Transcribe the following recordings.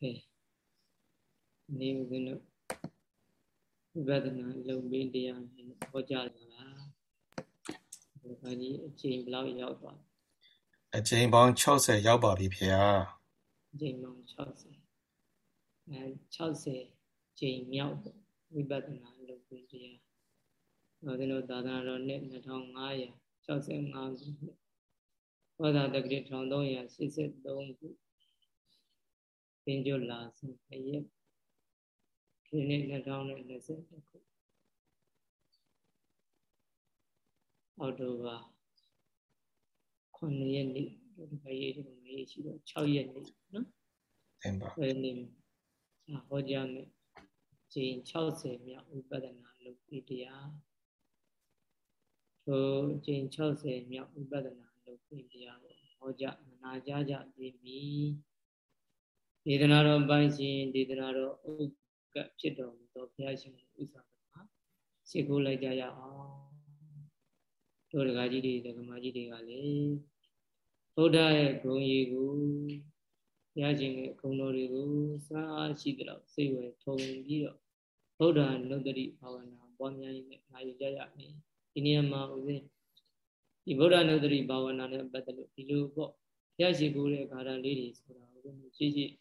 ကဲနေဦးဇင်းတို့ဝိပဿနာလုံပြီးတရားနဲ့ဟောကြားလာတာဒါကြီးအချိန်ဘယ်လောက်ရောက်သွားအချိန်ပေါင်း60ရောက်ပါပြီဖေဟာအချိန်ပေါင်း60အဲ60ချိန်မြောက်ဝိပဿနာလုံပြီးတရားဟောဒီလိုသာသနာတော်နှစ်2565ခုဟောတာတက္ကရာ1383ခုသ င်္ကြန်လာစဉ်ရက်ဒီနေ့2020ခုအောက်တိုဘာ9ရက်နေ့ဒီကရေးဒီမှာရေးရှိတော့6ရက်နေ့နော်တင်ပါဘယ်နေ့ဟောကြားမယ်ချိန်60မြောက်ဥပဒနာလုပ်ပြီးတရားထိုချိန်60မြောက်ဥပဒနာလုပ်ပြီးတရားကိုဟောကြားမနာကြကြသေးမီ ဒေသနာတော်ပိုင်းရှင်ဒေသနာတော်ဥက္ကဖြစ်တော်မူသောဘုရားရှင်ဥစ္စာမှာရှေ့ခိုးလိုက်ကြရအောင်တို့ဒကာကြီးတွေဒကမာကြီးတွေကလည်းဘုရားရဲ့ဂုဏ်ရည်ကိုဘုရားရှင်ရဲ့ဂုဏ်တော်တွေကိုစားအားရှိသလောက်စိတ်ဝင်ထုံပြီးတော့ဗုဒ္ဓနုတ္တိဘာဝနာပွားများရင်းနဲ့နာယူကြရမယ်ဒီနေရာမှာဦးဇင်းဒီဗုဒ္ဓနုတ္တိဘာဝနာနဲ့ပတ်သက်လို့ဒီလိုပေါ့ဘုရားရှိခိုးတဲ့ဂါထာလေးတွေဆိုတာဦးဇင်းကြည့်ကြည့်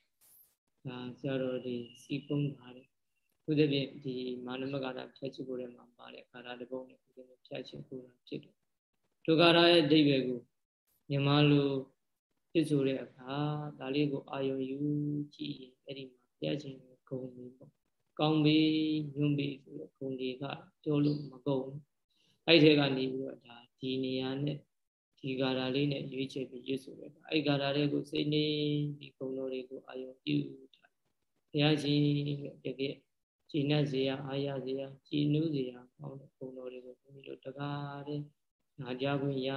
ဒါဆရာတော်တွေစီကုန်းထားတယ်သူသဖြင့်ဒီမာနမဂါရဖြတ်ချဖို့ထဲမှာပါတဲ့ဂါရတစ်ပုဒ်နဲ့ဒီလိုဖြတ်ချဖို့တာဖြစ်တယ်ဒုက္ခရရဲ့အဓိပ္ပာယ်ကိုမြန်မာလိုဖြစ်ဆိုတဲ့အခါဒါလေးကိုအာယုံယူကြည့်ရင်အဲ့ဒီမှာဖြတ်ခြင်းဂုံလေးပေါ့ကောင်းပြီညွန့်ပြီဆိုတော့ဂုံလေးကပြောလို့မကုန်အဲ့ဒီကနေပြီးတော့ဒါဒီနေရာနဲ့ဒီဂါရာလေးနဲ့ရွေးချယ်ပြီးရွတ်ဆိုရတာအဲ့ဂါရာလေးကိုစိတ်နေဒီဂုံတော်တွေကိုအာယုံပြုထားဘု ရားရှင်တကယ်ကျင့်တ်စေရအာရစေရကြည်နူးစေရကောင်းတဲ့ဂုဏ်တော်တွေကိုဘုန်းကြီးတို့တကားတဲ့နာကြခွင့်ရ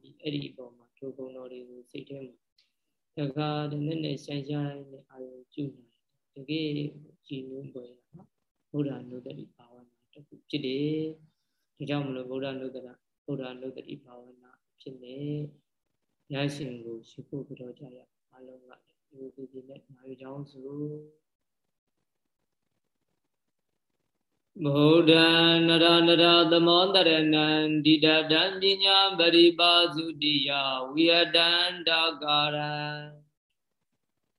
ပြီးအဲ့ဒီအပေါ်မှာထိုဂုဏ်တော်တွေကိုစိတ်ထဲမှာတကားတဲ့နဲ့နဲ့ဆိုင်ဆိုင်နဲ့အာရုံပြုနိုင်တကယ်ကြည်နူးပေါ်ရနော်ဘုရားနုဒတိဘာဝနာတစ်ခုဖြစ်တယ်ဒါကြောင့်မလို့ဘုရားနုဒတာဘုရားနုဒတိဘာဝနာဖြစ်နေရရှင်ကိုရှိဖို့ကြတော့ကြရအလုံးကဒီလိုဒီနဲ့နာယူကြောင်းဆို ဗုဒ္ဓံနရနရသမောတရဏံဒိဋ္ဌတံပညာပရိပါစုတိယဝိယတံဒါကာရံ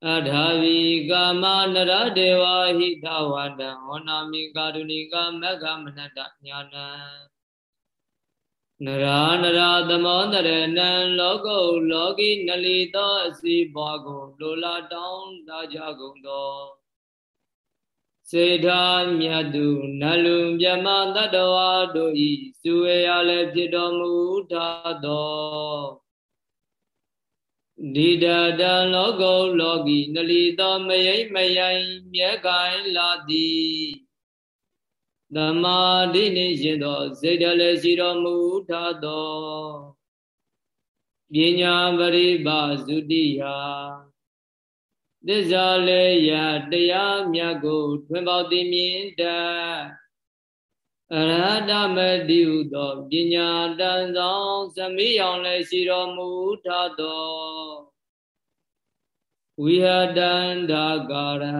အထာဝီကာမနရဒေဝဟိတဝတံဟောနာမိကာရုဏိကမက္ခမနတညာနံနရာနရာသမောတရဏံလောကုလောကီနလီသောအစီဘွားကိုလိုလားတောင်းတကြကုန်သော စေထာမြတ်သူနလူမြမတတ္တဝါတို့ဤစုဝေရလည်းဖြစ်တော်မူထသောဒီတတံလောကုလောကီနလီသောမယိမယိမြဲကိုင်လာသည်သမာဓိနှင့်ရှင်သောစေတလည်းရှိတော်မူထသောပညာပရိပါစုတိယ သစ္စာလေးရတရားမြတ်ကို ထွင်ပေါသိမြင်တတ်အရဟတမတိဟုသောပညာတန်ဆောင်သမိအောင်လည်းရှိတော်မူထသောဝိဟတန္တာကာရံ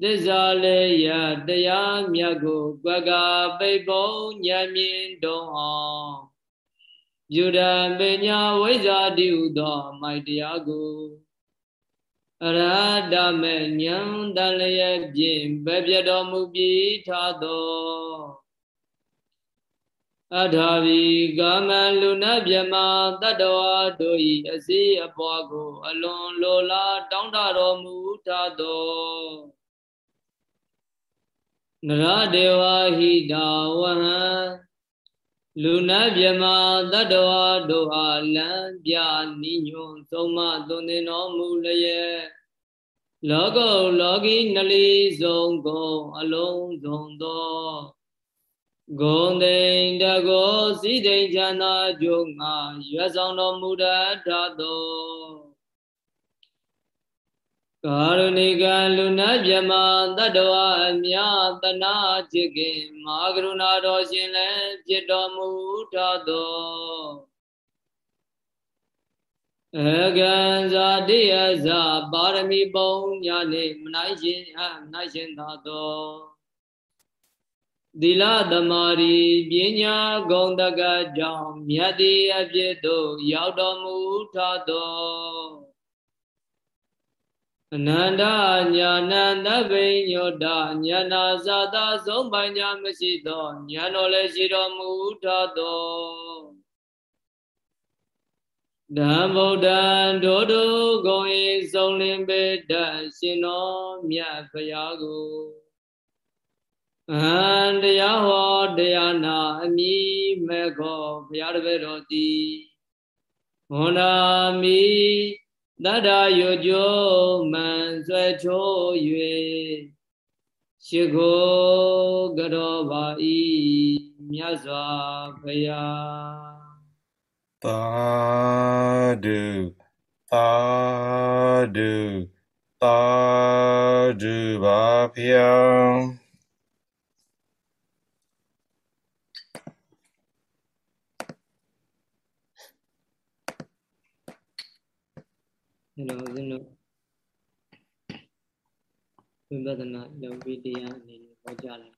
သစ္စာလေးရတရားမြတ်ကိုကွက်ကပိတ်ပုံဉာဏ်မြင်တုံအောင်ယူရံပညာဝိဇ္ဇာတိဟုသောမိုက်တရားကိုအ ရဟတမေဉာဏ်တန်လျက်ဖြင့်ပဲပြတော်မူပြီးထသောအထာဝီကာမလူနာမြမတတ္တဝါတို့၏အစည်းအပွားကို အလွန်လိုလားတောင်းတတော်မူထသောနရဒေဝဟိတာဝဟံလူနာမြမတတ္တဝါတို့အားလံပြနိညွန်သုံးမသွန်သင်တော်မူလျက် လောကုလောကီနလီဆုံးကုန်အလုံးစုံသောဂုံတိန်တကောစိတိန်ချန္တာကျုံငါရွတ်ဆောင်တော်မူတတ်သောကာရုဏိကလူနာမြမတတ္တဝအမြတနာจิตခင်မာကရုဏာတော်ရှင်လည်းဖြစ်တော်မူထသော အကံဇာတိယဇာပါရမီပုံညာနေမနိုင်ရှင်အမနိုင်ရှင်သာသောသီလသမารီပညာဂုံတကကြောင့်မြတ်တိအဖြစ်သို့ရောက်တော်မူထသောအနန္တညာဏသဗ္ဗညောတညာနာဇာတာဆုံးပိုင်ညာမရှိသောညာတော်လည်းရှိတော်မူထသော ဓမ္ဗုဒ္ဓံဒိုဒုဂုံဤဆုံးလင်းပေတရှင်တော်မြတ်ဖရာကိုအဟံတရားဟောတရားနာအမိမေခောဘုရားတပည့်တော်သည်ဟောနာမိတတ္တယုကျိုးမန်ဆွဲချိုး၍ရှိခိုးကြောပါဤမြတ်စွာဘုရား သာဓုသာဓုသာဓုပါဗျာကျွန်တော်ဦးဇင်းတို့ဝိပဿနာလောကီတရားအနေနဲ့ဟောကြားလိုက်နေတာ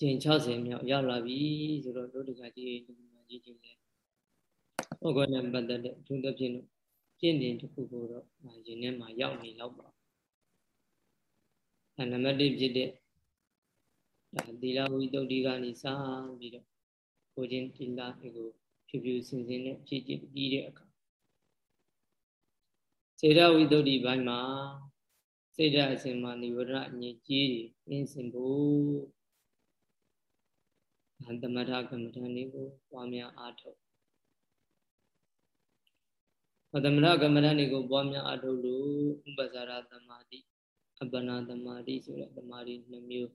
ကျင်60မြောက်ရောက်လာပြီဆိုတော့တို့တကကြီးဒီမှာကြီးကြီးနဲ့ဟောကောနဲ့ပတ်သက်တဲ့အထူးသဖြင့်လို့ကျင့်တင်တစ်ခုကိုတော့ရင်ထဲမှာရောက်နေတော့ပါအဲနံပါတ်1ဖြစ်တဲ့ဒါသီလဝိတ္တုတိကနေစပြီးတော့ကိုချင်းသီလကိုဖြူဖြူစင်စင်နဲ့ဖြည့်ကျင့်ပြီးတဲ့အခါစေတဝိတ္တုဘိုင်းမှာစေတအစဉ်မှာនិဝရအငြိကြီးအင်းစင်ဖို့ သမထကမ္မဋ္ဌာန်းတွေကိုပွားများအားထုတ်သမထကမ္မဋ္ဌာန်းတွေကိုပွားများအားထုတ်လို့ဥပ္ပဇာရသမာဓိအပ္ပနာသမာဓိဆိုတဲ့သမာဓိနှမျိုး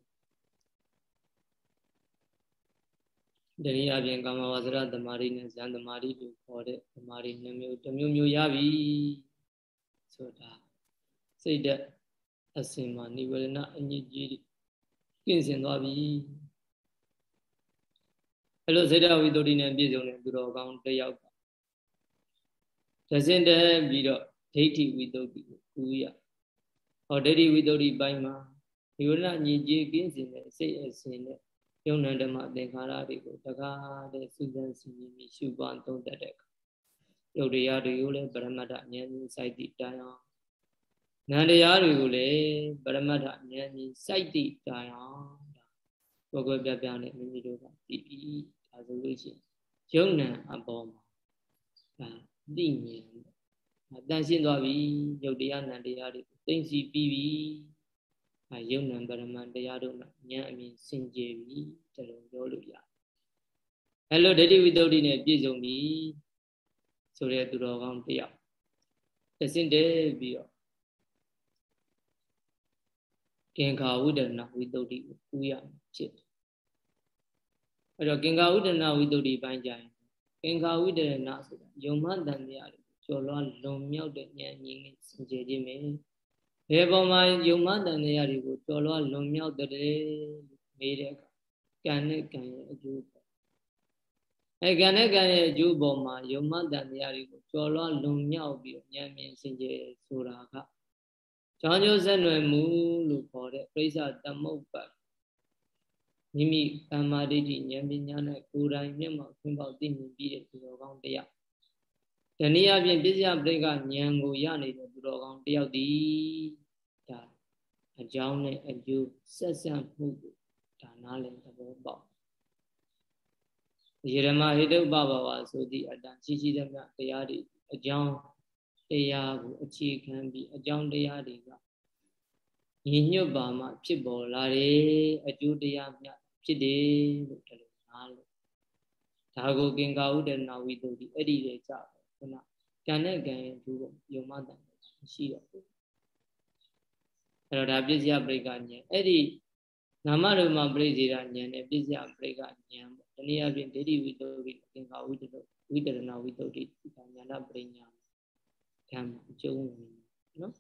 တနည်းအားဖြင့်ကာမဝဇ္ဇရသမာဓိနဲ့ဇန်သမာဓိလို့ခေါ်တဲ့သမာဓိနှမျိုးတစ်မျိုးမျိုးရပြီဆိုတာစိတ်သက်အစင်မှာနိဝရဏအညစ်အကြေးကင်းစင်သွားပြီ အဲ့လိုစေတဝိတ္တိနဲ့ပြည့်စုံတဲ့သူတော်ကောင်းတစ်ယောက်ကသစင်တဲ့ပြီးတော့ဒိဋ္ဌိဝိတ္တိကိုကူးရဟောဒိဋ္ဌိဝိတ္တိပိုင်းမှာနိဝရဏညစ်ကြေးကင်းစင်တဲ့စိတ်အစဉ်နဲ့ယုံနံဓမ္မသင်္ခါရတွေကိုတကားတဲ့စူးစမ်းစီရင်ပြီးရှုပွားသုံးတတ်တဲ့အခါယုတ်တရားတွေကိုလည်းပရမတ္ထဉာဏ်ကြီးစိုက်တည်တိုင်အောင်နန္တရားတွေကိုလည်းပရမတ္ထဉာဏ်ကြီးစိုက်တည်တိုင်အောင်ဒါ ကိုယ်ကိုယ်ပြပြနဲ့မိမိတို့ကတည်ပြီးဒါဆိုလို့ရှိရင်ယုံနံအပေါ်မှာဒါသိမြင်တန်ရှင်းသွားပြီယုတ်တရားနံတရားတွေကိုသိသိပြီးပြီအဲယုံနံပရမန်တရားတို့မှာဉာဏ်အမြင်စင်ကြယ်ပြီဒါလိုပြောလို့ရတယ်အဲလိုဒိဋ္ဌိဝိတ္တုနဲ့ပြည့်စုံပြီဆိုတဲ့သူတော်ကောင်းတယောက်တဆင့်တည်းပြီးတော့ကင်္ခာဝိဒနာဝိတ္တုကိုကူးရဖြစ် အဲ့တော့ကင်္ခာဝိဒနာဝိတ္တုပိုင်းကြရင်ကင်္ခာဝိဒနာဆိုတာယုံမှန်တန်တရားတွေကျော်လွှားလွန်မြောက်တဲ့ဉာဏ်ရင်းစင်ကြယ်ခြင်းပဲဘယ်ပေါ်မှာယုံမှန်တန်တရားတွေကိုကျော်လွှားလွန်မြောက်တဲ့မေးတဲ့အခါကံနဲ့ကံရဲ့အကျိုးပေါ့အဲကံနဲ့ကံရဲ့အကျိုးပေါ်မှာယုံမှန်တန်တရားတွေကိုကျော်လွှားလွန်မြောက်ပြီးဉာဏ်မြင်စင်ကြယ်ဆိုတာကကြောင်းကျိုးဆက်နွယ်မှုလို့ခေါ်တဲ့ပြိဿသမုပ္ပါ မိမိကမ္မာဒိဋ္ဌိဉာဏ်ပညာနဲ့ကိုယ်တိုင်မျက်မှောက်ခွင့်ပေါက်သိမြင်ပြီးတဲ့သူတော်ကောင်းတရားတနည်းအားဖြင့်ပစ္စယပရိကဉာဏ်ကိုရနေတဲ့သူတော်ကောင်းတယောက်ဒီဒါအကြောင်းနဲ့အကျိုးဆက်ဆက်မှုကိုဒါနားလည်သဘောပေါက်ယေရမဟိတုပဘဝဆိုသည့်အတန်ရှိရှိသမျှတရားတွေအကြောင်းတရားကိုအခြေခံပြီးအကြောင်းတရားတွေကညီညွတ်ပါမှဖြစ်ပေါ်လာတယ်အကျိုးတရားမြတ် ဖြစ်တယ်လို့တလို့နားလို့ဒါကိုကင်္ကာဥဒနာဝိတုဒီအဲ့ဒီလေကြတယ်ခုနကံနဲ့ကံရဲ့သူ့ကိုယုံမတန်ရှိတော့ဘူးအဲ့တော့ဒါပစ္စယပရိကဉာဏ်အဲ့ဒီနာမရူမပရိစေရဉာဏ်နဲ့ပစ္စယပရိကဉာဏ်ပေါ့တနည်းအားဖြင့်ဒိဋ္ဌိဝိတုဒီကင်္ကာဝိတုဝိတရဏဝိတုဒီဉာဏပရိညာဓမ္မအကျုံးဝင်နော်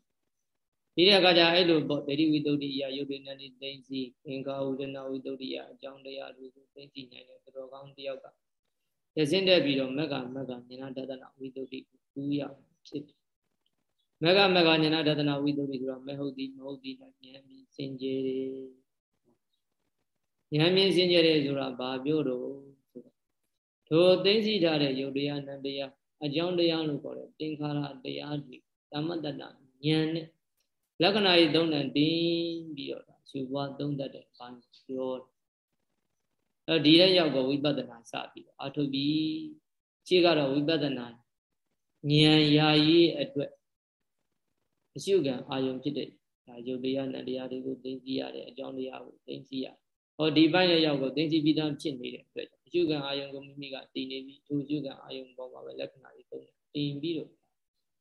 ဒီတဲ့အခါကျအဲ့လိုပေါ့ဒိဋ္ဌိဝိတုဒ္ဓိယယုတ်တိနန္တိသိသိသင်္ကာဝုဒနာဝိတုဒ္ဓိယအကြောင်းတရားတွေကိုသိသိနိုင်တဲ့သတော်ကောင်းတယောက်ကရစင်းတက်ပြီးတော့မက်ကမက်ကဉာဏတဒနာဝိတုဒ္ဓိကူးရဖြစ်တယ်မက်ကမက်ကဉာဏတဒနာဝိတုဒ္ဓိဆိုတော့မဟုတ်သည်မဟုတ်သည်ဉာဏ်မြင်စင်ကြယ်ဉာဏ်မြင်စင်ကြယ်ဆိုတာဘာပြောတော့ဆိုတော့ထိုသိသိထားတဲ့ယုတ်တရားနံတရားအကြောင်းတရားလို့ခေါ်တဲ့သင်္ခါရတရားတွေသမတ္တဉာဏ်နဲ့ လက္ခဏာကြီးသုံးတန်တင်းပြီးတော့ရှုပွားသုံးတတ်တဲ့ဘာပြောအဲဒီတဲ့ရောက်တော့ဝိပဿနာစပြီးတော့အထုပ်ပြီးခြေကတော့ဝိပဿနာဉာဏ်ရာရေးအတွက်အရှုခံအာယုံဖြစ်တဲ့ဒါယုတ်တရားနဲ့တရားတွေကိုသိသိရတဲ့အကြောင်းတရားကိုသိသိရဟောဒီပိုင်းရဲ့ရောက်တော့သိသိပြီးသားဖြစ်နေတဲ့အတွက်အရှုခံအာယုံကိုမိမိကတည်နေပြီးသူအရှုခံအာယုံပေါ်မှာပဲလက္ခဏာတွေသုံးတင်ပြီးတော့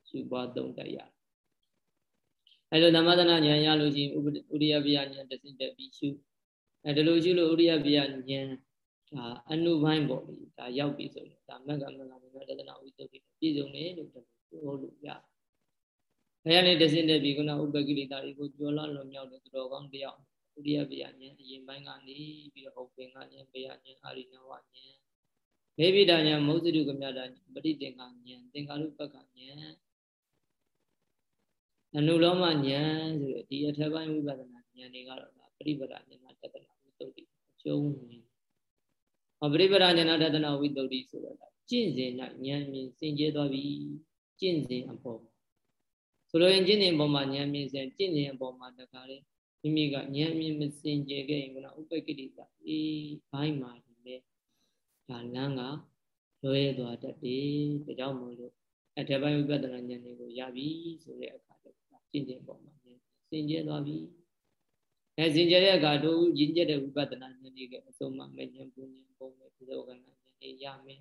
ရှုပွားသုံးတတ်ရတယ် အဲလိုသမထနာဉာဏ်ရလို့ရှိရင်ဥရိယပယဉာဏ်တစ်စင်တက်ပြီးရှုအဲဒီလိုရှုလို့ဥရိယပယဉာဏ်ဒါအနုပိုင်းပေါ့လေဒါရောက်ပြီဆိုရင်ဒါမက္ကမက္ကမက္ကတဒနာဝိသုဒ္ဓိပြည့်စုံတယ်လို့ပြောလို့ရအဲရနေတစ်စင်တက်ပြီးခုနဥပကိရိတာတွေကိုကြော်လာလွန်မြောက်တဲ့သူတော်ကောင်းတယောက်ဥရိယပယဉာဏ်အရင်ပိုင်းကနေပြီးတော့ဟုတ်ပင်ကဉာဏ်ပယဉာဏ်အာရိနဝဉာဏ်မေဘိဒဉာဏ်မௌဇိတုကမြတာပဋိသင်္ခာဉာဏ်သင်္ခါရုပ္ပကဉာဏ် အနုလောမဉာဏ်ဆိုတဲ့ဒီအထက်ပိုင်းဝိပဿနာဉာဏ်တွေကတော့ဒါပရိပဒဉာဏတတနာဝိသုဒ္ဓိအကျုံးဝင်။ဟောပရိပဒဉာဏတတနာဝိသုဒ္ဓိဆိုတော့ကျင့်စဉ်၌ဉာဏ်မြင်စင်ကြဲသွားပြီကျင့်စဉ်အပေါ်ဆိုလိုရင်ကျင့်စဉ်အပေါ်မှာဉာဏ်မြင်စဉ်ကျင့်စဉ်အပေါ်မှာတခါလေမိမိကဉာဏ်မြင်မစင်ကြဲခဲ့ရင်ကဥပ္ပကိတိကအေးဘိုင်းမှာဒီလေဒါလမ်းကလွဲသွားတတ်တယ်ဒါကြောင့်မို့လို့အထက်ပိုင်းဝိပဿနာဉာဏ်တွေကိုရပြီဆိုတဲ့အခါ ကျင့်ခြင်းပေါ်မှာစင်ကြဲသွားပြီအဲစင်ကြဲတဲ့အခါတို့ရင်းကျက်တဲ့ဝိပဿနာဉာဏ်တွေကအစုံမှမဉဏ်ပူဉဏ်ပုံမဲ့ဒီလိုကဏ္ဍဉာဏ်တွေရမယ်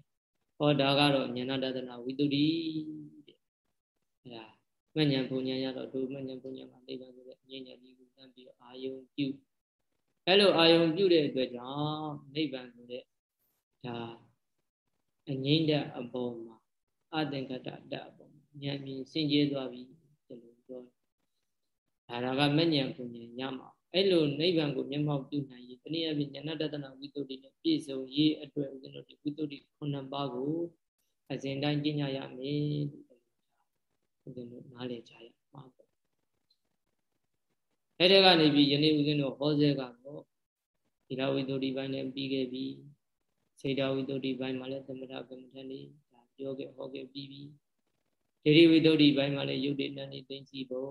ဟောဒါကတော့ဉာဏတဒနာဝိတုဒ္ဓိတဲ့အဲဒါမဉဏ်ပူဉဏ်ရတော့တို့မဉဏ်ပူဉဏ်မှာနိဗ္ဗာန်ဆိုတဲ့ဉာဏ်ဉာဏ်ကြီးကိုတန်းပြီးအာယုံပြုအဲလိုအာယုံပြုတဲ့အတွက်ကြောင့်နိဗ္ဗာန်ဆိုတဲ့ဒါအငိမ့်တဲ့အပေါ်မှာအသင်္ကတတအပေါ်မှာဉာဏ်မြင်စင်ကြဲသွားပြီ ဒါကမဉ္ဇဉ်ပူဉ္ဇဉ်ညမှာအဲ့လိုနိဗ္ဗာန်ကိုမျက်မှောက်ပြုနိုင်ရေးတနည်းအားဖြင့်ဉာဏတတနာဝိသုဒ္ဓိနဲ့ပြည့်စုံရေးအတွက်ဦးဇင်းတို့ဒီဝိသုဒ္ဓိခုနှစ်ပါးကိုအစဉ်တိုင်းကျင့်ကြရမယ်လို့ဦးဇင်းတို့နားလည်ကြရမှာပေါ့အဲ့ဒီကနေပြီးယနေ့ဦးဇင်းတို့ဟောစေကတော့ဒီလာဝိသုဒ္ဓိပိုင်းနဲ့ပြီးခဲ့ပြီစေတဝိသုဒ္ဓိပိုင်းမှာလည်းသမထကမ္မထန်လေးဒါပြောခဲ့ဟောခဲ့ပြီးပြီဒေရိဝိသုဒ္ဓိပိုင်းမှာလည်းယုတ်တိနန္ဒီသိသိပုံ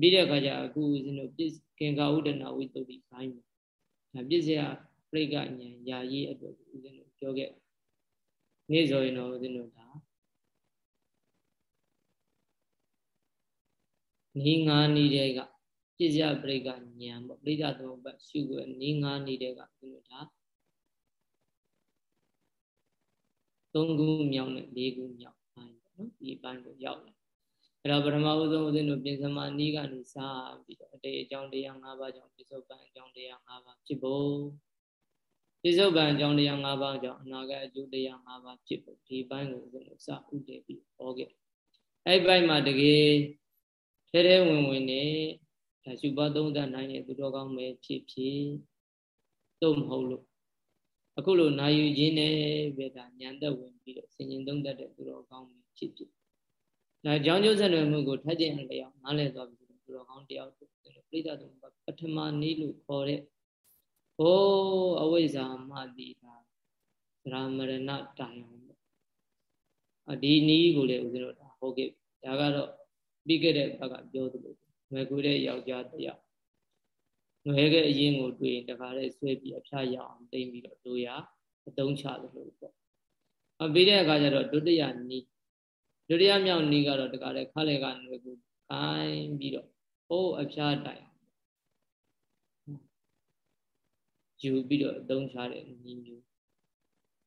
ပြီးတဲ့အခါကျအခုဦးဇင်းတို့ပြစ်ကင်္ကာဥဒနာဝိတုဒ္ဓိဘိုင်းဒါပြစ်စရာပြိကဉာဏ်ယာရေးအတွက်ဦးဇင်းတို့ပြောခဲ့နေ့ဆိုရင်တော့ဦးဇင်းတို့ဒါနီးငါးနီးတဲ့ကပြစ်စရာပြိကဉာဏ်ပေါ့ပြိဋ္ဌသမုပ္ပါရှုွယ်နီးငါးနီးတဲ့ကဦးဇင်းတို့ဒါသုံးခုမြောက်နဲ့လေးခုမြောက်ဘိုင်းပေါ့နော်ဒီဘိုင်းကိုရောက်လာ အဲ့တော့ပထမဦးဆုံးဦးဇင်းတို့ပြင်စမနီးကနေစပြီးတော့အတေအကြောင်းတရား၅ပါးကြောင့်ပြစ္ဆုတ်ပံအကြောင်းတရား၅ပါးဖြစ်ဖို့ပြစ္ဆုတ်ပံအကြောင်းတရား၅ပါးကြောင့်အနာဂတ်အကျိုးတရား၅ပါးဖြစ်ဖို့ဒီဘိုင်းကိုဦးဇင်းတို့စဥတည်ပြီးဟောခဲ့အဲ့ဘိုင်းမှာတကယ်ထဲထဲဝင်ဝင်နဲ့ဒါရှုပါသုံးသပ်နိုင်တဲ့သူတော်ကောင်းပဲဖြစ်ဖြစ်တော့မဟုတ်လို့အခုလိုနာယူခြင်းနဲ့ပဲဒါညံသက်ဝင်ပြီးတော့ဆင်ញင်သုံးသပ်တဲ့သူတော်ကောင်းပဲဖြစ်ဖြစ် ဒါကြောင်းကျိုးဆက်နွယ်မှုကိုထပ်ကျင်လျောက်နားလည်သွားပြီဆိုတော့ကောင်းတယောက်ပြိဿတုံးပထမနည်းလို့ခေါ်တဲ့ဟိုးအဝိဇ္ဇာမှတိတာသရမရဏတိုင်အောင်ပေါ့အဒီနည်းကိုလည်းဦးဇင်းတို့ဒါဟုတ်ကဲ့ဒါကတော့ပြီးခဲ့တဲ့ဘက်ကပြောသလိုငွေကူတဲ့ယောက်ျားတယောက်ငွေကအရင်ကိုတွေ့ရင်တခါလေးဆွဲပြီးအဖျားရအောင်တိမ့်ပြီးတော့တို့ရအတုံးချသလိုပေါ့အပြီးတဲ့အခါကျတော့ဒုတိယနည်း ဒုတိယမြောက်နည်းကတော့တကားလေခါလေကနွယ်ကိုခိုင်းပြီးတော့ဟိုးအဖျားတိုင်ယူပြီးတော့အသုံးချတဲ့နည်းမျိုး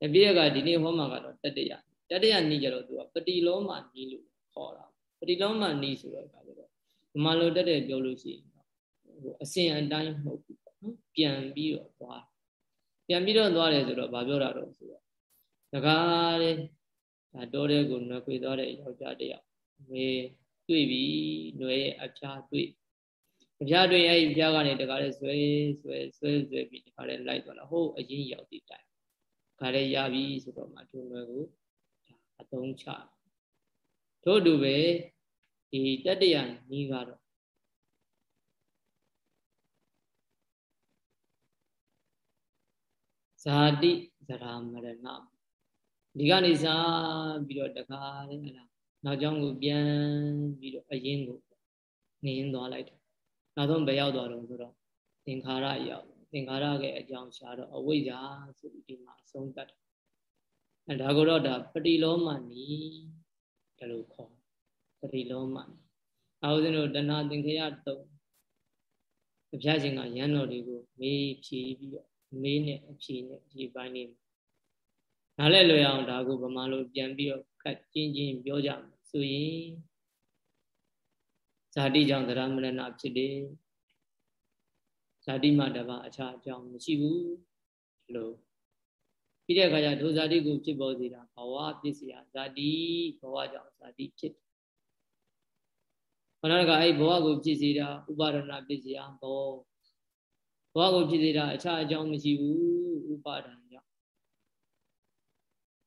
အပြည့်ကဒီနေ့ဟောမှာကတော့တတရတတရနည်းကြတော့သူကပတိလောမနည်းလို့ခေါ်တာပတိလောမနည်းဆိုတော့အခါကျတော့ဒီမှာလို့တက်တဲ့ပြောလို့ရှိရင်ဟိုအစဉ်အတိုင်းမဟုတ်ဘူးပေါ့နော်ပြန်ပြီးတော့သွားပြန်ပြီးတော့သွားတယ်ဆိုတော့ဗာပြောတာတော့ဆိုတော့တကားလေ ဒါတောတဲ့ကိုနွယ်ခွေသွားတဲ့ယောက်ျားတယောက်ငွေတွေ့ပြီနွယ်ရဲ့အဖျားတွေ့အဖျားတွေ့အဲ့ဒီဖျားကနေတခါလဲဆွဲဆွဲဆွဲဆွဲပြီးတခါလဲလိုက်သွားတာဟိုးအရင်ရောက်တည်တိုင်ခါလေးရပြီဆိုတော့မှထုံလွယ်ကိုအသုံးချထို့တူပဲဒီတတ္တယနီးကတော့ဇာတိဇရာမရဏ ဒီကနေစားပြီးတော့တခါလေဟလားနောက်ကျောင်းကိုပြန်ပြီးတော့အရင်ကိုနင်းသွားလိုက်တယ်နောက်ဆုံးဘယ်ရောက်သွားတော့ဆိုတော့သင်္ခါရရောက်သင်္ခါရရဲ့အကြောင်းရှာတော့အဝိဇ္ဇာဆိုပြီးဒီမှာအဆုံးတတ်တယ်အဲဒါကိုတော့ဒါပတိလောမနီဒါလို့ခေါ်ပတိလောမနီနောက်ဦးဇင်းတို့တဏှာသင်္ခရတုံးအဖျားရှင်ကရန်တော်တွေကိုမေးဖြေပြီးတော့မေးနဲ့အဖြေနဲ့ဒီပိုင်းလေး နားလဲလွယ်အောင်ဒါကိုဗမာလိုပြန်ပြီးတော့ခက်ချင်းချင်းပြောကြမယ်ဆိုရင်ဇာတိကြောင့်သရမရဏဖြစ်တယ်ဇာတိမှတပါအခြားအကြောင်းမရှိဘူးလို့ပြီးတဲ့အခါကျဒုဇာတိကိုဖြစ်ပေါ်စေတာဘဝပစ္စယဇာတိဘဝကြောင့်ဇာတိဖြစ်တယ်ခဏကအဲ့ဘဝကိုဖြစ်စေတာဥပါဒနာပစ္စယဘောဘဝကိုဖြစ်စေတာအခြားအကြောင်းမရှိဘူးဥပါဒံကြောင့်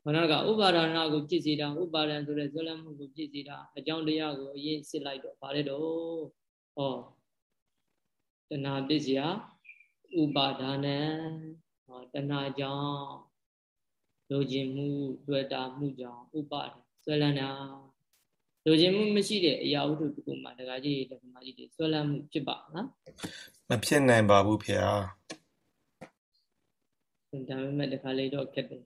ခဏကဥပါဒနာကိုဖြစ်စေတာဥပါဒံဆိုတဲ့ဇွလမှုကိုဖြစ်စေတာအကြောင်းတရားကိုအရင်စစ်လိုက်တော့ဗါလဲတော့ဟောတဏှာပစ္စယဥပါဒါနံဟောတဏှာကြောင့်လိုချင်မှုတွေ့တာမှုကြောင့်ဥပါဒဆွဲလန်းတာလိုချင်မှုမရှိတဲ့အရာဝတ္ထုတစ်ခုမှတခါကြီးတခါကြီးတွေဆွဲလန်းမှုဖြစ်ပါနော်မဖြစ်နိုင်ပါဘူးဖေဟာဒါပေမဲ့တခါလေးတော့ခက်တယ်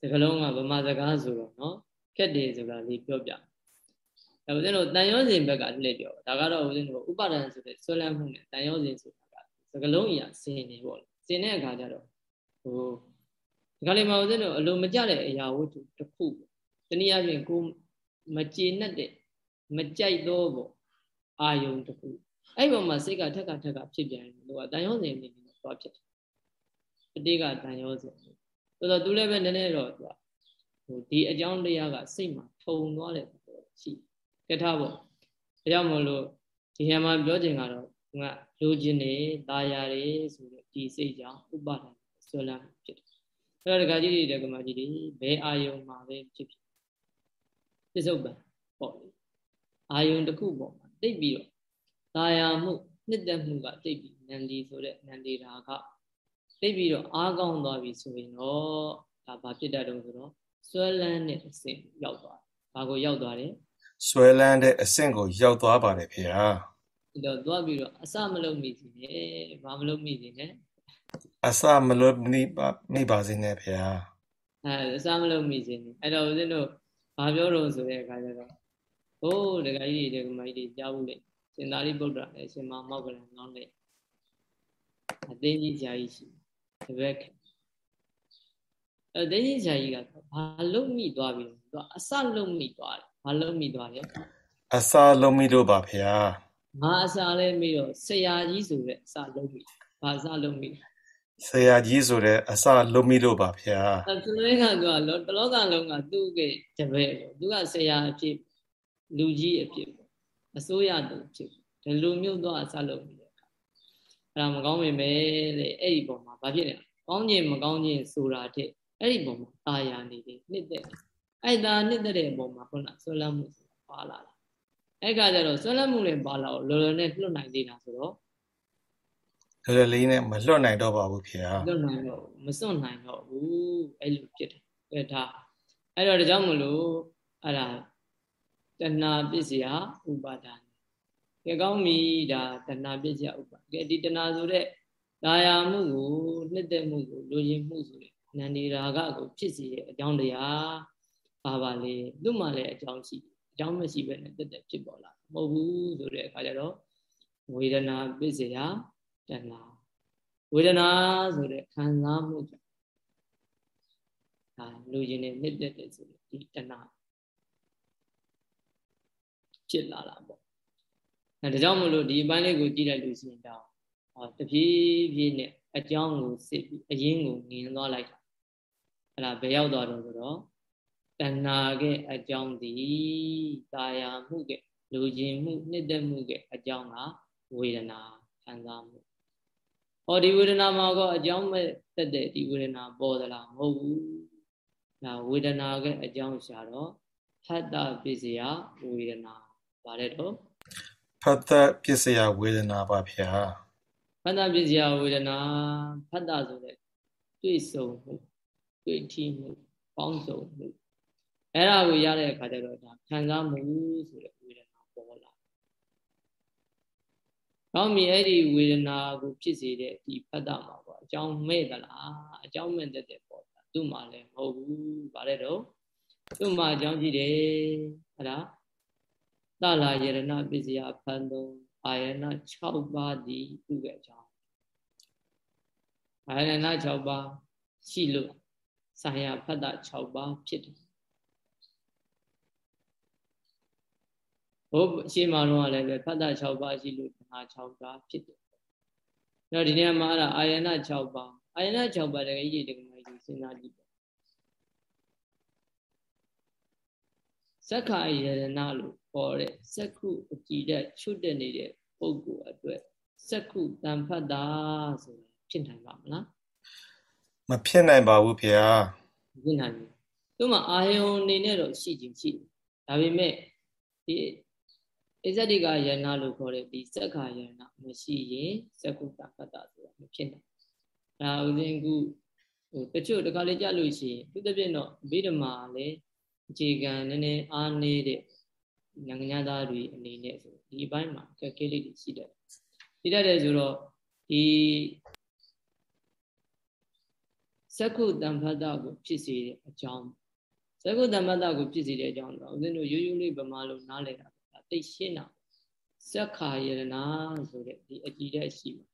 စကလုံးကဗမာစကားဆိုတော့နော်ခက်တယ်ဆိုတာလေးပြောပြဒါဦးဇင်းတို့တန်ရောစဉ်ဘက်ကလှည့်ပြောဒါကတော့ဦးဇင်းတို့ဥပါဒဏ်ဆိုတဲ့ဆွဲလန်းမှုနဲ့တန်ရောစဉ်ဆိုတာကစကလုံးကြီးအစင်နေပေါ့စင်တဲ့အခါကျတော့ဟိုဒီကလေးမှာဦးဇင်းတို့အလိုမကျတဲ့အရာဝတ္ထုတစ်ခုတနည်းအားဖြင့်ကိုမကျေနပ်တဲ့မကြိုက်တော့ပေါ့အာယုံတစ်ခုအဲ့ပေါ်မှာစိတ်ကထက်ကထက်ကဖြစ်ပြန်တယ်လို့ကတန်ရောစဉ်အနေနဲ့သွားဖြစ်တယ်အတိကတန်ရောစဉ် ဆိုတော့သူလည်းပဲနည်းနည်းတော့သူကဟိုဒီအကြောင်းတရားကစိတ်မှာထုံသွားတယ်ရှိကထပေါ့ဒါကြောင့်မလို့ဒီဟမှာပြောချင်ကတော့ကလိုချင်နေတာယာတွေဆိုတဲ့ဒီစိတ်ကြောင့်ဥပါဒံဆွဲလန်းဖြစ်တယ်အဲ့တော့ဒကာကြီးတွေဒကာမကြီးတွေဘယ်အာယုံမှာပဲဖြစ်ဖြစ်ပြစ္ဆုတ်ပံပေါ့လေအာယုံတစ်ခုပေါ့မှာတိတ်ပြီးတော့တာယာမှုနှစ်သက်မှုကတိတ်ပြီးနန္ဒီဆိုတဲ့နန္ဒီရာက တိတ်ပြီးတော့အားကောင်းသွားပြီဆိုရင်တော့ဒါဘာဖြစ်တတ်တုံးဆိုတော့ဆွဲလန်းတဲ့အဆင့်ရောက်သွားတယ်။ဘာကိုရောက်သွားတယ်ဆွဲလန်းတဲ့အဆင့်ကိုရောက်သွားပါတယ်ဖေဟာဒီတော့သွားပြီးတော့အစမလုံးမိစီနဲ့ဘာမလုံးမိစီနဲ့အစမလုံးမိပါမိပါစေနဲ့ဖေဟာအဲအစမလုံးမိစီနဲ့အဲ့တော့ဦးဇင်းတို့ဘာပြောတော့ဆိုတဲ့အခါကျတော့ဟိုးဒကာကြီးတွေဒကာမကြီးတွေကြားဘူးလေရှင်သာရိပုတ္တရာနဲ့ရှင်မမောက္ကလန်နောင်းတဲ့အသိကြီးဆရာကြီးရှိတ ပည့်အဲသိကြီးဆရာကြီးကဘာလုံးမိသွားပြီသူကအစလုံးမိသွားတယ်ဘာလုံးမိသွားလဲအစာလုံးမိလို့ပါဗျာငါအစာလဲမိတော့ဆရာကြီးဆိုတဲ့အစာလုံးမိဘာအစာလုံးမိဆရာကြီးဆိုတဲ့အစာလုံးမိလို့ပါဗျာအဲသူလည်းကသူကတလောကလုံးကသူ့ကတပည့်ပေါ့သူကဆရာအဖြစ်လူကြီးအဖြစ်ပေါ့အစိုးရသူအဖြစ်ဒီလိုမျိုးတော့အစာလုံးမိတယ် အဲ့ဒါမကောင်းပေမဲ့လေအဲ့ဒီပုံမှာဘာဖြစ်လဲကောင်းခြင်းမကောင်းခြင်းဆိုတာတဲ့အဲ့ဒီပုံမှာตายာနေတယ်နှစ်သက်တယ်အဲ့ဒါနှစ်သက်တဲ့အပေါ်မှာခုနဆွဲလန်းမှုပါလာတာအဲ့ကကြတော့ဆွဲလန်းမှုလည်းပါလာတော့လော်လော်နဲ့လွတ်နိုင်သေးတာဆိုတော့လော်လော်လေးနဲ့မလွတ်နိုင်တော့ပါဘူးခင်ဗျာလွတ်နိုင်တော့မစွန့်နိုင်တော့ဘူးအဲ့လိုဖြစ်တယ်အဲ့ဒါအဲ့တော့ဒါကြောင့်မလို့အဲ့ဒါတဏှာပစ္စယဥပါဒာ ကဲကောင်းပြီဒါတဏှာပစ္စယဥပါကဲဒီတဏှာဆိုတဲ့ဒါယာမှုကိုနှစ်သက်မှုကိုလိုချင်မှုဆိုတဲ့နန္ဒီရာဂကိုဖြစ်စီတဲ့အကြောင်းတရားပါပါလေသူ့မှာလည်းအကြောင်းရှိအကြောင်းမရှိဘဲနဲ့တက်တက်ဖြစ်ပေါ်လာမဟုတ်ဘူးဆိုတဲ့အခါကျတော့ဝေဒနာပစ္စယတဏှာဝေဒနာဆိုတဲ့ခံစားမှုကြောင့်ဒါလူချင်းနဲ့နှစ်သက်တယ်ဆိုတဲ့ဒီတဏှာဖြစ်လာတာပေါ့အဲ ဒါကြောင့်မလို့ဒီအပိုင်းလေးကိုကြည့်လိုက်လို့ရှိရင်တော့ဟောတဖြည်းဖြည်းနဲ့အကြောင်းကိုစစ်ပြီးအရင်းကိုငင်သွားလိုက်တာအဲ့ဒါဘယ်ရောက်သွားတော့ဆိုတော့တဏှာရဲ့အကြောင်းသည်တာယာမှုကလူကျင်မှုနှစ်သက်မှုရဲ့အကြောင်းကဝေဒနာခံစားမှုဟဟောဒီဝေဒနာမှာကအကြောင်းမဲ့တက်တဲ့ဒီဝေဒနာပေါ်သလားမဟုတ်ဘူးဒါဝေဒနာကအကြောင်းရှာတော့ဖတ်တာပစ္စယဝေဒနာပါတယ်တော့ ဖတ်တာပစ္စယဝေဒနာပါဗျာဖတ်တာပစ္စယဝေဒနာဖတ်တာဆိုတဲ့တွေ့ဆုံမှုတွေ့ထိမှုပေါင်းစုံမှုအဲ့ဒါကိုရတဲ့အခါကျတော့ဒါခံစားမှုဆိုတဲ့ဝေဒနာပေါ်လာ။ကောင်းပြီအဲ့ဒီဝေဒနာကိုဖြစ်စေတဲ့ဒီဖတ်တာမှာပေါ့အကြောင်းမဲ့သလားအကြောင်းမဲ့တဲ့တဲ့ပေါ့သူ့မှာလည်းမဟုတ်ဘူးဗါတဲ့တော့သူ့မှာအကြောင်းကြည့်တယ်ဟဲ့လား တလာယရဏပစ္စယဖန်တုံအာယနာ6ပါးသည်သူ့ရဲ့အကြောင်းအာယနာ6ပါးရှိလို့ဆာယဖတ်တာ6ပါးဖြစ်တယ်ဟိုရှေးမှာတော့လည်းပဲဖတ်တာ6ပါးရှိလို့ဓမ္မ6ပါးဖြစ်တယ်။အဲ့တော့ဒီနေရာမှာအဲ့ဒါအာယနာ6ပါးအာယနာ6ပါးတကယ်ကြီးတကယ်မကြီးစဉ်းစားကြည့်ပေါ့။စက္ခာယရဏလို့ ခေါ်တဲ့စက္ခုအကြည်တဲ့ချွတ်တဲ့နေတဲ့ပုဂ္ဂိုလ်အတွက်စက္ခုတန်ဖတ်တာဆိုတာဖြစ်နိုင်ပါမလား။မဖြစ်နိုင်ပါဘူးဗျာ။မဖြစ်နိုင်ဘူး။သူ့မှာအာယုံအနေနဲ့တော့ရှိခြင်းရှိတယ်။ဒါပေမဲ့ဒီအဇတိကယန္နာလို့ခေါ်တဲ့ဒီစက္ခာယန္နာမရှိရင်စက္ခုတပတ္တဆိုတာမဖြစ်နိုင်။ဒါဥစဉ်ခုဟိုတချို့တခါလေကြလို့ရှိရင်သူတစ်ပြည့်တော့ဗိဓမာလည်းအခြေခံနည်းနည်းအားနေတဲ့ နိုင်ငံသားတွေအနေနဲ့ဆိုဒီအပိုင်းမှာကဲကဲလေးတွေရှိတယ်။ရှိတတ်တယ်ဆိုတော့ဒီစက္ခုတံဖတ်တာကိုဖြစ်စေတဲ့အကြောင်းစက္ခုတံဖတ်တာကိုဖြစ်စေတဲ့အကြောင်းတော့ဦးဇင်းတို့ရိုးရိုးလေးဗမာလိုနားလည်တာသိရှင်းတာစက္ခာယရနာဆိုတဲ့ဒီအကြည့်တဲ့ရှိမှာ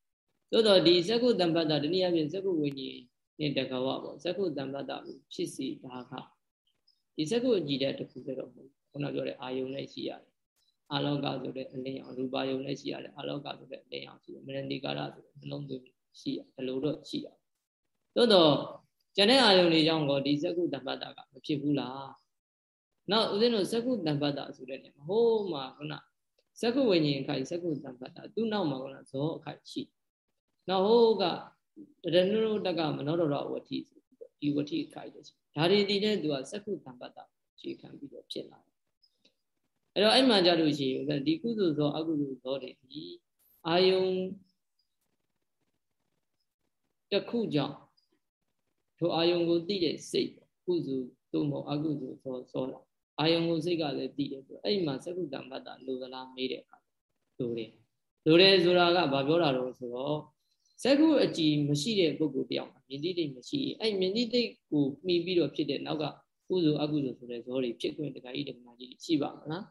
သို့တော့ဒီစက္ခုတံပတ္တတနည်းအားဖြင့်စက္ခုဝိညာဉ်နဲ့တကဝပေါ့စက္ခုတံပတ္တကိုဖြစ်စီတာကဒီစက္ခုအကြည့်တဲ့တစ်ခုပဲတော့မဟုတ် ခုနပြောတဲ့အာယုံနဲ့ရှိရတယ်အာလောကဆိုတဲ့အလင်းအောင်ရူပါယုံနဲ့ရှိရတယ်အာလောကဆိုတဲ့အလင်းအောင်ရှိတယ်မရဏိကာရဆိုတဲ့နှလုံးသွင်းရှိရဘလို့တော့ရှိရသို့တော့ကျန်တဲ့အာယုံတွေကြောင့်ကောဒီစက္ခုတံပတ္တကမဖြစ်ဘူးလားနောက်ဦးဇင်းတို့ဇက္ခုတံပတ္တဆိုတဲ့နေမှာဟိုးမှာခုနဇက္ခုဝိညာဉ်ခိုင်ဇက္ခုတံပတ္တသူ့နောက်မှာခုနဇောအခိုင်ရှိနောက်ဟိုးကတရဏုတကမနောဒရဝတိဆိုပြီးတော့ဒီဝတိခိုင်တယ်ဒါတွေဒီတဲ့သူကဇက္ခုတံပတ္တခြေခံပြီးတော့ဖြစ်လာတယ် အဲ့တော့အဲ့မှကြလို့ရှိရင်ဒီကုသိုလ်ဇောအကုသိုလ်ဇောတွေဒီအာယုံတစ်ခုကြောင့်ထိုအာယုံကိုသိတဲ့စိတ်ကုသိုလ်သို့မဟုတ်အကုသိုလ်ဇောဇောလာအာယုံကိုစိတ်ကလည်းတည်တယ်ဆိုအဲ့ဒီမှာသက္ကုတံပတ္တလိုသလားမေးတဲ့အခါလိုတယ်လိုတယ်ဆိုတာကဘာပြောတာတော့ဆိုတော့သက္ကုအကြည်မရှိတဲ့ပုဂ္ဂိုလ်တယောက်မြင်တိတိတ်မရှိအဲ့မြင်တိတိတ်ကိုမှီပြီးတော့ဖြစ်တဲ့နောက်ကကုသိုလ်အကုသိုလ်ဆိုတဲ့ဇောတွေဖြစ်ခွင့်တခါကြီးတခါကြီးရှိပါမလား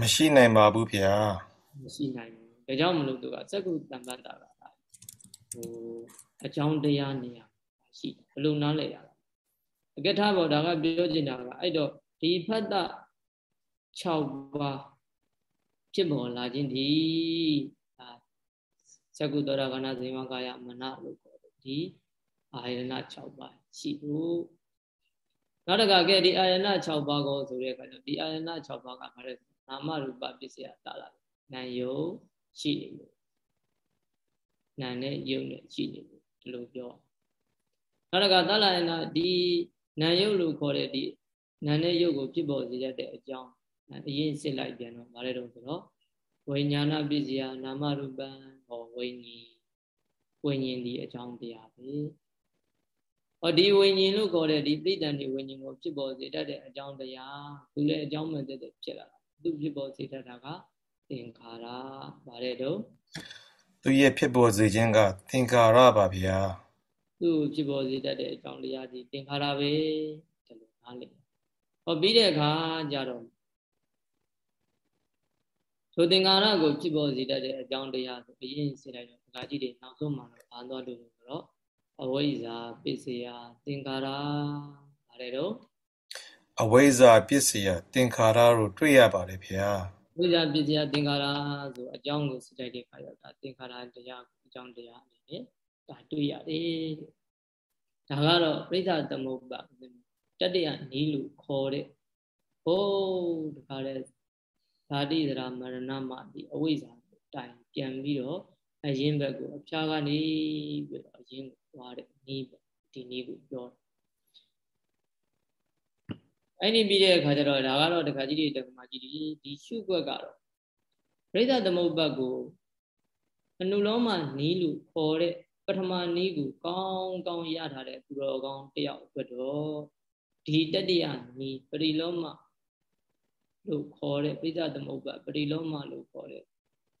မရှိနိုင်ပါဘူးဗျာမရှိနိုင်ဘူးဒါကြောင့်မလို့သူကသက္ကုတံပတ္တကဟိုအကြောင်းတရားနေရာရှိဘယ်လိုနားလဲရလဲအကထားပေါ့ဒါကပြောချင်တာကအဲ့တော့ဒီဖတ်တာ6ပါးဖြစ်ပေါ်လာခြင်းဒီဒါသကုတောရကနာဇိမကာယမနလို့ခေါ်တယ်ဒီအာယနာ6ပါးရှိလို့နောက်တကကဲဒီအာယနာ6ပါးကိုဆိုတဲ့အခါကျဒီအာယနာ6ပါးကဘာလဲ နာမရူပပစ္စယတာလာနာယုံရှိနေလို့နာနဲ့ယုံနဲ့ရှိနေလို့ဒီလိုပြောနောက်တကသလာယနာဒီနာယုတ်လို့ခေါ်တဲ့ဒီနာနဲ့ယုတ်ကိုဖြစ်ပေါ်စေတတ်တဲ့အကြောင်းအရင်စစ်လိုက်ပြန်တော့ဗါလဲတော့ဆိုတော့ဝိညာဏပစ္စယနာမရူပံဟောဝိညာဉ်ဝိညာဉ်ဒီအကြောင်းတရားပဲဟောဒီဝိညာဉ်လို့ခေါ်တဲ့ဒီသိတ္တန်ဒီဝိညာဉ်ကိုဖြစ်ပေါ်စေတတ်တဲ့အကြောင်းတရားသူလည်းအကြောင်းမဲ့တဲ့ဖြစ်လာတာ သူဖြစ်ပေါ်စေတတ်တာကသင်္ခါရဗါလဲတော့သူရဲ့ဖြစ်ပေါ်စေခြင်းကသင်္ခါရပါဗျာသူ့ဖြစ်ပေါ်စေတတ်တဲ့အကြောင်းတရားဒီသင်္ခါရပဲဒီလိုနားလည်ဟောပြီးတဲ့အခါကျတော့ထိုသင်္ခါရကိုဖြစ်ပေါ်စေတတ်တဲ့အကြောင်းတရားဆိုအရင်စလိုက်တော့ဒကာကြီးတွေနောက်ဆုံးမှတော့ဘာသွားလို့ဆိုတော့အဝိဇ္ဇာပစ္စယသင်္ခါရဗါတယ်တော့ အဝိဇ္ဇာပစ္စယသင်္ခါရကိုတွေ့ရပါတယ်ဗျာဝိဇ္ဇာပစ္စယသင်္ခါရဆိုအကြောင်းကိုစလိုက်တဲ့အခါကျတော့သင်္ခါရတရားအကြောင်းတရားအနေနဲ့ဒါတွေ့ရတယ်ဒါကတော့ပြိဿသမုပ္ပါတတ္တယနီးလို့ခေါ်တဲ့ဟိုးတခါလဲဓာတိသရာမရဏမဒီအဝိဇ္ဇာတိုင်ပြန်ပြီးတော့အရင်ဘက်ကိုအဖျားကနေပြီးတော့အရင်သွားတဲ့နီးပေါ့ဒီနီးကိုပြောတယ် အဲ့ဒီပြီးတဲ့အခါကျတော့ဒါကတော့တခါကြီးတွေတခါမကြီးတွေဒီရှုွက်ကတော့ပရိသသမုပ္ပတ်ကိုအနုလောမနီးလို့ခေါ်တဲ့ပထမနီးကိုကောင်းကောင်းရထားတဲ့သူတော်ကောင်းတယောက်အတွက်တော့ဒီတတိယနီးပရိလောမလို့ခေါ်တဲ့ပိဋကသမုပ္ပါပရိလောမလို့ခေါ်တဲ့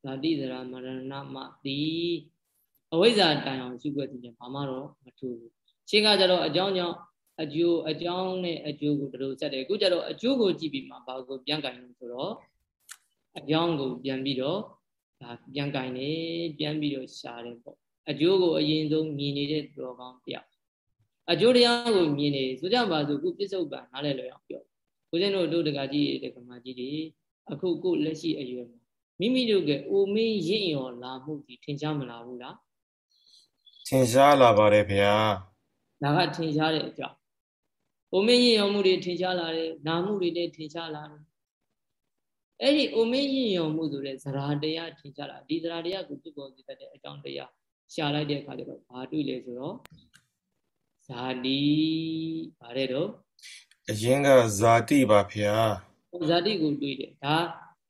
ဇာတိဇရာမရဏမတိအဝိဇ္ဇာတိုင်အောင်ရှုွက်ခြင်းဘာမှတော့မထူဘူးရှင်းကကြတော့အကြောင်းကြောင့် အကျိုးအကြောင်းနဲ့အကျိုးကိုတို့ဆက်တယ်အခုကျတော့အကျိုးကိုကြည့်ပြီးမှဘာကိုပြန်ကင်လို့ဆိုတော့အကြောင်းကိုပြန်ပြီးတော့ဒါပြန်ကင်နေပြန်ပြီးတော့ရှားတယ်ပေါ့အကျိုးကိုအရင်ဆုံးမြင်နေတဲ့သူတော်ကောင်းတယောက်အကျိုးတရားကိုမြင်နေဆိုကြပါစို့ခုပြစ္ဆုတ်ပံနားလည်လွယ်အောင်ပြောကိုရှင်တို့တို့တကကြီးတကမာကြီးတွေအခုကိုလက်ရှိအရွယ်မှာမိမိတို့ကအိုမင်းရင့်ရော်လာမှုဒီထင်ရှားမလားဘူးလားထင်ရှားလာပါတယ်ဗျာဒါကထင်ရှားတဲ့အကြောင်း အိုမင်းရင့်ရော်မှုတွေထင်ရှားလာတယ်နာမှုတွေလည်းထင်ရှားလာတယ်အဲ့ဒီအိုမင်းရင့်ရော်မှုဆိုတဲ့ဇရာတရားထင်ရှားလာဒီဇရာတရားကိုပြပေါ်စေတဲ့အကြောင်းတရားရှာလိုက်တဲ့အခါကျတော့ဘာတွေ့လဲဆိုတော့ဇာတိဗါတဲ့တော့အရင်ကဇာတိပါဗျာဇာတိကိုတွေးတယ်ဒါ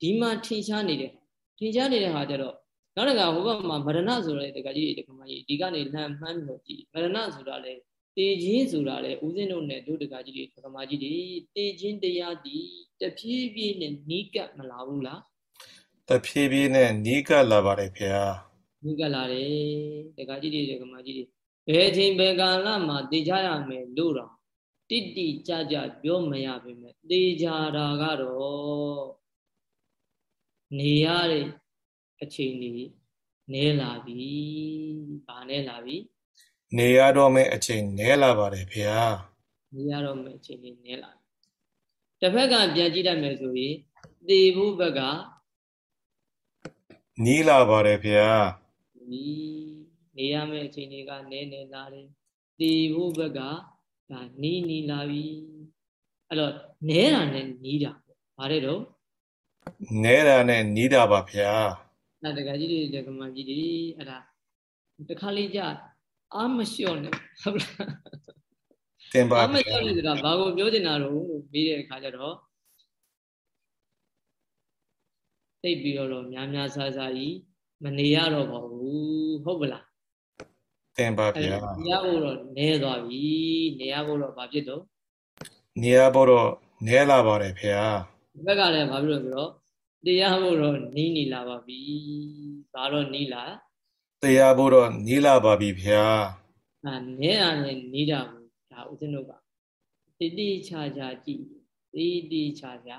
ဒီမှာထင်ရှားနေတဲ့ထင်ရှားနေတဲ့ဟာကျတော့နောက်တကဟိုဘက်မှာမရဏဆိုတဲ့တကကြီးတကမကြီးဒီကနေလှမ်းမှန်းလို့ကြည့်မရဏဆိုတာလေ တေခြင်းဆိုတာလေဦးဇင်းတို့နဲ့တို့တကကြီးတွေတကမကြီးတွေတေခြင်းတရားဒီတဖြည်းဖြည်းနဲ့နီးကပ်မလာဘူးလားတဖြည်းဖြည်းနဲ့နီးကပ်လာပါတယ်ဗျာနီးကပ်လာတယ်တကကြီးတွေတကမကြီးတွေဘယ်အချိန်ဘယ်ကာလမှာတေချရမယ်လို့တော့တိတိကြကြပြောမရပါမယ်သေချာတာကတော့နေရတဲ့အချိန်ကြီးနဲလာပြီ။ဘာနဲလာပြီ။ နေရတော့မယ့်အချိန်နဲလာပါတယ်ဖေဟာ။နေရတော့မယ့်အချိန်ကြီးနဲလာပြီ။တစ်ဖက်ကပြန်ကြည့်တတ်မယ်ဆိုရင်သေဖို့ဘက်ကနီးလာပါတယ်ဖေဟာ။နီးနေရမယ့်အချိန်တွေကနဲနေလာတယ်။သေဖို့ဘက်ကဒါနီးနီးလာပြီအဲ့တော့နဲတာနဲ့နီးတာပေါ့ဗါတဲ့တော့နဲတာနဲ့နီးတာပါဗျာအဲ့တကကြီးတွေတကမကြီးတွေအဲ့ဒါတခါလေးကြ အာမလျှော့နဲ့ဟုတ်လားတင်ပါအာမလျှော့နေဆိုတာဘာကိုပြောနေတာတော့လို့ပြီးတဲ့အခါကျတော့သိပြီးတော့များများဆာဆာကြီးမနေရတော့ပါဘူးဟုတ်ပလားတင်ပါဗျာနေရဖို့တော့နဲသွားပြီနေရဖို့တော့ဘာဖြစ်တော့နေရဖို့တော့နဲလာပါတယ်ဗျာဒီဘက်ကလည်းဘာဖြစ်လို့ဆိုတော့တရားဖို့တော့နီးနီလာပါပြီဘာတော့နီးလာ တရားဖို့တော့နီးလာပါပြီဗျာအဲနဲရနဲ့နီးတာကိုဒါဦးဇင်းတို့ကတိတိချာချာကြည့်တိတိချာချာ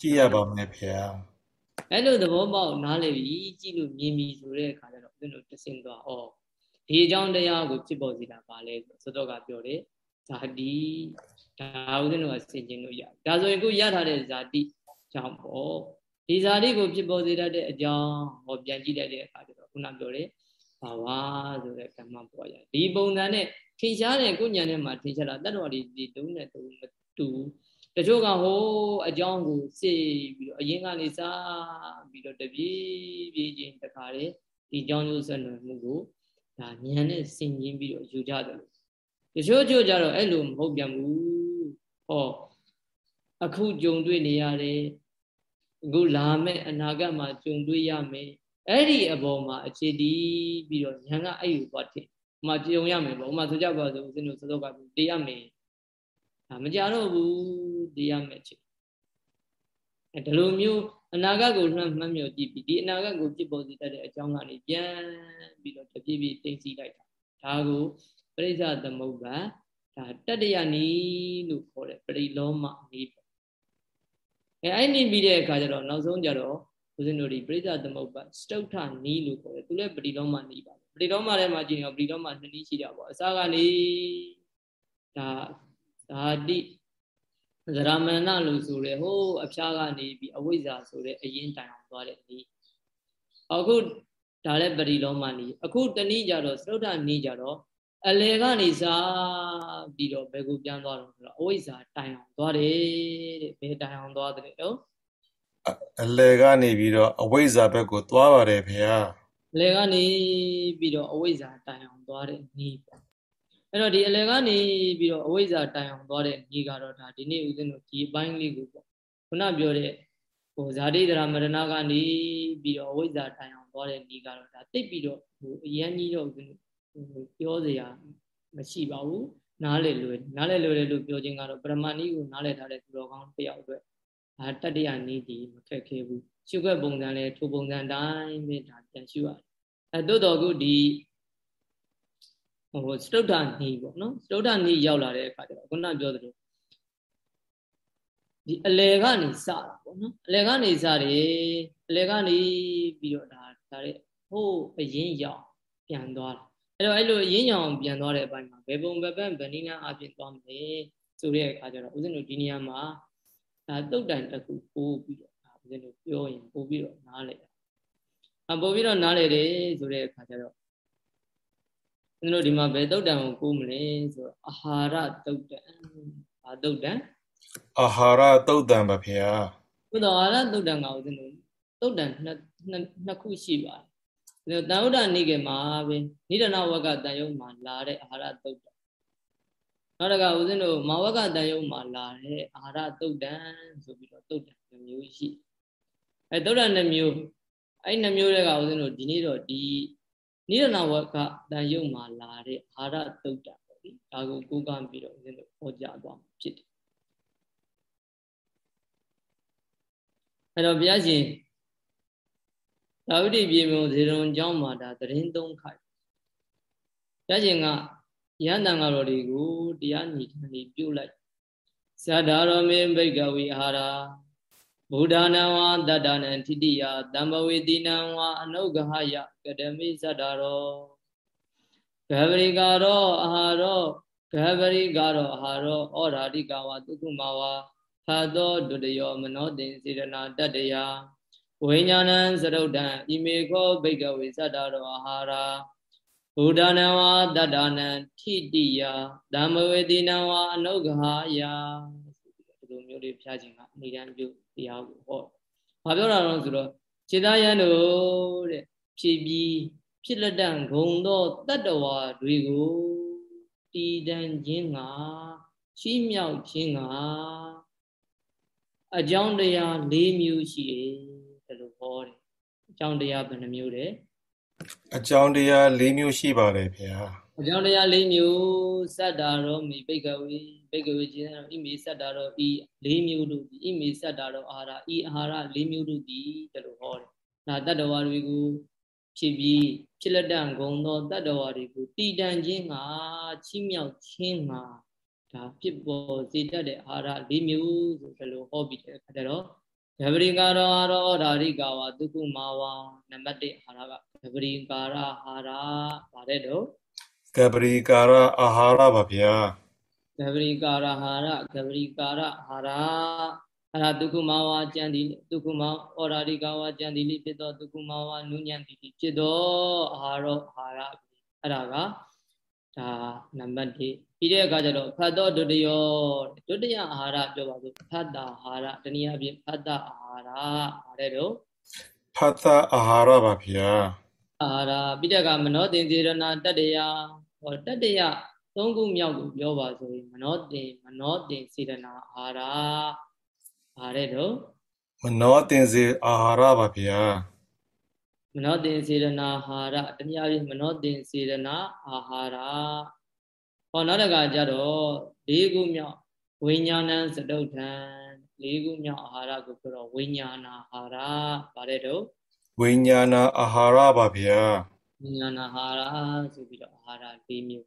ကြည့်ရပါမယ်ဗျာအဲ့လိုသဘောပေါက်နားလည်ပြီကြည့်လို့မြင်ပြီဆိုတဲ့အခါကျတော့ဦးဇင်းတို့တဆင်သွားဩဒီအကြောင်းတရားကိုဖြစ်ပေါ်စေတာပါလဲဆိုတော့ကပြောတယ်ဇာတိဒါဦးဇင်းတို့ကဆင်ခြင်လို့ရဒါဆိုရင်ကိုရထားတဲ့ဇာတိကြောင့်ပေါ့ ဒီဇာတိကိုဖြစ်ပေါ်စေတတ်တဲ့အကြောင်းဟောပြန်ကြည့်တတ်တဲ့အခါကျတော့ခုနပြောတယ်ဘာဝဆိုတဲ့ကမ္မပေါ်ရဒီပုံစံနဲ့ထင်ရှားတဲ့ကိုညာနဲ့မှာထင်ရှားတာတတ္တဝါဒီဒီတုံးနဲ့တုံးမတူတချို့ကဟိုအကြောင်းကိုစေပြီးတော့အရင်ကနေစားပြီးတော့တပြေးပြေးချင်းတခါလေဒီအကြောင်းကျိုးဆက်နွယ်မှုကိုဒါဉာဏ်နဲ့ဆင်ခြင်ပြီးတော့ယူကြတယ်လို့တချို့ချို့ကြတော့အဲ့လိုမဟုတ်ပြန်ဘူးဟောအခုကြုံတွေ့နေရတယ် အခုလာမဲ့အနာဂတ်မှာကြုံတွေ့ရမယ်အဲ့ဒီအပေါ်မှာအခြေတည်ပြီးတော့ဉာဏ်ကအဲ့ကိုသွားတယ်ဟိုမှာကြုံရမယ်ပေါ့ဟိုမှာဆိုကြပါစို့ဦးဇင်းတို့စောစောကတရားမယ်ဒါမကြတော့ဘူးတရားမယ်ချစ်ဒီလိုမျိုးအနာဂတ်ကိုလှမ်းမှတ်မြော်ကြည့်ပြီးဒီအနာဂတ်ကိုပြစ်ပေါ်စေတတ်တဲ့အကြောင်းကနေပြန်ပြီးတော့တပြည့်ပြည့်သိသိလိုက်တာဒါကိုပရိစ္ဆသမုပ္ပါဒါတတ္တယနီလို့ခေါ်တယ်ပရိလောမနီပေါ့ အဲအဲ့နီပြီးတဲ့အခါကျတော့နောက်ဆုံးကျတော့ဦးဇင်းတို့ဒီပရိစ္ဆသမုပ္ပါစတုထနီလို့ခေါ်တယ်သူလည်းပရိလောမနီပါပရိလောမထဲမှာကြည့်ရင်ပရိလောမနှစ်နည်းရှိတာပေါ့အစကနေဒါဓာတိဇရမဏလို့ဆိုရဲဟိုးအဖျားကနေပြီးအဝိဇ္ဇာဆိုတဲ့အရင်တိုင်အောင်သွားတဲ့နီးအခုဒါလည်းပရိလောမနီးအခုတနည်းကြတော့သရုတ်ထနီးကြတော့ အလေကနေစားပြီးတော့ဘယ်ကိုပြန်သွားတော့ဆိုတော့အဝိဇ္ဇာတိုင်အောင်သွားတယ်တဲ့ဘယ်တိုင်အောင်သွားတယ်တော့အလယ်ကနေပြီးတော့အဝိဇ္ဇာဘက်ကိုသွားပါတယ်ဖေဟာအလယ်ကနေပြီးတော့အဝိဇ္ဇာတိုင်အောင်သွားတဲ့ဤပေါ့အဲ့တော့ဒီအလယ်ကနေပြီးတော့အဝိဇ္ဇာတိုင်အောင်သွားတဲ့ဤကတော့ဒါဒီနေ့ဦးဇင်းတို့ဒီအပိုင်းလေးကိုပေါ့ခုနပြောတဲ့ဟိုဇာတိဒရာမရဏကနေပြီးတော့အဝိဇ္ဇာတိုင်အောင်သွားတဲ့ဤကတော့ဒါတိတ်ပြီးတော့ဟိုအရန်ကြီးတော့ဦးဇင်းတို့ ပြောစရာမရှိပါဘူးနားလေလွယ်နားလေလွယ်တယ်လို့ပြောခြင်းကတော့ပရမဏီကိုနားလေထားတဲ့သူတော်ကောင်းတစ်ယောက်အတွက်ဒါတတ္တယနီးဒီမခက်ခဲဘူးရှုခွက်ပုံစံလဲထိုပုံစံတိုင်းပဲဒါပြန်ရှုရတယ်အဲတိုးတော်ခုဒီဟိုစတုဒ္ဓနီးပေါ့နော်စတုဒ္ဓနီးရောက်လာတဲ့အခါကျတော့ခုနပြောသလိုဒီအလေကနေစတာပေါ့နော်အလေကနေစတယ်အလေကနေပြီးတော့ဒါဒါတဲ့ဟိုးအရင်ရောက်ပြန်သွားတယ် အဲ့တော့အဲ့လိုရင်းညောင်ပြန်သွားတဲ့အပိုင်းမှာဘယ်ပုံဘယ်ပန်းဗဏိနာအပြင်သွားမလဲဆိုတဲ့အခါကျတော့ဦးဇင်းတို့ဒီနေရာမှာဒါတုတ်တန်တစ်ခုပို့ပြီးတော့ဒါဦးဇင်းတို့ပြောရင်ပို့ပြီးတော့နားလေတာအပို့ပြီးတော့နားလေတယ်ဆိုတဲ့အခါကျတော့ဦးဇင်းတို့ဒီမှာဘယ်တုတ်တန်ကိုကိုးမလဲဆိုတော့အာဟာရတုတ်တန်ဘာတုတ်တန်အာဟာရတုတ်တန်ပါဗျာဘုဒ္ဓအာဟာရတုတ်တန်ကဦးဇင်းတို့တုတ်တန်နှစ်နှစ်ခုရှိပါတယ် တန်ဥဒ္ဒနိကေမှာပဲနိဒနာဝကတန်ယုံမှာလာတဲ့အာဟာရတုတ်တံနောက်တကဦးဇင်းတို့မာဝကတန်ယုံမှာလာတဲ့အာဟာရတုတ်တံဆိုပြီးတော့တုတ်တံမျိုးရှိအဲတုတ်တံနှမျိုးအဲ့နှမျိုးတွေကဦးဇင်းတို့ဒီနေ့တော့ဒီနိဒနာဝကတန်ယုံမှာလာတဲ့အာဟာရတုတ်တံပေါ့ဒီဒါကိုကိုးကားပြီးတော့ဦးဇင်းတို့ဟောကြားသွားမှာဖြစ်တယ်အဲ့တော့ဘုရားရှင် သာဝတိပြေမုံဇေရုံကျောင်းမှာဒါသတင်းသုံးခိုက်ရခြင်းကရဟန္တာငါတော်တွေကိုတရားညီခံနေပြုလိုက်ဇာတာရောမေဘိကဝေအာရာဗုဒ္ဓနာဝတတ္တနံထိတိယတမ္ပဝေတိနံဝအနုဂဟယကတမိဇတာရောဂဗရိကာရောအာဟာရောဂဗရိကာရောအာဟာရောဩရာတိကဝသုခုမဝဖာသောဒုတယောမနောတင်စေရနာတတ္တယ ဝိညာဏံသရုတ်တံဣမေခောဘိကဝေသတ္တရောအာဟာရာဘုဒ္ဓနာဝတတ္တနံထိတိယဓမ္မဝေတိနံဝအနုဂဟယဒီလိုမျိုးလေးဖျားခြင်းကအနိဒံပြုတရားကိုဟောဘာပြောတာလဲဆိုတော့ခြေသားရန်တို့တဲ့ဖြည်ပြီးဖြစ်လက်တံဂုံသောတတ္တဝါတွေကိုတည်တံခြင်းကရှိမြောက်ခြင်းကအကြောင်းတရား၄မျိုးရှိ၏ဟောတယ်အ ကြောင်းတရားဘယ်နှမျိုးလဲအကြောင်းတရား၄မျိုးရှိပါတယ်ဗျာအကြောင်းတရား၄မျိုးစတ္တာရောမိပိကဝေပိကဝေကျင်းတော့ဣမိစတ္တာရောဤ၄မျိုးတို့ဒီဣမိစတ္တာရောအာဟာရဤအာဟာရ၄မျိုးတို့ဒီတလို့ဟောတယ်ဒါတတ္တဝါတွေကိုဖြစ်ပြီးဖြစ်လက်တံဂုံသောတတ္တဝါတွေကိုတည်တံခြင်းကချီးမြှောက်ခြင်းကဒါဖြစ်ပေါ်စေတတ်တဲ့အာဟာရ၄မျိုးဆိုတလို့ဟောပြီးတဲ့အခါကျတော့ ဓဗရိကာရောရောဓာရိကာဝဒုက္ခမာဝနံပါတ်1အာဟာရကဓဗရိကာရအာဟာရဗါတဲ့တော့ကပရိကာရအာဟာရပါဗျာကပရိကာရအာဟာရကပရိကာရအာဟာရအရာဒုက္ခမဝါကြံဒီဒုက္ခမဩရာရိကဝါကြံဒီလိဖြစ်သောဒုက္ခမဝါနုညံတိဖြစ်သောအာဟာရောအာဟာရအဲ့ဒါကဒါနံပါတ်1 ပြီးတဲ့အခါကျတော့ဖတ်တော်ဒုတိယဒုတိယအာဟာရပြောပါစို့ဖတ်တာအာဟာရတနည်းအားဖြင့်ဖတ်တာအာဟာရပါတယ်တော့ဖတ်တာအာဟာရပါဗျာအာဟာရပြီးတဲ့အခါမနောတင်စေရနာတတ္တယဟောတတ္တယသုံးခုမြောက်ကိုပြောပါဆိုရင်မနောတင်မနောတင်စေရနာအာဟာရပါတယ်တော့မနောတင်စေအာဟာရပါဗျာမနောတင်စေရနာအာဟာရတနည်းအားဖြင့်မနောတင်စေရနာအာဟာရဟော နောက်တကကြတော့၄ခုမြောက်ဝိညာဏံစတုထံ၄ခုမြောက်အာဟာရကိုပြောတော့ဝိညာဏအာဟာရပါတယ်တော့ဝိညာဏအာဟာရပါဗျာဝိညာဏအာဟာရဆိုပြီးတော့အာဟာရ၄မျိုး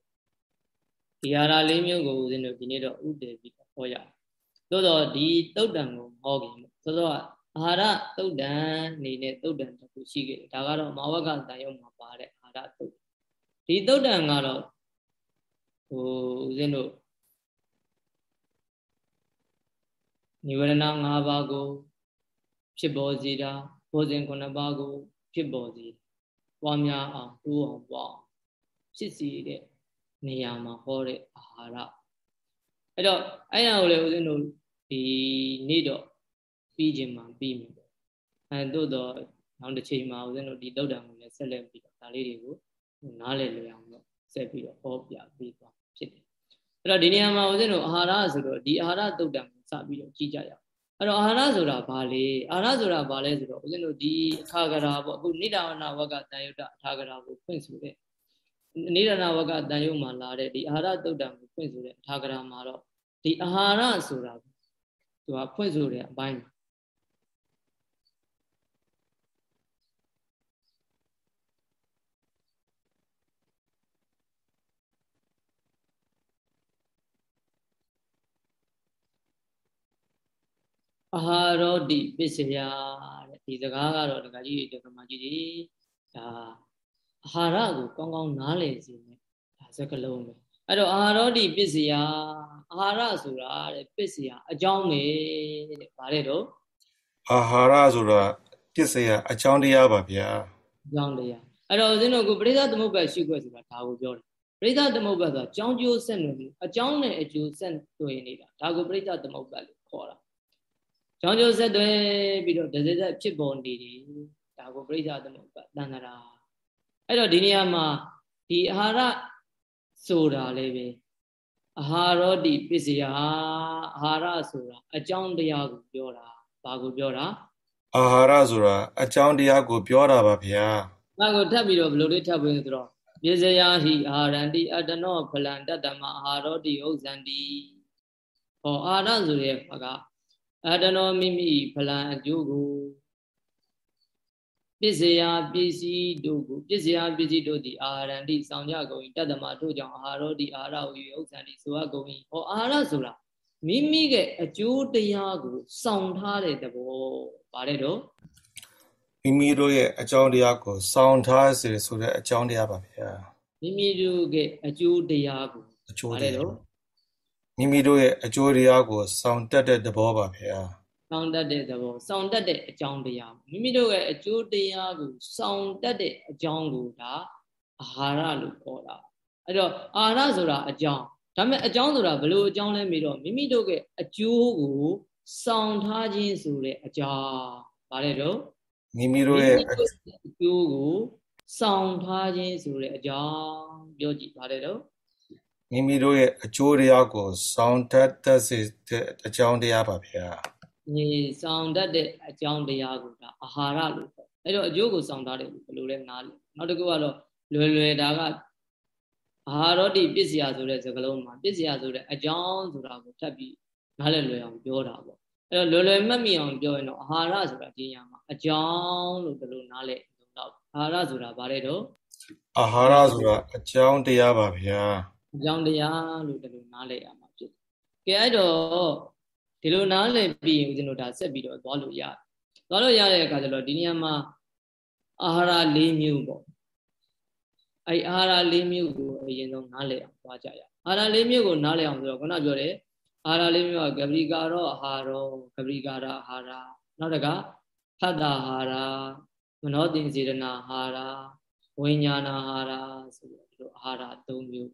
ဒီအာဟာရ၄မျိုးကိုဦးဇင်းတို့ဒီနေ့တော့ဥတည်ပြီးဟောရသို့တော့ဒီတုတ်တံကိုဟောခင်ဆိုတော့အာဟာရတုတ်တံနေနဲ့တုတ်တံတစ်ခုရှိခဲ့တယ်ဒါကတော့မဝကတန်ရုံမှာပါတဲ့အာဟာရတုတ်ဒီတုတ်တံကတော့ ဟိုဦးဇင်းတို့နိဝရဏ၅ပါးကို ဖြစ်ပေါ်စေတာဘောဇဉ်9ပါးကို ဖြစ်ပေါ်စေပွားများအောင်တိုးအောင်ပွားအောင်ဖြစ်စေတဲ့နေရာမှာဟောတဲ့အာဟာရအဲ့တော့အဲ့ဒါကိုလည်းဦးဇင်းတို့ဒီနေ့တော့ပြီးခြင်းမှာပြီးမယ်အဲတို့တော့နောက်တစ်ချိန်မှာဦးဇင်းတို့ဒီတုတ်တံကိုလည်းဆက်လက်ပြီးတော့ဒါလေးတွေကိုနားလည်လည်အောင်တော့ဆက်ပြီးတော့ဟောပြပေးသွား ဖြစ်တယ်အဲ့တော့ဒီနေရာမှာဦးဇင်းတို့အာဟာရဆိုတော့ဒီအာဟာရတုတ်တံကိုစပြီးတော့ကြည့်ကြရအောင်အဲ့တော့အာဟာရဆိုတာဘာလဲအာဟာရဆိုတာဘာလဲဆိုတော့ဦးဇင်းတို့ဒီအခါကရာပေါ့အခုနိဒာဝနာဝကတန်ယုတ်တအခါကရာကိုဖွင့်ဆိုတဲ့နိဒာနာဝကတန်ယုတ်မှာလာတဲ့ဒီအာဟာရတုတ်တံကိုဖွင့်ဆိုတဲ့အခါကရာမှာတော့ဒီအာဟာရဆိုတာသူကဖွင့်ဆိုတဲ့အပိုင်း အာဟာရောတိပစ္စယတဲ့ဒီစကားကတော့ဒကာကြီးဒကာမကြီးတွေဒါအာဟာရကိုကောင်းကောင်းနားလည်စေမယ်ဒါစကလုံးပဲအဲ့တော့အာဟာရောတိပစ္စယအာဟာရဆိုတာတဲ့ပစ္စယအကြောင်းပဲတဲ့ဗါတဲ့တော့အာဟာရဆိုတာပစ္စယအကြောင်းတရားပါဗျာအကြောင်းတရားအဲ့တော့ဦးဇင်းတို့ကပရိသသမုပ္ပါရှိခွက်ဆိုတာဒါကိုပြောတယ်ပရိသသမုပ္ပါဆိုတာအကြောင်းကျိုးဆက်နွယ်မှုအကြောင်းနဲ့အကျိုးဆက်တွေ့နေတာဒါကိုပရိသသမုပ္ပါလို့ခေါ်တာ ကြောင်းကျိုးဆက်သွဲပြီးတော့ဒဇဇက်ဖြစ်ပေါ်နေတယ်ဒါကိုပြိဿသမုပ္ပါတန်တရာအဲ့တော့ဒီနေရာမှာဒီအာဟာရဆိုတာလည်းပဲအာဟာရောတိပစ္စယအာဟာရဆိုတာအကြောင်းတရားကိုပြောတာဘာကိုပြောတာအာဟာရဆိုတာအကြောင်းတရားကိုပြောတာပါဗျာဒါကိုထပ်ပြီးတော့ဘယ်လိုလေးထပ်ပြီးဆိုတော့ပစ္စယဟိအာရန္တိအတ္တနောဖလံတတ္တမအာဟာရောတိဥဇ္ဇန္တိဟောအာရဆိုရဲက အတနောမိမိဖလံအကျိုးကိုပစ္စယပစ္စည်းတို့ကိုပစ္စယပစ္စည်းတို့သည်အာဟာရံတိဆောင်ကြကုန်၏တတ္တမထို့ကြောင့်အာဟာရောတိအာဟာရဟူ၍ဥစ္စာတိဆိုအပ်ကုန်၏ဟောအာဟာရဆိုတာမိမိရဲ့အကျိုးတရားကိုစောင့်ထားတဲ့သဘောဗါတဲ့တော့မိမိတို့ရဲ့အကြောင်းတရားကိုစောင့်ထားစေဆိုတဲ့အကြောင်းတရားပါဗျာမိမိတို့ရဲ့အကျိုးတရားကိုအကျိုးတရား မိမိတို့ရဲ့အကျိုးတရားကိုစောင့်တတ်တဲ့သဘောပါဗျာစောင့်တတ်တဲ့သဘောစောင့်တတ်တဲ့အကြောင်းတရားမိမိတို့ရဲ့အကျိုးတရားကိုစောင့်တတ်တဲ့အကြောင်းကိုဒါအာဟာရလို့ခေါ်တာအဲ့တော့အာဟာရဆိုတာအကြောင်းဒါပေမဲ့အကြောင်းဆိုတာဘယ်လိုအကြောင်းလဲမေးတော့မိမိတို့ရဲ့အကျိုးကိုစောင့်ထားခြင်းဆိုတဲ့အကြောင်းဗါလဲတော့မိမိတို့ရဲ့အကျိုးကိုစောင့်ထားခြင်းဆိုတဲ့အကြောင်းပြောကြည့်ဗါလဲတော့ မိမိတို့ရဲ့အကျိုးတရားကိုစောင့်တတ်တဲ့အကြောင်းတရားပါဗျာ။ညီစောင့်တတ်တဲ့အကြောင်းတရားကိုဒါအာဟာရလို့ခေါ်။အဲ့တော့အကျိုးကိုစောင့်ထားတယ်ဘယ်လိုလဲနားလဲ။နောက်တစ်ခုကတော့လွယ်လွယ်ဒါကအာဟာရတိပစ္စယဆိုတဲ့စကားလုံးမှာပစ္စယဆိုတဲ့အကြောင်းဆိုတာကိုထပ်ပြီးနားလည်လွယ်အောင်ပြောတာပေါ့။အဲ့တော့လွယ်လွယ်မှတ်မိအောင်ပြောရင်တော့အာဟာရဆိုတာဒီညမှာအကြောင်းလို့ဘယ်လိုနားလဲတော့အာဟာရဆိုတာဗါတဲ့တော့အာဟာရဆိုတာအကြောင်းတရားပါဗျာ။ အကြောင်းတရားလို့ဒီလိုနားလည်ရမှာဖြစ်တယ်။ကဲအဲ့တော့ဒီလိုနားလည်ပြီးရင်ဦးဇင်းတို့ဒါဆက်ပြီးတော့သွားလို့ရတယ်။သွားလို့ရတဲ့အခါကျတော့ဒီနေရာမှာအာဟာရ၄မျိုးပေါ့။အဲ့အာဟာရ၄မျိုးကိုအရင်ဆုံးနားလည်အောင်သွားကြရအောင်။အာဟာရ၄မျိုးကိုနားလည်အောင်ဆိုတော့ခုနပြောတယ်အာဟာရ၄မျိုးကဂပရိကာရောအာဟာရောဂပရိကာရအာဟာရနောက်တကဖတ်တာအာဟာရမနောတင်စေတနာအာဟာရဝိညာဏအာဟာရဆိုပြီးတော့အာဟာရ၃မျိုး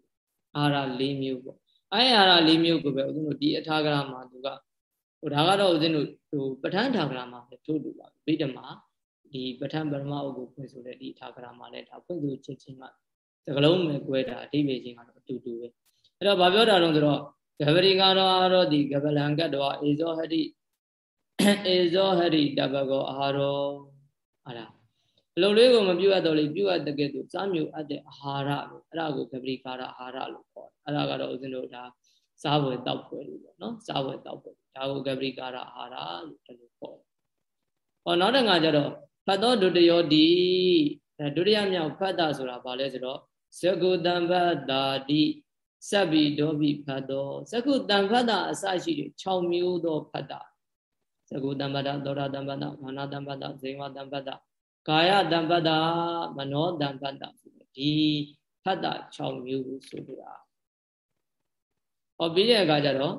အာဟာရ၄မျိုးပေါ့အဲအာဟာရ၄မျိုးကိုပဲဦးဇင်းတို့ဒီအထာဂရမှာသူကဟိုဒါကတော့ဦးဇင်းတို့ဟိုပဋ္ဌာန်းထာဂရမှာပဲထို့တူပါဗိဓမာဒီပဋ္ဌာန်းပရမအုပ်ကိုဖွင့်ဆိုတဲ့ဒီအထာဂရမှာလည်းဒါဖွင့်ဆိုချက်ချင်းမှစကလုံးပဲကွဲတာအဓိပ္ပာယ်ချင်းကတော့အတူတူပဲအဲ့တော့ဗာပြောတာတော့ဆိုတော့ဂဗရိကာရောအာရောဒီဂဗလံကတ္တဝအေဇောဟတိအေဇောဟရိတဘကောအာရောအဲ့ဒါ အလုံးလေးကိုမပြုတ်ရတော့လေပြုတ်ရတဲ့ကဲ့သို့စားမျိုးအပ်တဲ့အာဟာရလို့အဲ့ဒါကိုကပရိကာရအာဟာရလို့ခေါ်တယ်အဲ့ဒါကတော့ဦးဇင်းတို့ဒါစားဝယ်တောက်ပွဲလို့ပေါ့နော်စားဝယ်တောက်ပွဲဒါကိုကပရိကာရအာဟာရလို့ဒီလိုခေါ်တယ်ဟောနောက်တစ်ခါကျတော့ဖတ်တော်ဒုတယောဒီဒုတိယမြောက်ဖတ်တာဆိုတာဘာလဲဆိုတော့ဇဂုတံဖတ်တာတိစဗ္ဗိဒောဘိဖတ်တော်ဇဂုတံဖတ်တာအစရှိတဲ့6မျိုးသောဖတ်တာဇဂုတံဖတ်တာသောတာတံဖတ်တာမာနတံဖတ်တာဇေဝတံဖတ်တာ ကာယတံပတ္တာမနောတံပတ္တာဆိုဒီဖတ်တာ6မျိုးဆိုပြတာဟောပြီးတဲ့အခါကျတော့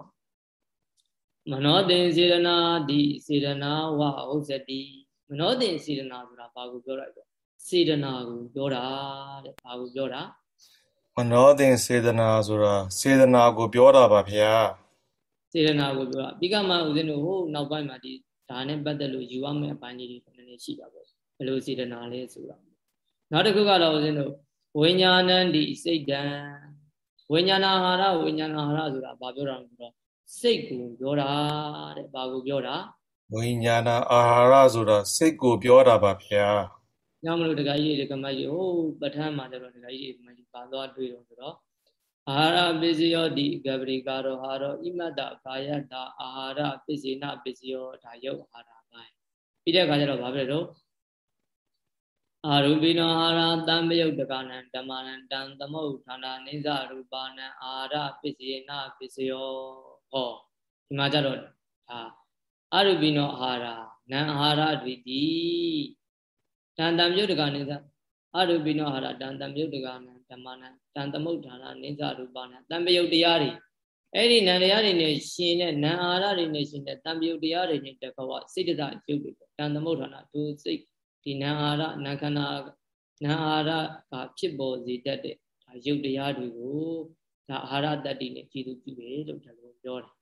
မနောတင်စေရနာဒီစေရနာဝဟုတ်စတိမနောတင်စေရနာဆိုတာဘာကိုပြောတာလဲစေရနာကိုပြောတာတဲ့ဘာကိုပြောတာမနောတင်စေတနာဆိုတာစေတနာကိုပြောတာပါဗျာစေတနာကိုပြောတာပြီးကမှဦးဇင်းတို့ဟိုနောက်ပိုင်းမှာဒီဒါနဲ့ပတ်သက်လို့ယူရမယ့်အပိုင်းကြီးတွေနည်းနည်းနဲ့ရှိတာပေါ့ ဘယ်လိုစေတနာလဲဆိုတာနောက်တစ်ခုကတော့ဦးဇင်းတို့ဝိညာဏန္တိစိတ်တံဝိညာဏဟာရဝိညာဏဟာရဆိုတာဘာပြောတာလဲဆိုတော့စိတ်ကိုပြောတာတဲ့ဘာကိုပြောတာဝိညာဏအာဟာရဆိုတာစိတ်ကိုပြောတာပါဗျာ။ညမလို့တခါကြီးဒကမကြီးဟိုပဋ္ဌာန်းမှာကျတော့တခါကြီးဒကမကြီးပါသွားတွေ့တော့ဆိုတော့အာဟာရပစ္စယောတိဂဗရိကာရောဟာရောဣမတ္တကာယတအာဟာရပစ္စေနပစ္စယောဒါယုတ်အာဟာရပိုင်းပြီးတဲ့အခါကျတော့ဘာဖြစ်လဲတော့ အာရူပိနောအာရတံမယုတ်တကနံဓမ္မနံတံသမုဋ္ဌာနာနိစ္စရူပါနံအာရပစ္စေနပစ္စယောဟောဒီမှာကျတော့ဒါအရူပိနောအာရနံအာရဒွိတိတံတံမြုတ်တကနိစ္စအရူပိနောအာရတံတံမြုတ်တကနံဓမ္မနံတန်သမုဋ္ဌာနာနိစ္စရူပနာတံပယုတ်တရားတွေအဲ့ဒီနံတရားတွေနဲ့ရှင်တဲ့နံအာရတွေနဲ့ရှင်တဲ့တံပယုတ်တရားတွေနဲ့တကဝစိတ်တရုပ်တွေတန်သမုဋ္ဌာနာဒုစိတ် ဒီနံအာရနံခန္ဓာနံအာရကဖြစ်ပေါ်စေတတ်တဲ့ဒါရုပ်တရားတွေကိုဒါအာဟာရတတ္တိနဲ့ကြည်သူပြုတယ်လို့ဒါလိုပြောတယ်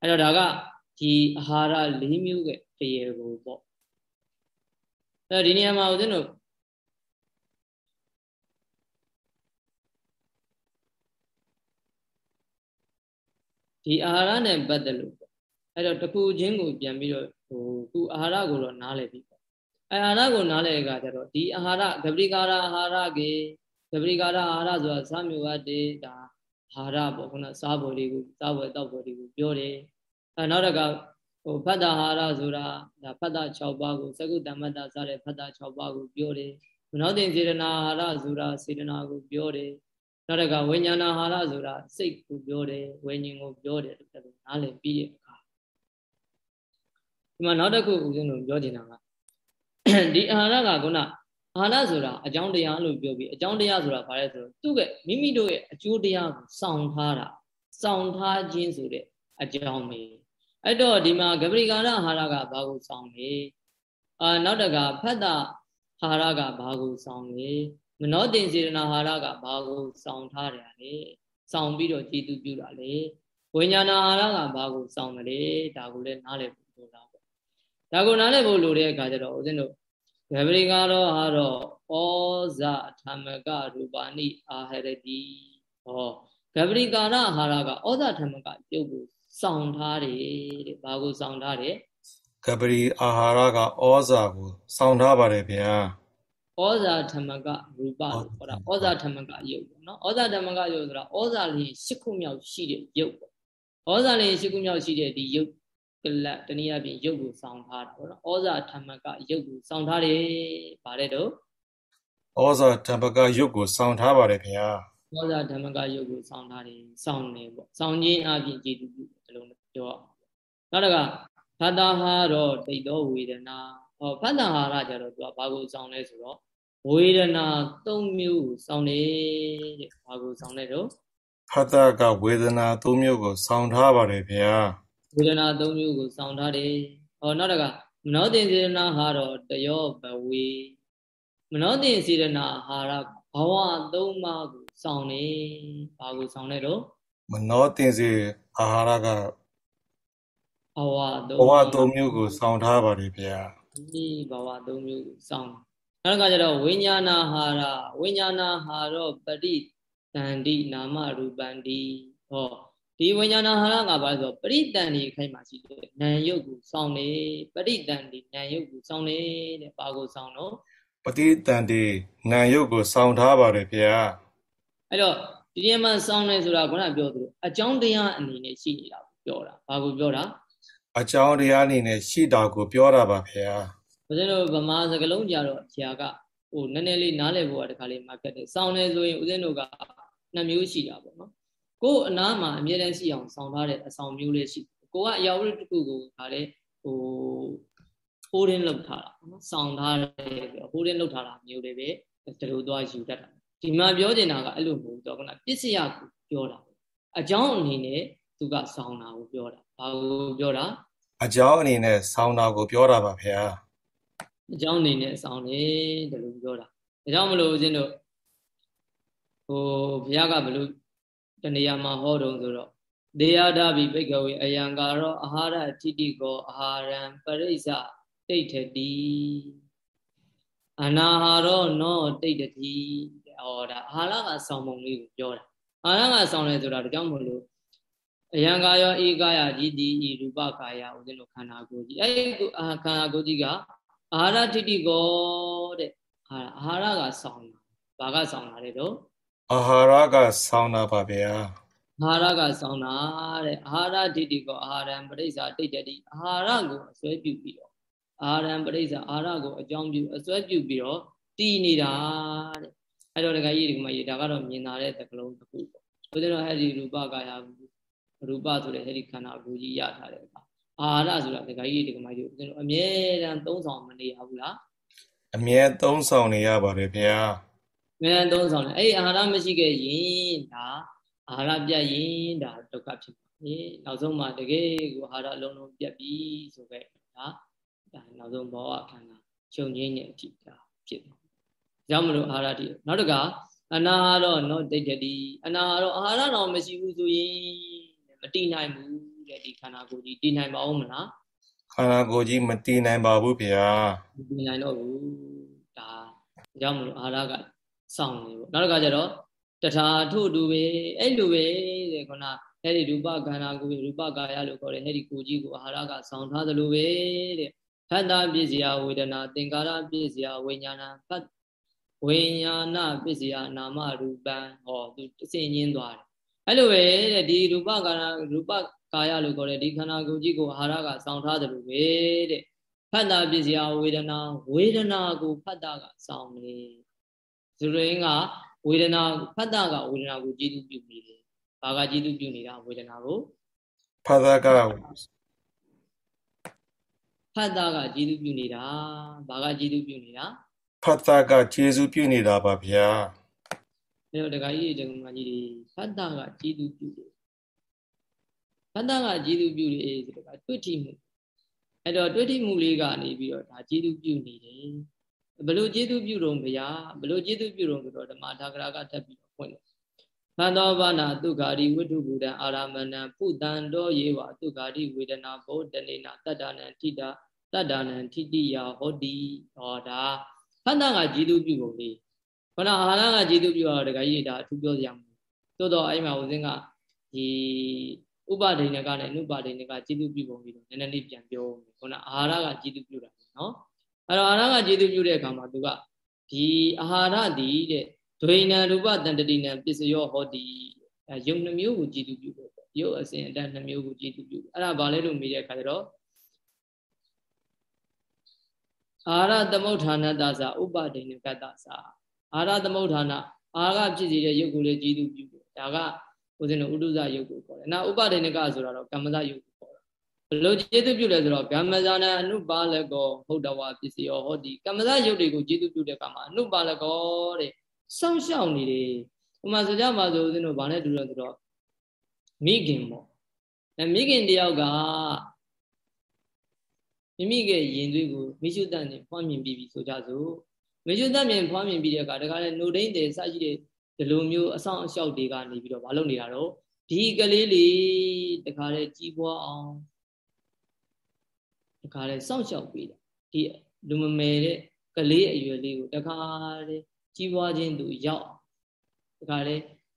အဲ့တော့ဒါကဒီအာဟာရ၄မျိုးရဲ့တရားကိုပေါ့အဲ့ဒီနေရာမှာဦးဇင်းတို့ဒီအာဟာရနဲ့ပတ်သက်လို့ပေါ့အဲ့တော့တခုချင်းကိုပြန်ပြီးတော့ဟိုခုအာဟာရကိုတော့နားလည်ပြီပေါ့ အဲအာဟာရကိုနားလည်ကြကြတော့ဒီအာဟာရဂပရိကာရအာဟာရကေဂပရိကာရအာဟာရဆိုတာစားမျိုးဝတ်တေဒါအာဟာရပေါ့ခုနစားပေါ်လေးကိုစားပေါ်တောက်ပေါ်လေးကိုပြောတယ်အဲနောက်တစ်ခါဟိုဖတ်တာဟာရဆိုတာဒါဖတ်တာ6ပါးကိုသကုတ္တမတ္တစားတဲ့ဖတ်တာ6ပါးကိုပြောတယ်မနောတင်စေတနာဟာရဆိုတာစေတနာကိုပြောတယ်နောက်တစ်ခါဝိညာဏဟာရဆိုတာစိတ်ကိုပြောတယ်ဝိညာဉ်ကိုပြောတယ်လို့ပြောလို့နားလည်ပြီးတဲ့အခါဒီမှာနောက်တစ်ခုဦးဇင်းတို့ပြောချင်တာက ဒီအာဟာရကခုနအာဟာရဆိုတာအကြောင်းတရားလို့ပြောပြီးအကြောင်းတရားဆိုတာဘာလဲဆိုတော့သူ့ရဲ့မိမိတို့ရဲ့အကျိုးတရားကိုစောင့်ထားတာစောင့်ထားခြင်းဆိုတဲ့အကြောင်းပဲအဲ့တော့ဒီမှာဂပရိကာရအာဟာရကဘာကိုစောင့်လဲအာနောက်တကဖတ်တာအာဟာရကဘာကိုစောင့်လဲမနောတင်စေတနာဟာရကဘာကိုစောင့်ထားတယ်လဲစောင့်ပြီးတော့ကြည်သူပြုတာလေဝိညာဏဟာရကဘာကိုစောင့်တယ်လဲဒါကိုလည်းနားလည်ဖို့လိုတာပေါ့ ဒါကိုနားလည်ဖို့လိုတဲ့အခါကျတော့ဦးဇင်းတို့ဗဗရိကတော့ဟာတော့ဩဇာဓမ္မကရူပါဏိအာဟရတိဟောဗဗရိကာရဟာရကဩဇာဓမ္မကပြုတ်ကိုစောင့်ထားတယ်တဲ့ဘာကိုစောင့်ထားတယ်ကပရိအာဟာရကဩဇာကိုစောင့်ထားပါတယ်ဗျာဩဇာဓမ္မကရူပလို့ခေါ်တာဩဇာဓမ္မကယုတ်ပေါ့နော်ဩဇာဓမ္မကယုတ်ဆိုတာဩဇာလျင်၈ခုမြောက်ရှိတဲ့ယုတ်ပေါ့ဩဇာလျင်၈ခုမြောက်ရှိတဲ့ဒီယုတ် ကလတနည်းအားဖြင့်ယုတ်ကိုစောင်းထားတာပေါ့နော်ဩဇာဓမ္မကယုတ်ကိုစောင်းထားတယ်ဗါတဲ့တော့ဩဇာဓမ္မကယုတ်ကိုစောင်းထားပါတယ်ခင်ဗျာဩဇာဓမ္မကယုတ်ကိုစောင်းထားတယ်စောင်းနေပေါ့စောင်းခြင်းအပြင်ကြည်တူပြုဒီလိုပြောအောင်နောက်တကဖတ္တဟာရောတိတ်တော်ဝေဒနာဟောဖတ္တဟာရကြတော့သူကဘာကိုစောင်းလဲဆိုတော့ဝေဒနာ၃မျိုးကိုစောင့်နေတဲ့ဘာကိုစောင့်လဲတော့ဖတ်တာကဝေဒနာ၃မျိုးကိုစောင့်ထားပါတယ်ဗျာ ဝေဒနာ၃မျိုးကိုစောင့်ထားတယ်ဟောနောက်တကမနောတင်စေနာဟာတော့တယောဘဝေမနောတင်စေနာဟာရဘဝ၃ပါးကိုစောင့်နေဘာကိုစောင့်လဲတော့မနောတင်စေအာဟာရကဘဝ၃ဘဝ၃မျိုးကိုစောင့်ထားပါတယ်ဗျာဒီဘဝ၃မျိုးကိုစောင့်နောက်ကကျတော့ဝိညာဏဟာရဝိညာဏဟာရောပရိတန္တိနာမရူပန္တိဟော ဒီဝိညာဏဟာရကဘာလဲဆိုပရိတန်ဒီခိုက်မှာရှိတယ်နာယုတ်ကိုစောင်းနေပရိတန်ဒီနာယုတ်ကိုစောင်းနေတဲ့ဘာကိုစောင်းတော့ပရိတန်ဒီနာယုတ်ကိုစောင်းထားပါတယ်ဗျာအဲ့တော့ဒီနေရာမှာစောင်းနေဆိုတာခုနပြောသလိုအကြောင်းတရားအနေနဲ့ရှိနေတာကိုပြောတာဘာကိုပြောတာအကြောင်းတရားအနေနဲ့ရှိတာကိုပြောတာပါဗျာဦးဇင်းတို့ဗမာစကားလုံးကြတော့ဆရာကဟိုနည်းနည်းလေးနားလည်ဖို့ကတခါလေးမှခက်တယ်။စောင်းနေဆိုရင်ဦးဇင်းတို့ကနှစ်မျိုးရှိတာပေါ့နော်။ ကိုယ်အနားမှာအမြဲတမ်းရှိအောင်စောင်းထားတဲ့အဆောင်မျိုးလေးရှိ။ကိုကအရာဝတ္ထုတစ်ခုကိုခါလေဟိုဟိုးရင်းလောက်ထားတာနော်။စောင်းထားတယ်ပြောဟိုးရင်းလောက်ထားတာမျိုးလေးပဲဒီလိုသွားယူတတ်တာ။ဒီမှာပြောချင်တာကအဲ့လိုမဟုတ်တော့ကနပစ္စယကိုပြောတာ။အကြောင်းအနေနဲ့သူကစောင်းတာကိုပြောတာ။ဘာကိုပြောတာအကြောင်းအနေနဲ့စောင်းတာကိုပြောတာပါဗျာ။အကြောင်းအနေနဲ့အဆောင်တယ်တလို့ပြောတာဒါကြောင့်မလို့ဦးဇင်းတို့ဟိုဘုရားကဘလို့ တဏှာမှာဟောတုံဆိုတော့ဒေယဒဘိဘိကဝေအယံကာရောအာဟာရတိတိကောအာဟာရံပရိစ္ဆတိတ်ထတိအနာဟာရောနောတိတ်တတိဟောဒါအာဟာရကဆောင်းပုံလေးကိုပြောတာအာဟာရကဆောင်းလဲဆိုတာဒါကြောင့်မလို့အယံကာယောဧကာယကြီးဒီဤရူပကာယဦးဇင်းတို့ခန္ဓာကိုယ်ကြီးအဲ့ဒီခန္ဓာကိုယ်ကြီးကအာဟာရထိတိကောတဲ့အာဟာရကဆောင်းတာဘာကဆောင်းတာလဲတော့ အာဟာရကဆောင်းတာပါဗျာအာဟာရကဆောင်းတာတဲ့အာဟာရထိတိကောအာဟာရံပရိစ္ဆာတိတ်တတိအာဟာရကိုအစွဲပြုပြီးတော့အာဟာရံပရိစ္ဆာအာဟာရကိုအကြောင်းပြုအစွဲပြုပြီးတော့တည်နေတာတဲ့အဲ့တော့ဒကာကြီးဒီကမကြီးဒါကတော့မြင်လာတဲ့သကလုံးတစ်ခုပေါ့ဘုရားအဲ့ဒီရူပကာယရူပဆိုတဲ့အဲ့ဒီခန္ဓာကိုယ်ကြီးရထားတဲ့အခါအာဟာရဆိုတာဒကာကြီးဒီကမကြီးဦးဇင်းတို့အမြဲတမ်းသုံးဆောင်မနေရဘူးလားအမြဲသုံးဆောင်နေရပါတယ်ဗျာအ မြဲသုံးဆောင်နေအဲ့ဒီအာဟာရမရှိခဲ့ရင်ဒါအာဟာရပြတ်ရင်ဒါဒုက္ခဖြစ်ပါလေနောက်ဆုံးမှတကယ်ကိုအာဟာရအလုံးလုံးပြတ်ပြီဆိုခဲ့ဒါဒါနောက်ဆုံးဘောအခန္ဓာချုပ်ငင်းတဲ့အထိဒါဖြစ်တယ်။ကြောင့်မလို့အာဟာရတိနောက်တကအနာဟာရောနောဒိဋ္ဌတိအနာဟာရောအာဟာရတော့မရှိဘူးဆိုရင်မတိနိုင်ဘူးတဲ့ဒီခန္ဓာကိုယ်ကြီးတည်နိုင်ပါဦးမလားခန္ဓာကိုယ်ကြီးမတည်နိုင်ပါဘူးဗျာမတည်နိုင်တော့ဘူးဒါကြောင့်မလို့အာဟာရက စောင့်နေပေါ့နောက်တစ်ခါကျတော့တထာထုတူပဲအဲ့လိုပဲတဲ့ခုနအဲ့ဒီရူပခန္ဓာကိုယ်ရူပကာယလို့ခေါ်တယ်အဲ့ဒီကိုကြီးကိုအာဟာရကစောင့်ထားသလိုပဲတဲ့ဖတ်တာပစ္စယဝေဒနာသင်္ကာရပစ္စယဝိညာဏဖတ်ဝိညာဏပစ္စယနာမရူပံဟောသူတစင်ရင်းသွားတယ်အဲ့လိုပဲတဲ့ဒီရူပကာယရူပကာယလို့ခေါ်တဲ့ဒီခန္ဓာကိုယ်ကြီးကိုအာဟာရကစောင့်ထားသလိုပဲတဲ့ဖတ်တာပစ္စယဝေဒနာဝေဒနာကိုဖတ်တာကစောင့်နေ ဇရင်းကဝေဒနာဖတ်တာကဝေဒနာကိုကြည်သူပြုနေတယ်ဘာကကြည်သူပြုနေတာဝေဒနာကိုဖတ်တာကဖတ်တာကကြည်သူပြုနေတာဘာကကြည်သူပြုနေတာဖတ်တာကကျေစုပြုနေတာပါဗျာအဲ့တော့ဒကာကြီးတွေဒကာမကြီးတွေဖတ်တာကကြည်သူပြုတယ်ဖတ်တာကကြည်သူပြုတယ်ဆိုတော့တွေ့ထိမှုအဲ့တော့တွေ့ထိမှုလေးကနေပြီးတော့ဒါကြည်သူပြုနေတယ် ဘလို့ကျေးဇူးပြုတော့ဗျာဘလို့ကျေးဇူးပြုတော့ဆိုတော့ဓမ္မထာဂရကထပ်ပြီးတော့ဖွင့်တယ်သံသောဘာနာဒုက္ခရိဝိတုဘူတံအာရမဏံပုတံတော်ယေဝဒုက္ခရိဝေဒနာဘောတနေနာတတ္တနံထိတာတတ္တနံထိတိယဟောတိဟောတာဖတ်တာကကျေးဇူးပြုပုံလေးခဏအာဟာရကကျေးဇူးပြုတော့တခါကြီးဒါအထူးပြောစရာမလိုတိုးတော့အဲ့မှာဦးစင်းကဒီဥပဒိဏကနဲ့အနုပဒိဏကကျေးဇူးပြုပုံပြီးတော့နည်းနည်းလေးပြန်ပြောမယ်ခုနအာဟာရကကျေးဇူးပြုတာနော် အဲ့တော့အာရကကျေသူပြုတဲ့အခါမှာသူကဒီအာဟာရတိတဲ့ဒွေနံရူပတန်တတိနံပစ္စယောဟောတိယုံနှမျိုးကိုကျေသူပြုတယ်ယုတ်အစဉ်အတန်နှမျိုးကိုကျေသူပြုအဲ့ဒါဘာလဲလို့မေးတဲ့အခါကျတော့အာရသမုဋ္ဌာနတသာဥပဒိဏကတ္တသာအာရသမုဋ္ဌာနအာရဖြစ်စီတဲ့ယုတ်ကိုလည်းကျေသူပြုတယ်ဒါကဦးဇင်းတို့ဥဒုဇယုတ်ကိုခေါ်တယ်နောက်ဥပဒိဏကဆိုတာတော့ကမ္မဇယုတ်ဘ လို့ကျေးဇူးပြုလဲဆိုတော့ကမ္မဇာနာအနုပါလကောဟုတ်တော်ဝါပစ္စယောဟောဒီကမ္မဇယုတ်တွေကိုကျေးဇူးပြုတဲ့အခါမှာအနုပါလကောတဲ့စောင့်ရှောက်နေတယ်ဥမာဆိုကြပါစို့ဦးဇင်းတို့ဗာနဲ့တူတော့ဆိုတော့မိခင်ပေါ့အဲမိခင်တယောက်ကမိမိရဲ့ရင်သွေးကိုမိရှုတတ်နေဖွားမြင်ပြီးပြီဆိုကြစို့မိရှုတတ်မြင်ဖွားမြင်ပြီးတဲ့အခါတခါလဲနှုတ်ဒိန်းတယ်စရှိတဲ့ဒီလိုမျိုးအဆောင်အလျှောက်တွေကနေပြီးတော့မလုပ်နေတာတော့ဒီကလေးလေးတခါလဲကြီးပွားအောင် တခါလေစောင့်ရှောက်ပေးတာဒီလူမမယ်တဲ့ကလေးအရွယ်လေးကိုတခါလေကြီးပွားခြင်းသူရောက်တခါလေ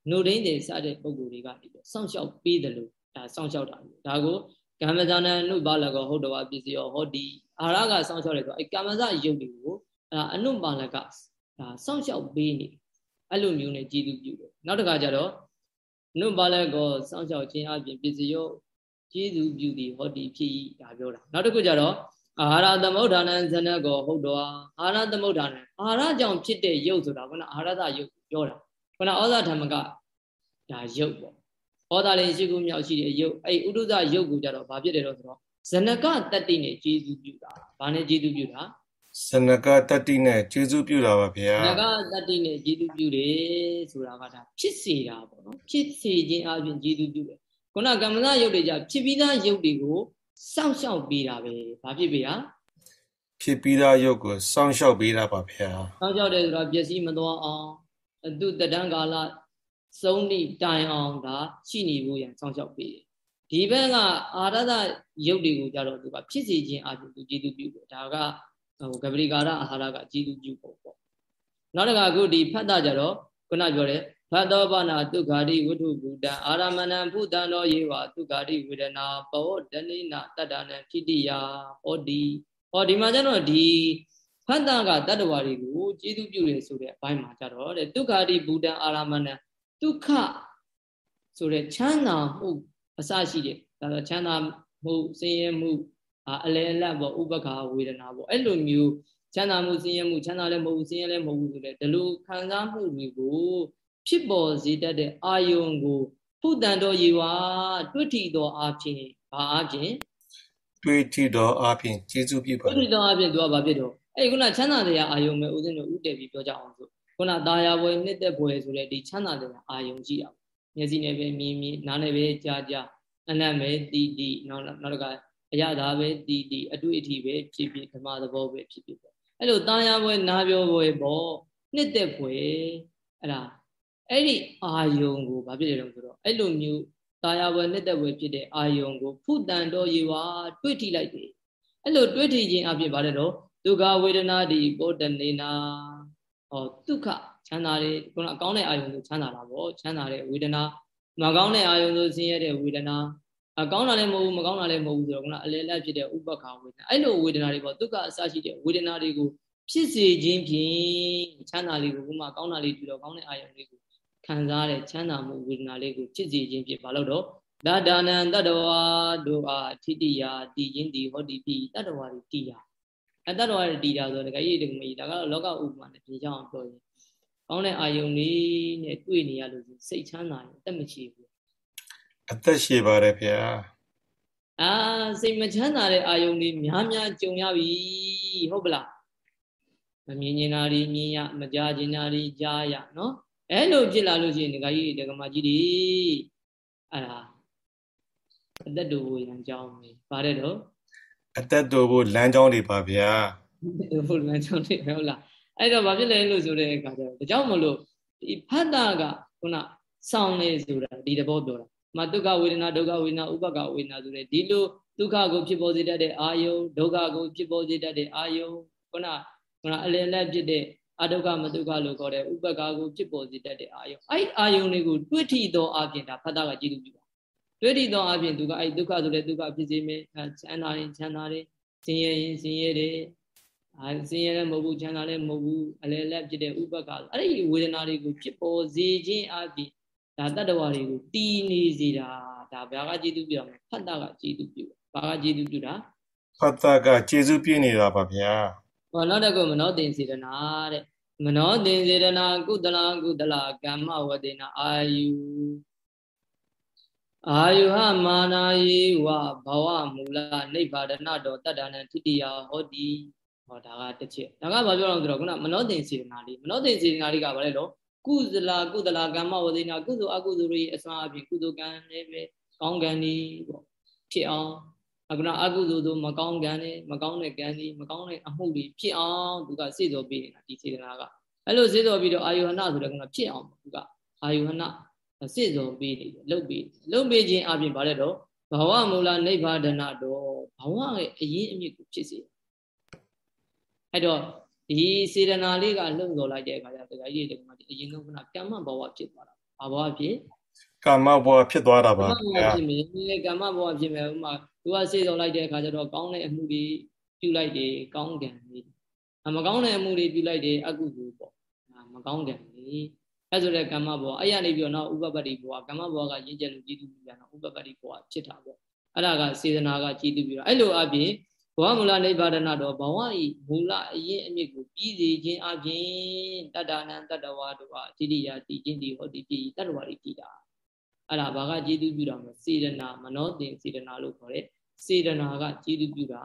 နှုတ်ဒိန်းတွေစတဲ့ပုံကိုယ်တွေကနေပြီးစောင့်ရှောက်ပေးတယ်လို့ဒါစောင့်ရှောက်တာဒါကိုကမ္မဇာနနုပါလကောဟုတ်တော်ပစ္စည်းရောဟောဒီအာရကစောင့်ရှောက်တယ်ဆိုအဲကမ္မဇယုတ်တွေကိုအဲအနုပါလကဒါစောင့်ရှောက်ပေးနေအဲ့လိုမျိုးနဲ့ကြည်သူပြုတယ်နောက်တစ်ခါကျတော့နုပါလကောစောင့်ရှောက်ခြင်းအပြင်ပစ္စည်းရော ကျေးဇူးပြုသည်ဟောတိဖြစ်၏ဒါပြောတာနောက်တစ်ခုကျတော့အာဟာရသမုဋ္ဌာနံဇနကောဟုတ်တော်အာဟာရသမုဋ္ဌာနံအာဟာရကြောင့်ဖြစ်တဲ့ရုပ်ဆိုတာကအာဟာရသရုပ်ပြောတာခုနဩဇာဓမ္မကဒါရုပ်ပေါ့ဩဇာလေးရှိခုမြောက်ရှိတဲ့ရုပ်အဲ့ဥဒုဇရုပ်ကိုကြတော့ဘာဖြစ်တယ်တော့ဆိုတော့ဇနကတတ္တိနဲ့ကျေးဇူးပြုတာဘာနဲ့ကျေးဇူးပြုတာဇနကတတ္တိနဲ့ကျေးဇူးပြုတာပါဗျာဇနကတတ္တိနဲ့ကျေးဇူးပြုတယ်ဆိုတာကဒါဖြစ်စေတာပေါ့နော်ဖြစ်စေခြင်းအပြင်ကျေးဇူးပြုတယ် ခုနကမ္မဇရုပ်တွေကြဖြစ်ပြီးသားရုပ်တွေကိုစောင့်ရှောက်ပေးတာပဲဘာဖြစ်ပေဟာဖြစ်ပြီးသားရုပ်ကိုစောင့်ရှောက်ပေးတာပါဗျာစောင့်ရှောက်တယ်ဆိုတော့ပျက်စီးမသွားအောင်သူတတန်းကာလစုံနေတိုင်အောင်ဒါရှိနေဖို့ရန်စောင့်ရှောက်ပေးတယ်ဒီဘက်ကအာရဒရုပ်တွေကိုကြတော့သူကဖြစ်စေခြင်းအပြင်သူကျေသူပြုတယ်ဒါကဟိုကပရိကာရအာဟာရကကျေသူပြုဖို့ပေါ့နောက်တစ်ခါအခုဒီဖတ်တာကြတော့ခုနပြောတယ် ဖတ်တော်ဘာနာဒုက္ခတိဝိထုဘူတံအာရမဏံဘုဒ္ဓံတော်ယေဝဒုက္ခတိဝေဒနာပောဒနိနာတတ္တနံဖြစ်တိယဟောဒီဟောဒီမှာကျတော့ဒီဖတ်တာကတတ္တဝါတွေကိုကျေသူပြုတယ်ဆိုတဲ့အပိုင်းမှာကြတော့တဲ့ဒုက္ခတိဘူတံအာရမဏံဒုက္ခဆိုတဲ့ချမ်းသာမှုအစရှိတယ်ဒါဆိုချမ်းသာမှုဆင်းရဲမှုအလဲအလတ်ပေါ့ဥပက္ခဝေဒနာပေါ့အဲ့လိုမျိုးချမ်းသာမှုဆင်းရဲမှုချမ်းသာလည်းမဟုတ်ဘူးဆင်းရဲလည်းမဟုတ်ဘူးဆိုတဲ့ဒီလိုခံစားမှုတွေကို ဖြစ်ပေါ်စေတတ်တဲ့အာယုံကိုဖုတန်တော်ယေဝတွေ့ထီတော်အဖြစ်ဘာအဖြစ်တွေ့ထီတော်အဖြစ်ကျေစုပြုပါတွေ့ထီတော်အဖြစ်သူကဘာဖြစ်တော့အဲ့ခုနချမ်းသာတရားအာယုံပဲဦးဇင်းတို့ဥတည်ပြီးပြောကြအောင်ဆိုခုနတာယာဘွယ်နှစ်သက်ဘွယ်ဆိုတဲ့ဒီချမ်းသာတရားအာယုံကြည့်အောင်မျက်စိနဲ့ပဲမြင်မြင်နားနဲ့ပဲကြားကြားအနတ်ပဲတီးတီးနောက်နောက်တစ်ခါအရသာပဲတီးတီးအတွေ့အထိပဲဖြစ်ဖြစ်ဓမ္မသဘောပဲဖြစ်ဖြစ်ပေါ့အဲ့လိုတာယာဘွယ်နာပြောဘွယ်ပေါ့နှစ်သက်ဘွယ်အဲ့ဒါ အဲ့ဒီအာယုံကိုဘာဖြစ်လဲတော့ဆိုတော့အဲ့လိုမျိုးတာယာဘွယ်နှစ်သက်ဘွယ်ဖြစ်တဲ့အာယုံကိုဖုတန်တော်ရေဝါတွေ့ထိလိုက်တယ်အဲ့လိုတွေ့ထိခြင်းအပြင်ဘာလဲတော့ဒုက္ခဝေဒနာဒီပောတနေနာဟောဒုက္ခချမ်းသာတယ်ခုနအကောင်းတဲ့အာယုံကိုချမ်းသာတာပေါ့ချမ်းသာတဲ့ဝေဒနာမကောင်းတဲ့အာယုံဆိုဆင်းရဲတဲ့ဝေဒနာအကောင်းတာလည်းမဟုတ်ဘူးမကောင်းတာလည်းမဟုတ်ဘူးဆိုတော့ခုနအလယ်လက်ဖြစ်တဲ့ဥပက္ခဝေဒနာအဲ့လိုဝေဒနာတွေပေါ့ဒုက္ခအစရှိတဲ့ဝေဒနာတွေကိုဖြစ်စေခြင်းဖြင့်ချမ်းသာလေးကိုခုမှကောင်းတာလေးတွေ့တော့ကောင်းတဲ့အာယုံလေးကို ခံစားတဲ့ချမ်းသာမှုဝေဒနာလေးကိုဖြစ်စေခြင်းဖြင့်ဘာလို့တော့တတ္တနံတတ္တဝါတို့အားထိတိယာတည်ခြင်းတည်ဟောတိပိတတ္တဝါတွေတည်ရအတ္တဝါတွေတည်တာဆိုတော့တကယ်ကြီးတကယ်ကြီးဒါကတော့လောကဥပမာနဲ့ပြင်ကြအောင်ပြောရင်ကောင်းတဲ့အာယုန်လေးနဲ့တွေ့နေရလို့စိတ်ချမ်းသာရင်အသက်မရှိဘူးအသက်ရှိပါတယ်ဗျာအာစိတ်မချမ်းသာတဲ့အာယုန်လေးများများကြုံရပြီဟုတ်ပလားမမြင်ကျင်တာတွေမြင်ရမကြားကျင်တာတွေကြားရနော် အဲ့လိုဖြစ်လာလို့ရှိရင်ဒကာကြီးဒကာမကြီးတွေအဲ့ဒါအသက်တူဖို့ရန်ကြောင်းပဲပါတယ်တော့အသက်တူဖို့လမ်းကြောင်းတွေပါဗျာအသက်တူဖို့လမ်းကြောင်းတွေဟုတ်လားအဲ့တော့ဘာဖြစ်လဲလို့ဆိုတဲ့အခါကျတော့ဒါကြောင့်မလို့ဒီဖတ်တာကခုနစောင်းနေဆိုတာဒီသဘောပြောတာမဒုက္ခဝေဒနာဒုက္ခဝေဒနာဥပက္ခဝေဒနာဆိုတဲ့ဒီလိုဒုက္ခကိုဖြစ်ပေါ်စေတတ်တဲ့အာယုံဒုက္ခကိုဖြစ်ပေါ်စေတတ်တဲ့အာယုံခုနခုနအလယ်လက်ဖြစ်တဲ့ အဒုက္ခမဒုက္ခလို့ခေါ်တဲ့ဥပက္ခကိုဖြစ်ပေါ်စေတတ်တဲ့အာယုံအဲ့အာယုံတွေကိုတွေ့ထိသောအပြင်ဒါဖတ်တာကကြည့်လို့ပြပါတွေ့ထိသောအပြင်သူကအဲ့ဒုက္ခဆိုတဲ့ဒုက္ခဖြစ်စေမယ်ချမ်းသာရင်ချမ်းသာတယ်ဆင်းရဲရင်ဆင်းရဲတယ်အာဆင်းရဲလည်းမဟုတ်ဘူးချမ်းသာလည်းမဟုတ်ဘူးအလယ်လက်ဖြစ်တဲ့ဥပက္ခအဲ့ဒီဝေဒနာတွေကိုဖြစ်ပေါ်စေခြင်းအပြင်ဒါတတ္တဝါတွေကိုတီးနေစေတာဒါဘာကကျေတုပြုတာဖတ်တာကကျေတုပြုဘာကကျေတုပြုတာဖတ်တာကကျေစုပြနေတာပါဗျာ ဟောနောက်တစ်ခုမနောတင်စေတနာတဲ့မနောတင်စေတနာကုသလကုသလကမ္မဝတေနာအာယုအာယုဟမာနာယေဝဘဝမူလနိဗ္ဗာဒနာတော်တတ္တနံထိတိယဟောတိဟောဒါကတစ်ချက်ဒါကဘာပြောအောင်ဆိုတော့ခုနမနောတင်စေတနာလေးမနောတင်စေတနာလေးကဘာလဲတော့ကုသလကုသလကမ္မဝဇိနာကုသိုလ်အကုသိုလ်တွေအစွမ်းအပြင်ကုသိုလ်ကံလည်းပဲကောင်းကံတွေပေါ့ဖြစ်အောင် အခုနအကုသိုလ်တို့မကောင်းကံတွေမကောင်းတဲ့ကံတွေမကောင်းတဲ့အမှုတွေဖြစ်အောင်သူကစေတော်ပေးနေတာဒီစေတနာကအဲ့လိုစေတော်ပြီးတော့အာယုဟနဆိုတဲ့ကဖြစ်အောင်သူကအာယုဟနစေတော်ပေးနေတယ်လုပ်ပေးလုပ်ပေးခြင်းအပြင်ဗါတဲ့တော့ဘဝမူလနိဗ္ဗာဒနာတော့ဘဝရဲ့အရင်အမြစ်ကိုဖြစ်စေအဲ့တော့ဒီစေတနာလေးကလှုပ်တော်လိုက်တဲ့အခါကျတော့တရားကြီးတွေကမှအရင်ဆုံးကကမ္မဘဝဖြစ်သွားတာဘာဘဝဖြစ်ကာမဘဝဖြစ်သွားတာပါဗျာဖြစ်မယ်ကာမဘဝဖြစ်မယ်ဥမာ သူကစေတော်လိုက်တဲ့အခါကျတော့ကောင်းတဲ့အမှုတွေပြုလိုက်တယ်ကောင်းကံတွေမကောင်းတဲ့အမှုတွေပြုလိုက်တယ်အကုသိုလ်ပေါ့မကောင်းကံတွေအဲဆိုတဲ့ကမ္မဘဝအဲ့ရနေပြီးတော့နောက်ဥပပတ္တိဘဝကမ္မဘဝကရင့်ကျက်လို့ကြည်တူပြီးပြန်တော့ဥပပတ္တိဘဝဖြစ်တာပေါ့အဲ့ဒါကစေတနာကကြည်တူပြီးတော့အဲ့လိုအပြင်ဘဝမူလနိဗ္ဗာဒနာတော့ဘဝဤမူလအရင်အမြစ်ကိုပြီးစေခြင်းအပြင်တတ္တနံတတ္တဝါတို့ဟာတိတိယတည်ခြင်းဒီဟောတိတိတတ္တဝါတွေတည်တာအဲ့ဒါဘာကကျေးဇူးပြုတာမစေတနာမနောတင်စေတနာလို့ခေါ်တဲ့ စေတနာကကျေးဇူးပြုတာ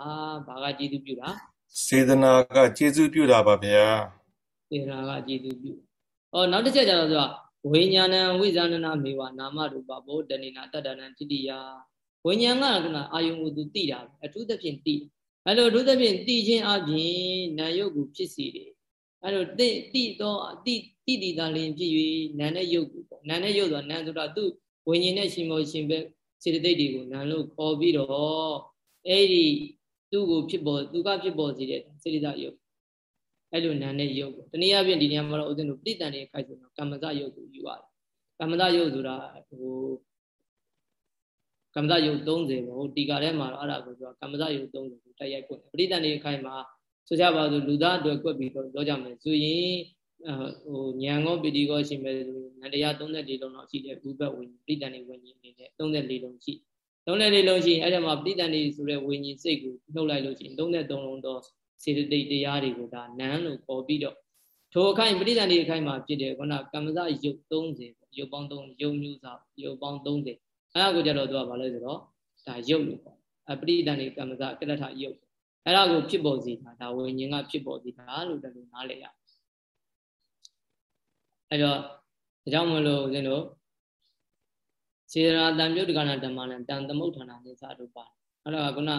ဘာကကျေးဇူးပြုတာစေတနာကကျေးဇူးပြုတာပါဗျာစေတနာကကျေးဇူးပြုဩနောက်တစ်ချက်ကျတော့သူကဝိညာဏံဝိဇာဏနာမေဝနာမရူပဘောတဏိနာတတ္တနံတိတိယဝိညာဉ်ကကအာယုံကိုသူသိတာအထူးသဖြင့်သိအဲ့လိုတို့သဖြင့်တည်ခြင်းအပြင်နာယုတ်ကိုဖြစ်စီတယ်အဲ့လိုတိတိတော့တိတိတိတာလင်ဖြစ်၍နာနဲ့ယုတ်ကိုပေါ့နာနဲ့ယုတ်ဆိုတာနာဆိုတာသူဝိညာဉ်နဲ့ရှင်မောရှင်ပဲ စေတသိက်တွေကိုနံလို့ခေါ်ပြီးတော့အဲ့ဒီသူ့ကိုဖြစ်ပေါ်သူကဖြစ်ပေါ်စေတဲ့စေတသာယုတ်အဲ့လိုနံတဲ့ယုတ်တနည်းအားဖြင့်ဒီနေရာမှာတော့ဦးဇင်းတို့ပြိတ္တန်တွေခိုက်ဆိုတော့ကမ္မဇယုတ်ကိုယူရတယ်ကမ္မဇယုတ်ဆိုတာဟိုကမ္မဇယုတ်30ပေါ့ဟိုတီကာထဲမှာတော့အဲ့ဒါကိုပြောကမ္မဇယုတ်30ကိုတိုက်ရိုက်ပွင့်ပြိတ္တန်တွေခိုက်မှာဆိုကြပါစို့လူသားအတွက်ကွက်ပြီးတော့ပြောကြမယ်ဆိုရင် ဟိုဉာဏ်ကောပီတိကောရှိမဲ့ဆိုရင်ဉာဏ်တရား34လုံးတော့ရှိတယ်ဥပ္ပဝိညာဉ်ပြိတ္တန်တွေဝိညာဉ်အနေနဲ့34လုံးရှိ34လုံးရှိအဲ့ဒါမှာပြိတ္တန်တွေဆိုတဲ့ဝိညာဉ်စိတ်ကိုနှုတ်လိုက်လို့ရှိရင်33လုံးတော့စေတသိက်တရားတွေကိုဒါနန်းလို့ခေါ်ပြီးတော့ထိုအခိုင်ပဋိသန္ဓေအခိုင်မှာဖြစ်တယ်ခုနကမ္မဇယုတ်30ပေါ့ယုတ်ပေါင်း3ယုတ်မျိုးစားယုတ်ပေါင်း30အဲ့ဒါကိုကြတော့သူကဘာလဲဆိုတော့ဒါယုတ်လို့ပေါ့အပဋိသန္ဓေကမ္မဇကရထယုတ်အဲ့ဒါကိုဖြစ်ပေါ်စေတာဒါဝိညာဉ်ကဖြစ်ပေါ်စေတာလို့တလူနားလည်ရ အဲ့တော့ဒါကြောင့်မလို့ဦးဇင်းတို့စေရာတံမြုပ်တက္ကနာဓမ္မလံတန်သမုဋ္ဌာနာနိစ္စတို့ပါအဲ့တော့ခုန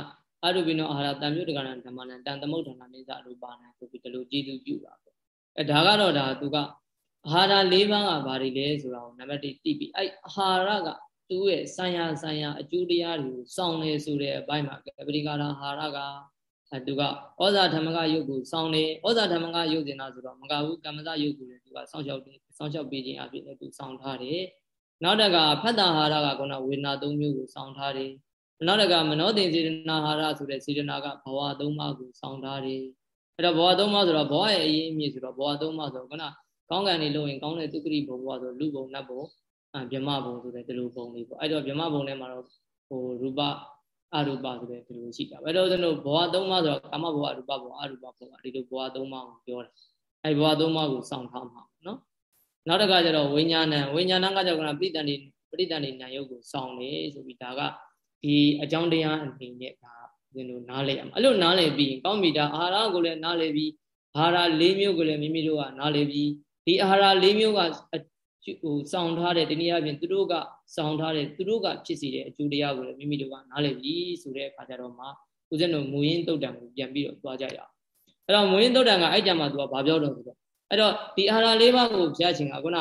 အရုပိနောအာဟာရတံမြုတ္တကရဏဓမ္မနံတန်သမုဋ္ဌာနာနိစ္စရူပါဏဆိုပြီးဒီလိုကြည်သူပြုတာပေါ့အဲဒါကတော့ဒါသူကအာဟာရ၄ပါးကဘာတွေလဲဆိုတာကိုနံပါတ်1သိပြီအဲအာဟာရကသူ့ရဲ့ဆိုင်ရာဆိုင်ရာအကျိုးတရားတွေကိုစောင့်နေဆိုတဲ့အပိုင်းမှာပရိကာရအာဟာရကအဲသူကဩဇာဓမ္မကယုတ်ကိုစောင့်နေဩဇာဓမ္မကယုတ်စင်တာဆိုတော့မကဘူးကမ္မဇယုတ်ကိုလည်းသူကစောင့်ရှောက် စောင့်ရှောက်ပေးခြင်းအဖြစ်လည်းသူစောင့်ထားတယ်နောက်တကဖတ်တာဟာရကခုနဝေဒနာ၃မျိုးကိုစောင့်ထားတယ်နောက်တကမနောတင်စေတနာဟာရဆိုတဲ့စေတနာကဘဝသုံးပါးကိုစောင့်ထားတယ်အဲ့တော့ဘဝသုံးပါးဆိုတော့ဘဝရဲ့အရေးအမြစ်ဆိုတော့ဘဝသုံးပါးဆိုတော့ခုနကောင်းကံတွေလုပ်ရင်ကောင်းတဲ့သုခရိဘဝဆိုလူဘုံနတ်ဘုံအဗြဟ္မဘုံဆိုတဲ့ဒီလိုဘုံလေးပေါ့အဲ့တော့ဗြဟ္မဘုံထဲမှာတော့ဟိုရူပအရူပဆိုတဲ့ဒီလိုရှိတာပဲအဲ့တော့ကျွန်တော်ဘဝသုံးပါးဆိုတော့ကာမဘဝရူပဘဝအရူပဘဝဒီလိုဘဝသုံးပါးကိုပြောတယ်အဲ့ဘဝသုံးပါးကိုစောင့်ထားမှာ နော်နောက်တစ်ခါကျတော့ဝိညာဏံဝိညာဏံကကြောင့်ကပိဋ္ဌန်နေပဋိဋ္ဌန်နေဉာဏ်ယုတ်ကိုစောင့်နေဆိုပြီးဒါကဒီအကြောင်းတရားအနေနဲ့ဒါသင်တို့နားလည်အောင်အဲ့လိုနားလည်ပြီးကောင်းပြီဒါအာဟာရကိုလည်းနားလည်ပြီးအာဟာရ၄မျိုးကိုလည်းမိမိတို့ကနားလည်ပြီးဒီအာဟာရ၄မျိုးကဟိုစောင့်ထားတဲ့ဒီနေ့အပြင်သူတို့ကစောင့်ထားတဲ့သူတို့ကဖြစ်စီတဲ့အကျိုးတရားကိုလည်းမိမိတို့ကနားလည်ပြီးဆိုတဲ့အခါကျတော့မှဦးဇင်းတို့မူရင်းတုတ်တံကိုပြန်ပြီးတော့သွားကြရအောင်အဲ့တော့မူရင်းတုတ်တံကအဲ့ကြမှာသူကဘာပြောတော့ဆိုတော့ အဲ့တော့ဒီအာဟာရ၄ပါးကိုဖျားခြင်းကခုန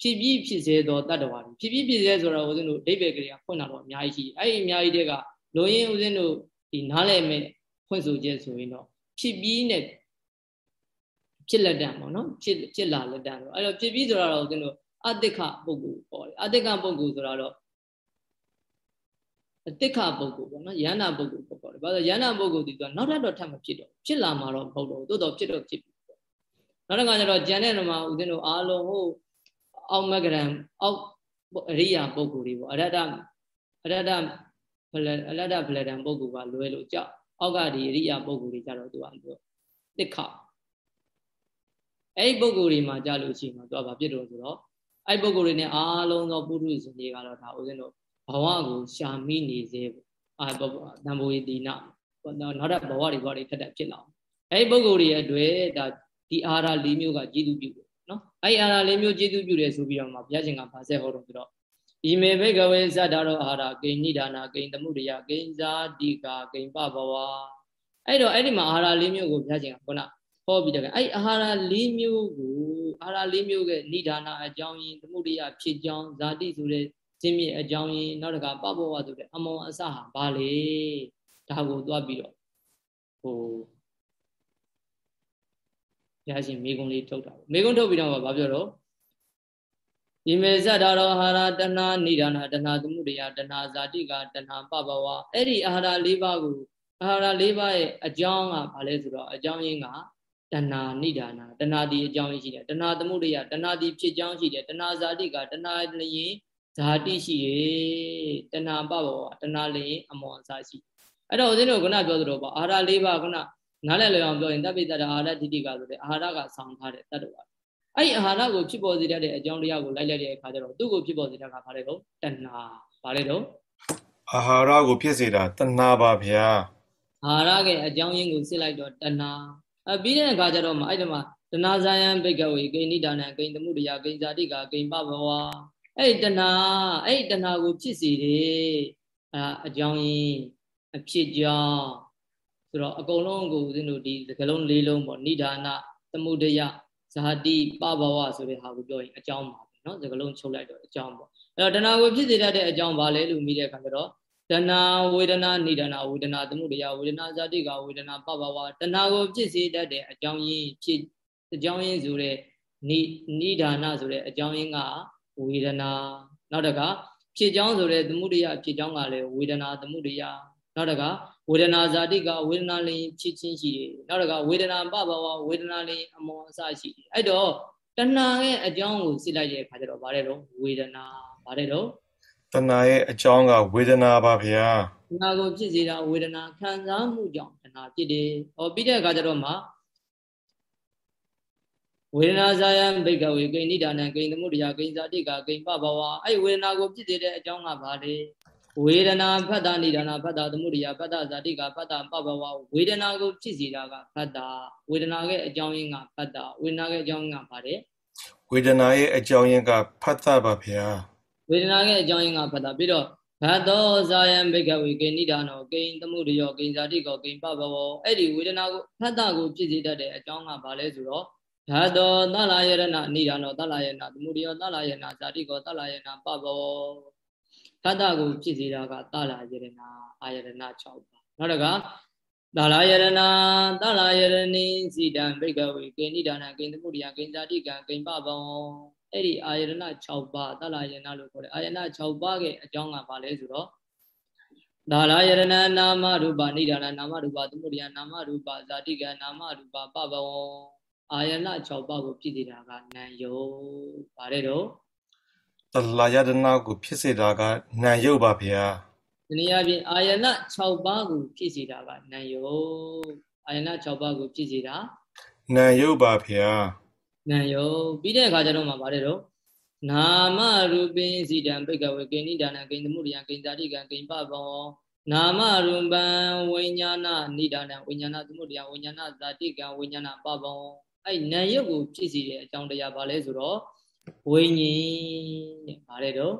ဖြစ်ပြီးဖြစ်စေသောတတ္တဝါတွေဖြစ်ပြီးဖြစ်စေဆိုတော့ဦးဇင်းတို့အိဗေကလေးကဖွင့်လာတော့အများကြီးရှိအဲ့ဒီအများကြီးတွေကလိုရင်းဦးဇင်းတို့ဒီနားလည်မဲ့ဖွင့်ဆိုချက်ဆိုရင်တော့ဖြစ်ပြီးနဲ့ဖြစ်လက်တံပေါ့နော်ဖြစ်ဖြစ်လာလက်တံဆိုအဲ့တော့ဖြစ်ပြီးဆိုတော့ဦးဇင်းတို့အတိခပုဂ္ဂိုလ်ပေါ့လေအတိခပုဂ္ဂိုလ်ဆိုတော့အတိခပုဂ္ဂိုလ်ပေါ့နော်ယန္နာပုဂ္ဂိုလ်ပေါ့လေဘာလို့ယန္နာပုဂ္ဂိုလ်ဒီကနောက်ထပ်တော့ထပ်မဖြစ်တော့ဖြစ်လာမှာတော့မဟုတ်တော့ဘူးတိုးတော့ဖြစ်တော့ဖြစ်ပြီပေါ့ နောက်တစ်ခါကျတော့ဂျန်တဲ့မှာဦးဇင်းတို့အားလုံးဟိုအောက်မဂရံအောက်အရိယာပုဂ္ဂိုလ်တွေပေါ့အရတ္တအရတ္တဖလအရတ္တဖလတံပုဂ္ဂိုလ်ကလွယ်လို့ကြောက်အောက်ကဒီအရိယာပုဂ္ဂိုလ်တွေကြတော့သူကပြောတိခအဲ့ဒီပုဂ္ဂိုလ်တွေမှာကြာလို့ရှိရင်တော့သူကဘာဖြစ်တော့ဆိုတော့အဲ့ပုဂ္ဂိုလ်တွေနဲ့အားလုံးသောပုထုဇဉ်တွေကတော့ဒါဦးဇင်းတို့ဘဝကိုရှာမိနေစေပေါ့အာတံဘိုယတိနာနောက်တဲ့ဘဝတွေဘဝတွေထက်ထက်ဖြစ်လာအောင်အဲ့ဒီပုဂ္ဂိုလ်တွေရဲ့အတွက်ဒါ ဒီအာဟာရ၄မျိုးကကြည်သူပြုတယ်နော်အဲ့အာဟာရလေးမျိုးကျေးဇူးပြုတယ်ဆိုပြီးတော့မှဘုရားရှင်ကဗာဆက်ဟောတော့ဆိုတော့ဤမေဘိကဝေဇတ်တာတော့အာဟာရဂိဏိဒါနာဂိဏတမှုရိယဂိဉ္ဇာတိကာဂိဉ္ပဘဝအဲ့တော့အဲ့ဒီမှာအာဟာရလေးမျိုးကိုဘုရားရှင်ကခုနဟောပြီးတော့အဲ့အာဟာရလေးမျိုးကိုအာဟာရလေးမျိုးရဲ့ဏိဒါနာအကြောင်းရင်းတမှုရိယဖြစ်ကြောင်းဇာတိဆိုတဲ့ဇင်းမြေအကြောင်းရင်းနောက်တကပဘဝဆိုတဲ့အမောအစဟာဘာလေဒါကိုသွားပြီးတော့ဟို ဘုရားရှင်မိဂုံလေးထုတ်တာပေါ့မိဂုံထုတ်ပြီးတော့ဗာပြောတော့ဒီမေဇတ်တော်ဟာရတဏနိဒာနာတဏသမှုတရားတဏဇာတိကတဏပပဝအဲ့ဒီအာဟာရ၄ပါးကိုအာဟာရ၄ပါးရဲ့အကြောင်းကဘာလဲဆိုတော့အကြောင်းရင်းကတဏနိဒာနာတဏဒီအကြောင်းရင်းရှိတယ်တဏသမှုတရားတဏဒီဖြစ်ကြောင်းရှိတယ်တဏဇာတိကတဏလျင်ဇာတိရှိတယ်တဏပပဝတဏလျင်အမောအစရှိအဲ့တော့ဦးဇင်းတို့ခုနပြောသလိုပေါ့အာဟာရ၄ပါးခုန နားလည်လွယ်အောင်ပြောရင်တပိတ္တရာအာဟာရဒိဋ္ဌိကဆိုတဲ့အာဟာရကဆောင်းထားတဲ့တတ္တဝါအဲ့ဒီအာဟာရကိုဖြစ်ပေါ်စေတတ်တဲ့အကြောင်းတရားကိုလိုက်လိုက်တဲ့အခါကျတော့သူ့ကိုဖြစ်ပေါ်စေတတ်တာဘာလဲတော့တဏှာဘာလဲတော့အာဟာရကိုဖြစ်စေတာတဏှာပါဗျာအာဟာရရဲ့အကြောင်းရင်းကိုစစ်လိုက်တော့တဏှာအပြီးတဲ့အခါကျတော့မှအဲ့ဒီမှာတဏှာဇာယံဘိကဝေဂိဏိဒါနံဂိဏသမှုတရားဂိဏဇာတိကဂိဏပဘဝအဲ့ဒီတဏှာအဲ့ဒီတဏှာကိုဖြစ်စေတယ်အာအကြောင်းရင်းအဖြစ်ကြောင့် ဆိုတော့အကုန်လုံးကိုဦးဇင်းတို့ဒီစကလုံးလေးလုံးပေါ့ဏိဒါနသမုဒယဇာတိပဘဝဆိုတဲ့ဟာကိုပြောရင်အကြောင်းပါပဲเนาะစကလုံးချုပ်လိုက်တော့အကြောင်းပေါ့ အဲ့တော့တဏှာကိုဖြစ်စေတတ်တဲ့အကြောင်းဘာလဲလို့မိတဲ့အခါကျတော့တဏှာဝေဒနာနိဒနာဝေဒနာသမှုတရားဝေဒနာဇာတိကဝေဒနာပပဝတဏှာကိုဖြစ်စေတတ်တဲ့အကြောင်းရင်းဖြစ်အကြောင်းရင်းဆိုတဲ့နိနိဒါနဆိုတဲ့အကြောင်းရင်းကဝေဒနာနောက်တကဖြစ်ကြောင်းဆိုတဲ့သမှုတရားဖြစ်ကြောင်းကလည်းဝေဒနာသမှုတရားနောက်တက ဝေဒနာဇာတိကဝေဒနာလင်းဖြစ်ချင်းရှိတယ်နောက်တကဝေဒနာပပဝဝေဒနာလင်းအမောအစရှိတယ်အဲ့တော့တဏှာရဲ့အကြောင်းကိုစစ်လိုက်တဲ့အခါကျတော့ဗါတဲ့တော့ဝေဒနာဗါတဲ့တော့တဏှာရဲ့အကြောင်းကဝေဒနာပါဗျာတဏှာကိုဖြစ်စေတာဝေဒနာခံစားမှုကြောင့်တဏှာဖြစ်တယ်ဟောပြီးတဲ့အခါကျတော့မှဝေဒနာဇာယံဘိကဝေကိဏိဒါနံကိဉ္သမှုတရားကိဉ္ဇာတိကကိဉ္ပဘဝအဲ့ဝေဒနာကိုဖြစ်စေတဲ့အကြောင်းကဘာလဲ ဝေဒနာဖတ်တာနိဒာနာဖတ်တာသမှုရိယဖတ်တာဇာတိကဖတ်တာပပဝဝေဒနာကိုဖြစ်စီတာကဖတ်တာဝေဒနာရဲ့အကြောင်းရင်းကဖတ်တာဝေဒနာရဲ့အကြောင်းရင်းကပါတယ်ဝေဒနာရဲ့အကြောင်းရင်းကဖတ်တာပါဗျာဝေဒနာရဲ့အကြောင်းရင်းကဖတ်တာပြီးတော့ဘတ်သောဇာယံဘိကဝေကိဏိဒါနောကိဉ္သမှုရိယောကိဉ္ဇာတိကောကိဉ္ပပဝအဲ့ဒီဝေဒနာကိုဖတ်တာကိုဖြစ်စေတတ်တဲ့အကြောင်းကဘာလဲဆိုတော့ဓာတောသလာယရဏနိဒါနောသလာယနာသမှုရိယောသလာယနာဇာတိကောသလာယနာပပဝ တတ္တကိုဖြစ်စေတာကတလာယရဏအာယရဏ6ပါနောက်တကတလာယရဏတလာယရဏိစီတံဘိကဝေကိဏိဒါနကိဉ္သမှုရိယကိဉ္ဇာတိကံကိဉ္ပပောအဲ့ဒီအာယရဏ6ပါတလာယရဏလို့ခေါ်တယ်အာယရဏ6ပါရဲ့အကြောင်းကဘာလဲဆိုတော့ဒါလာယရဏနာမရူပနိဒါနနာမရူပသမုဒိယနာမရူပဇာတိကနာမရူပပဘဝအာယနာ6ပါးကိုဖြစ်နေတာကနံယောဗါတဲ့တော့ တလာယတနာကိုဖြစ်စေတာကနံယုတ်ပါဗျာဒီနည်းအားဖြင့်အာယနာ6ပါးကိုဖြစ်စေတာကနံယုတ်အာယနာ6ပါးကိုဖြစ်စေတာနံယုတ်ပါဗျာနံယုတ်ပြီးတဲ့အခါကျတော့မှဗါတဲ့တော့နာမရူပိစီတံပိကဝေကိဏိဒါနကိဉ္သမှုရိယကိဉ္ဇာတိကံကိဉ္ပဘောနာမရူပံဝိညာဏနိဒါနဝိညာဏသမုဒယဝိညာဏဇာတိကံဝိညာဏပဘောအဲ့နံရုပ်ကိုဖြစ်စီတဲ့အကြောင်းတရားဘာလဲဆိုတော့ ဝိညာဉ်တဲ့ဗါတဲ့တော့